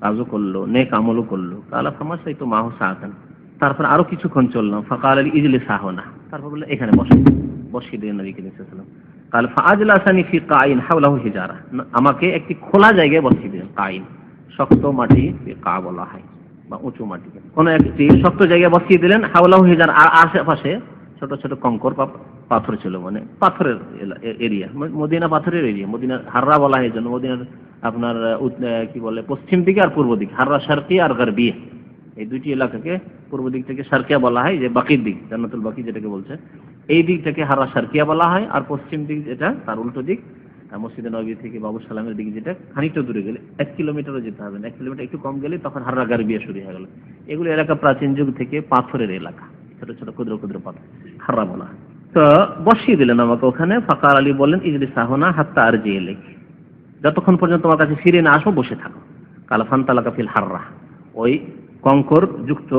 কাজও করল, নেক আমলও করল। কালা ফামাসাই তো মাহ সাহাতান তারপর আরও কিছুক্ষণ চললাম। ফাকাল আলী ইজলি সাহনা তারপর বলল, এখানে বসে। বসিয়ে ফাজলাসানি ফি কাইন হিজারা। আমাকে একটি খোলা জায়গায় বসিয়ে দিলেন কাইন। শক্ত মাটি কা বলা হয় বা উঁচু মাটিকে কোন একটি শক্ত জায়গায় বসিয়ে দিলেন হাওলাহু হিজার আর আশেপাশে ছোট ছোট কঙ্কর পাথর ছিল মানে পাথরের এরিয়া। মদিনা পাথরের এরিয়া। মদিনার হাররা বলা হয় জন্য মদিনার আপনার কি বলে, পশ্চিম দিকে আর পূর্ব দিকে। হাররা শারকি আর গারবিয়া। এই দুইটি এলাকাকে পূর্ব দিক থেকে সার্কিয়া বলা হয়, যে বাকির দিক, জান্নাতুল বাকি যেটাকে বলছে। এই দিকটাকে হাররা সার্কিয়া বলা হয়, আর পশ্চিম দিক যেটা, তার উল্টো দিক মসজিদে নবী থেকে বাবু সালামের দিকে যেটা, খানিকটা দূরে গেলে, এক কিলোমিটারও যেতে হবে না, এক কিলোমিটার একটু কম গেলে তখন হাররা গারবিয়া শুরু হয়ে গেল। এগুলো এলাকা প্রাচীন যুগ থেকে পাথরের এলাকা, ছোট ছোট ক্ষুদ্র ক্ষুদ্র পাথর, হাররা বলা তো বসিয়ে দিলেন আমাকে ওখানে, ফাকার আলী বললেন ইজলি সাহনা হাত্তা আর যে এলে যতক্ষণ পর্যন্ত তোমার কাছে ফিরে না আসো বসে থাকো। কালাফান তালাকা ফিল হাররা। ওই কঙ্কর যুক্ত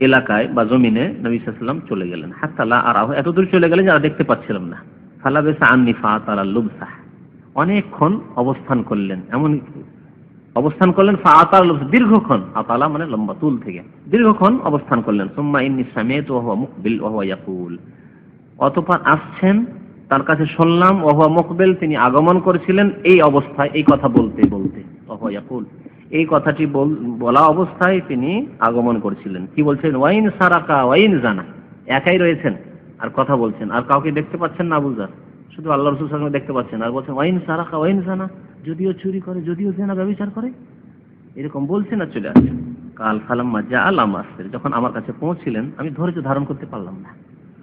এলাকায় বা জমিনে নবী সাল্লাম চলে গেলেন। হাত্তালা আর এত দূর চলে গেলেন যারা দেখতে পাচ্ছিলাম না। ফালাবেসা আন্নি ফা তালা লুবসাহ। অনেকক্ষণ অবস্থান করলেন, এমন অবস্থান করলেন দীর্ঘক্ষণ। আতালা মানে লম্বা, তুল থেকে। দীর্ঘক্ষণ অবস্থান করলেন। সুম্মা ইন্নি সামেত ওহুয়া মুকবিল ওহুয়া ইয়াকুল। অতপর আসছেন, তার কাছে শুনলাম ওহুয়া মুকবিল, তিনি আগমন করেছিলেন। এই অবস্থায়, এই কথা বলতে বলতে ওহুয়া ইয়াকুল। এই কথাটি বলা অবস্থায় তিনি আগমন করছিলেন। কি বলছেন? ওয়াইন সারাকা, ওয়াইন জানা। একাই রয়েছেন। আর কথা বলছেন। আর কাউকে দেখতে পাচ্ছেন না বুঝার শুধু আল্লাহ রসুল সঙ্গে দেখতে পাচ্ছেন। আর বলছেন, ওয়াইন সারাকা, ওয়াইন জানা। যদিও চুরি করে, যদিও জেনা ব্যবচার করে। এরকম বলছেন আর চলে আসছেন। কাল ফালাম্মা যা আল্লাহ আসতেন যখন আমার কাছে পৌঁছিলেন, আমি ধৈর্য ধারণ করতে পারলাম না।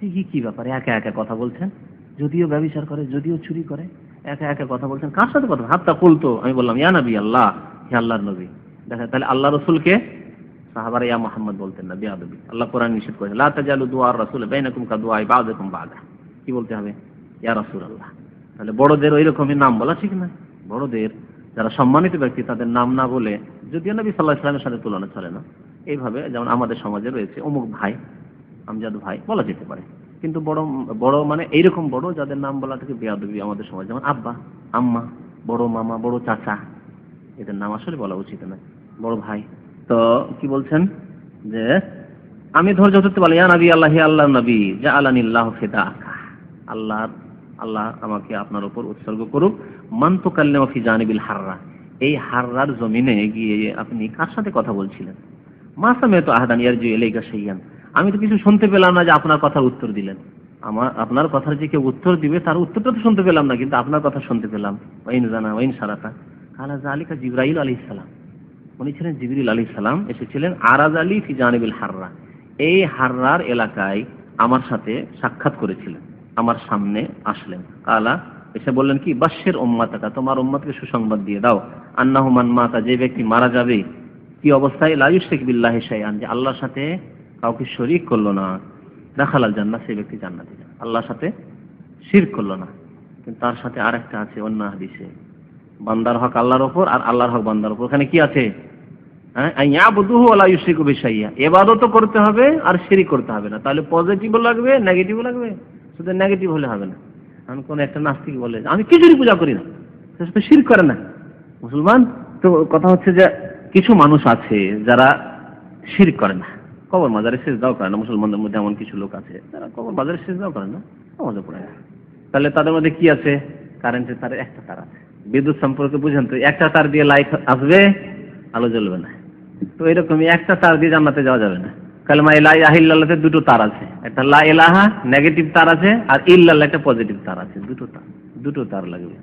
কি কি ব্যাপারে? একা একা কথা বলছেন? যদিও ব্যবচার করে, যদিও চুরি করে, একা একা কথা বলছেন? কার সাথে কথা হাতটা খুলতো আমি বললাম, ইয়া নবী আল্লাহ হে আল্লাহর নবী। দেখা তাহলে আল্লাহ রসুলকে সাহাবারা ইয়া মোহাম্মদ বলতেন না, বিয়াদবি। আল্লাহ কোরআন নিষেধ করেছে, লা তাজালু দুআর রাসূল বাইনাকুম কা দুআই বাযুকুম বাদা। কি বলতে হবে? ইয়া রাসূলুল্লাহ। তাহলে বড়দের ওই রকমই নাম বলা ঠিক না। বড়দের যারা সম্মানিত ব্যক্তি, তাদের নাম না বলে যদিও নবী সাল্লাহ ইসলামের সাথে তুলনা চলে না। এইভাবে যেমন আমাদের সমাজে রয়েছে, অমুক ভাই, আমজাদ ভাই, বলা যেতে পারে। কিন্তু বড় বড় মানে এইরকম বড় যাদের নাম বলা থেকে বেয়াদবি আমাদের সমাজ। যেমন আব্বা, আম্মা, বড় মামা, বড় চাচা এদের নাম আসলে বলা উচিত না বড় ভাই, তো কি বলছেন? যে, আমি ধৈর্য ধরতে পারি, ইয়া নবী আল্লাহ আল্লাহ নবী যা আল্লাহ ফেদা আল্লাহ আল্লাহ আমাকে আপনার উপর উৎসর্গ করুক। মান্ত কাল্লে জানিবিল হাররা। এই হাররার জমিনে গিয়ে আপনি কার সাথে কথা বলছিলেন? মাসামে তো আহাদান ইয়ার জু এলাইকা সেইয়ান আমি তো কিছু শুনতে পেলাম না যে আপনার কথার উত্তর দিলেন। আমার, আপনার কথার যে কেউ উত্তর দিবে, তার উত্তরটা তো শুনতে পেলাম না, কিন্তু আপনার কথা শুনতে পেলাম। ওয়াইন জানা, ওয়াইন সারাতা। কালা জালিকা জিব্রাইল আলী সালাম। উনি ছিলেন জিবরিল আলী সালাম, এসেছিলেন আরাজ আলী ফি জানিবিল হাররা। এই হাররার এলাকায় আমার সাথে সাক্ষাৎ করেছিলেন, আমার সামনে আসলেন। কালা, এসে বললেন কি বাস্যের উম্মাতাকা, তোমার উম্মাতকে সুসংবাদ দিয়ে দাও। আন্নাহুমান মাতা, যে ব্যক্তি মারা যাবে, কি অবস্থায়? লায়ুশেক বিল্লাহ শাইআন, যে আল্লাহর সাথে কাউকে শরিক করল না, দেখালাল জান্নাত সেই ব্যক্তি জান্নাতে। আল্লাহর সাথে শির করল না। কিন্তু তার সাথে আর একটা আছে অন্য হাদিসে। বান্দার হক আল্লাহর ওপর আর আল্লাহর হক বান্দার ওপর ওখানে কি আছে? হ্যাঁ? ইয়াবুদুহু ওয়ালা ইউশরিকু বিশাইয়া। ইবাদতও করতে হবে আর শিরিক করতে হবে না। তাহলে পজিটিভও লাগবে নেগেটিভও লাগবে? শুধু নেগেটিভ হলে হবে না। আমি কোন একটা নাস্তিক বলে, আমি কিছুরই পূজা করি না। সে তো শিরক করে না। মুসলমান, তো কথা হচ্ছে যে কিছু মানুষ আছে যারা শিরক করে না। কবর মাজারে শেষ দাও করে না। মুসলমানদের মধ্যে এমন কিছু লোক আছে যারা কবর মাজারে শেষ দাও করে না, নামাজও পড়ে না। তাহলে তাদের মধ্যে কি আছে? কারেন্টের তারের একটা তার আছে। বিদ্যুৎ সম্পর্কে বুঝেন তো, একটা তার দিয়ে লাইট আসবে, আলো জ্বলবে না। তো এরকমই একটা তার দিয়ে জান্নাতে যাওয়া যাবে না। কালমা ইলা ইলাহিল্লাহতে দুটো তার আছে। একটা লা ইলাহা নেগেটিভ তার আছে, আর ইল্লাল্লাহ একটা পজিটিভ তার আছে। দুটো তার দুটো তার লাগবে।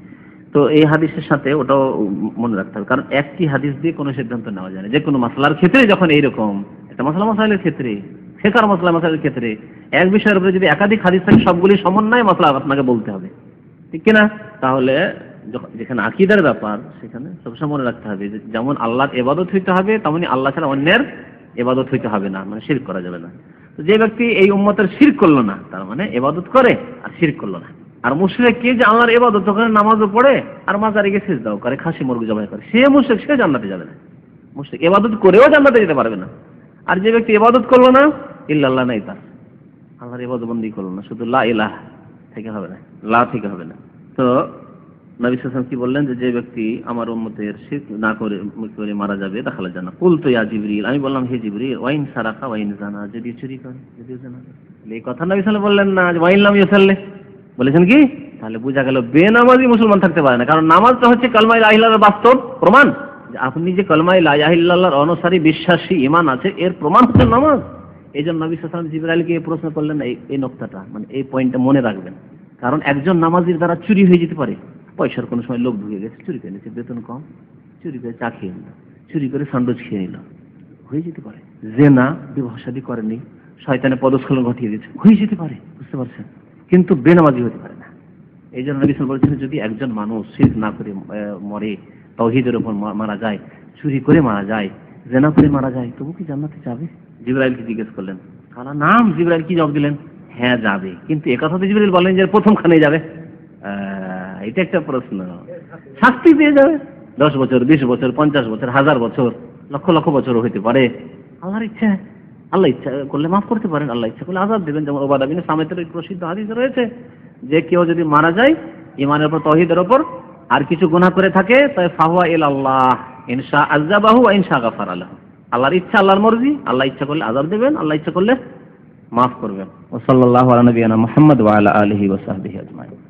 তো এই হাদিসের সাথে ওটাও মনে রাখতে হবে, কারণ একটি হাদিস দিয়ে কোনো সিদ্ধান্ত নেওয়া যায় না। যে কোনো মশলার ক্ষেত্রে যখন এইরকম, একটা মশলা মশাইলের ক্ষেত্রে শেখার মশলা মশাইলের ক্ষেত্রে, এক বিষয়ের উপরে যদি একাধিক হাদিস থাকে, সবগুলি সমন্বয় মশলা আপনাকে বলতে হবে। ঠিক কিনা? তাহলে যখন- আকিদার ব্যাপার, সেখানে সবসময় মনে রাখতে হবে যেমন আল্লাহর এবাদত হইতে হবে, তেমনি আল্লাহ ছাড়া অন্যের এবাদত হইতে হবে না মানে শির করা যাবে না। তো যে ব্যক্তি এই উম্মতের শির করল না, তার মানে এবাদত করে আর শির করল না। আর মুশরিক কে যে আল্লাহর এবাদত ওখানে নামাজও পড়ে আর মাজারে গিয়ে শেষ দাও করে, খাসি মুরগি জবাই করে, সে মুশরিক, সে জান্নাতে যাবে না। মুশরিক এবাদত করেও জান্নাতে যেতে পারবে না। আর যে ব্যক্তি এবাদত করল না, ইল্লাল্লাহ নাই তার। আল্লাহর ইবাদত বন্দি করল না, শুধু লা ইলাহ থেকে হবে না, লা থেকে হবে না। তো নবী সাল্লাল্লাহু কি বললেন যে যে ব্যক্তি আমার উম্মতের শিরক না করে করে মারা যাবে, দেখালে জানা কুল তো ইয়া জিবরিল। আমি বললাম, হে জিবরিল, ওয়াইন সারাকা ওয়াইন জানা যদি চুরি করে যদি জানা। এই কথা নবী সাল্লাল্লাহু বললেন না ওয়াইন লাম ইউসাল্লি। বলেছেন কি? তাহলে বোঝা গেল বেনামাজি মুসলমান থাকতে পারে না। কারণ নামাজটা হচ্ছে কালমা ইলা বাস্তব প্রমাণ। আপনি যে কালমা ইলা ইল্লাল্লাহর অনুসারী, বিশ্বাসী, ইমান আছে, এর প্রমাণ হচ্ছে নামাজ। এই জন্য নবী সাল্লাল্লাহু জিবরাইলকে এই প্রশ্ন করলেন এই এই নোক্তাটা মানে এই পয়েন্টটা মনে রাখবেন। কারণ একজন নামাজির দ্বারা চুরি হয়ে যেতে পারে। পয়সার কোনো সময় লোক ঢুকে গেছে, চুরি করে নিচ্ছে বেতন কম, চুরি করে চা খেয়ে নিল, চুরি করে সান্ডোজ খেয়ে নিল। হয়ে যেতে পারে। যে না, বিবাহ শাদী করেনি শয়তানে পদস্খলন ঘটিয়ে দিয়েছে, হয়ে যেতে পারে, বুঝতে পারছেন? কিন্তু বেনামাজি হতে পারে না। এই জন্য সাল্লাল্লাহু বলছেন, যদি একজন মানুষ শিরক না করে মরে তহিদের উপর মা- মারা যায়, চুরি করে মারা যায়, জেনা করে মারা যায়, তবু কি জান্নাতে যাবে? জিব্রাইলকে জিজ্ঞেস করলেন? কালা নাম জিব্রাইল কি জবাব দিলেন? হ্যাঁ যাবে। কিন্তু একথা তো জিব্রাইল বলেন যে প্রথম খানে যাবে। এটা একটা প্রশ্ন। শাস্তি পেয়ে যাবে। দশ বছর, বিশ বছর, পঞ্চাশ বছর, হাজার বছর, লক্ষ লক্ষ বছর হইতে পারে। আল্লাহর ইচ্ছা। আল্লাহ ইচ্ছা করলে মাফ করতে পারেন। আল্লাহ ইচ্ছা করলে আজাদ দেবেন। যেমন ওবাদা বিন সামেতের প্রসিদ্ধ হাদিস রয়েছে যে কেউ যদি মারা যায় ইমানের উপর তহিদের উপর আর কিছু গুণা করে থাকে তাই ফাহুয়া ইল আল্লাহ ইনশা আজাবাহু ইনশা গাফার আল্লাহ আল্লাহর ইচ্ছা, আল্লাহর মর্জি। আল্লাহ ইচ্ছা করলে আজাব দেবেন। আল্লাহ ইচ্ছা করলে মাফ করবেন। ও সাল্লাল্লাহু আলা নবিয়ানা মুহাম্মদ ওয়া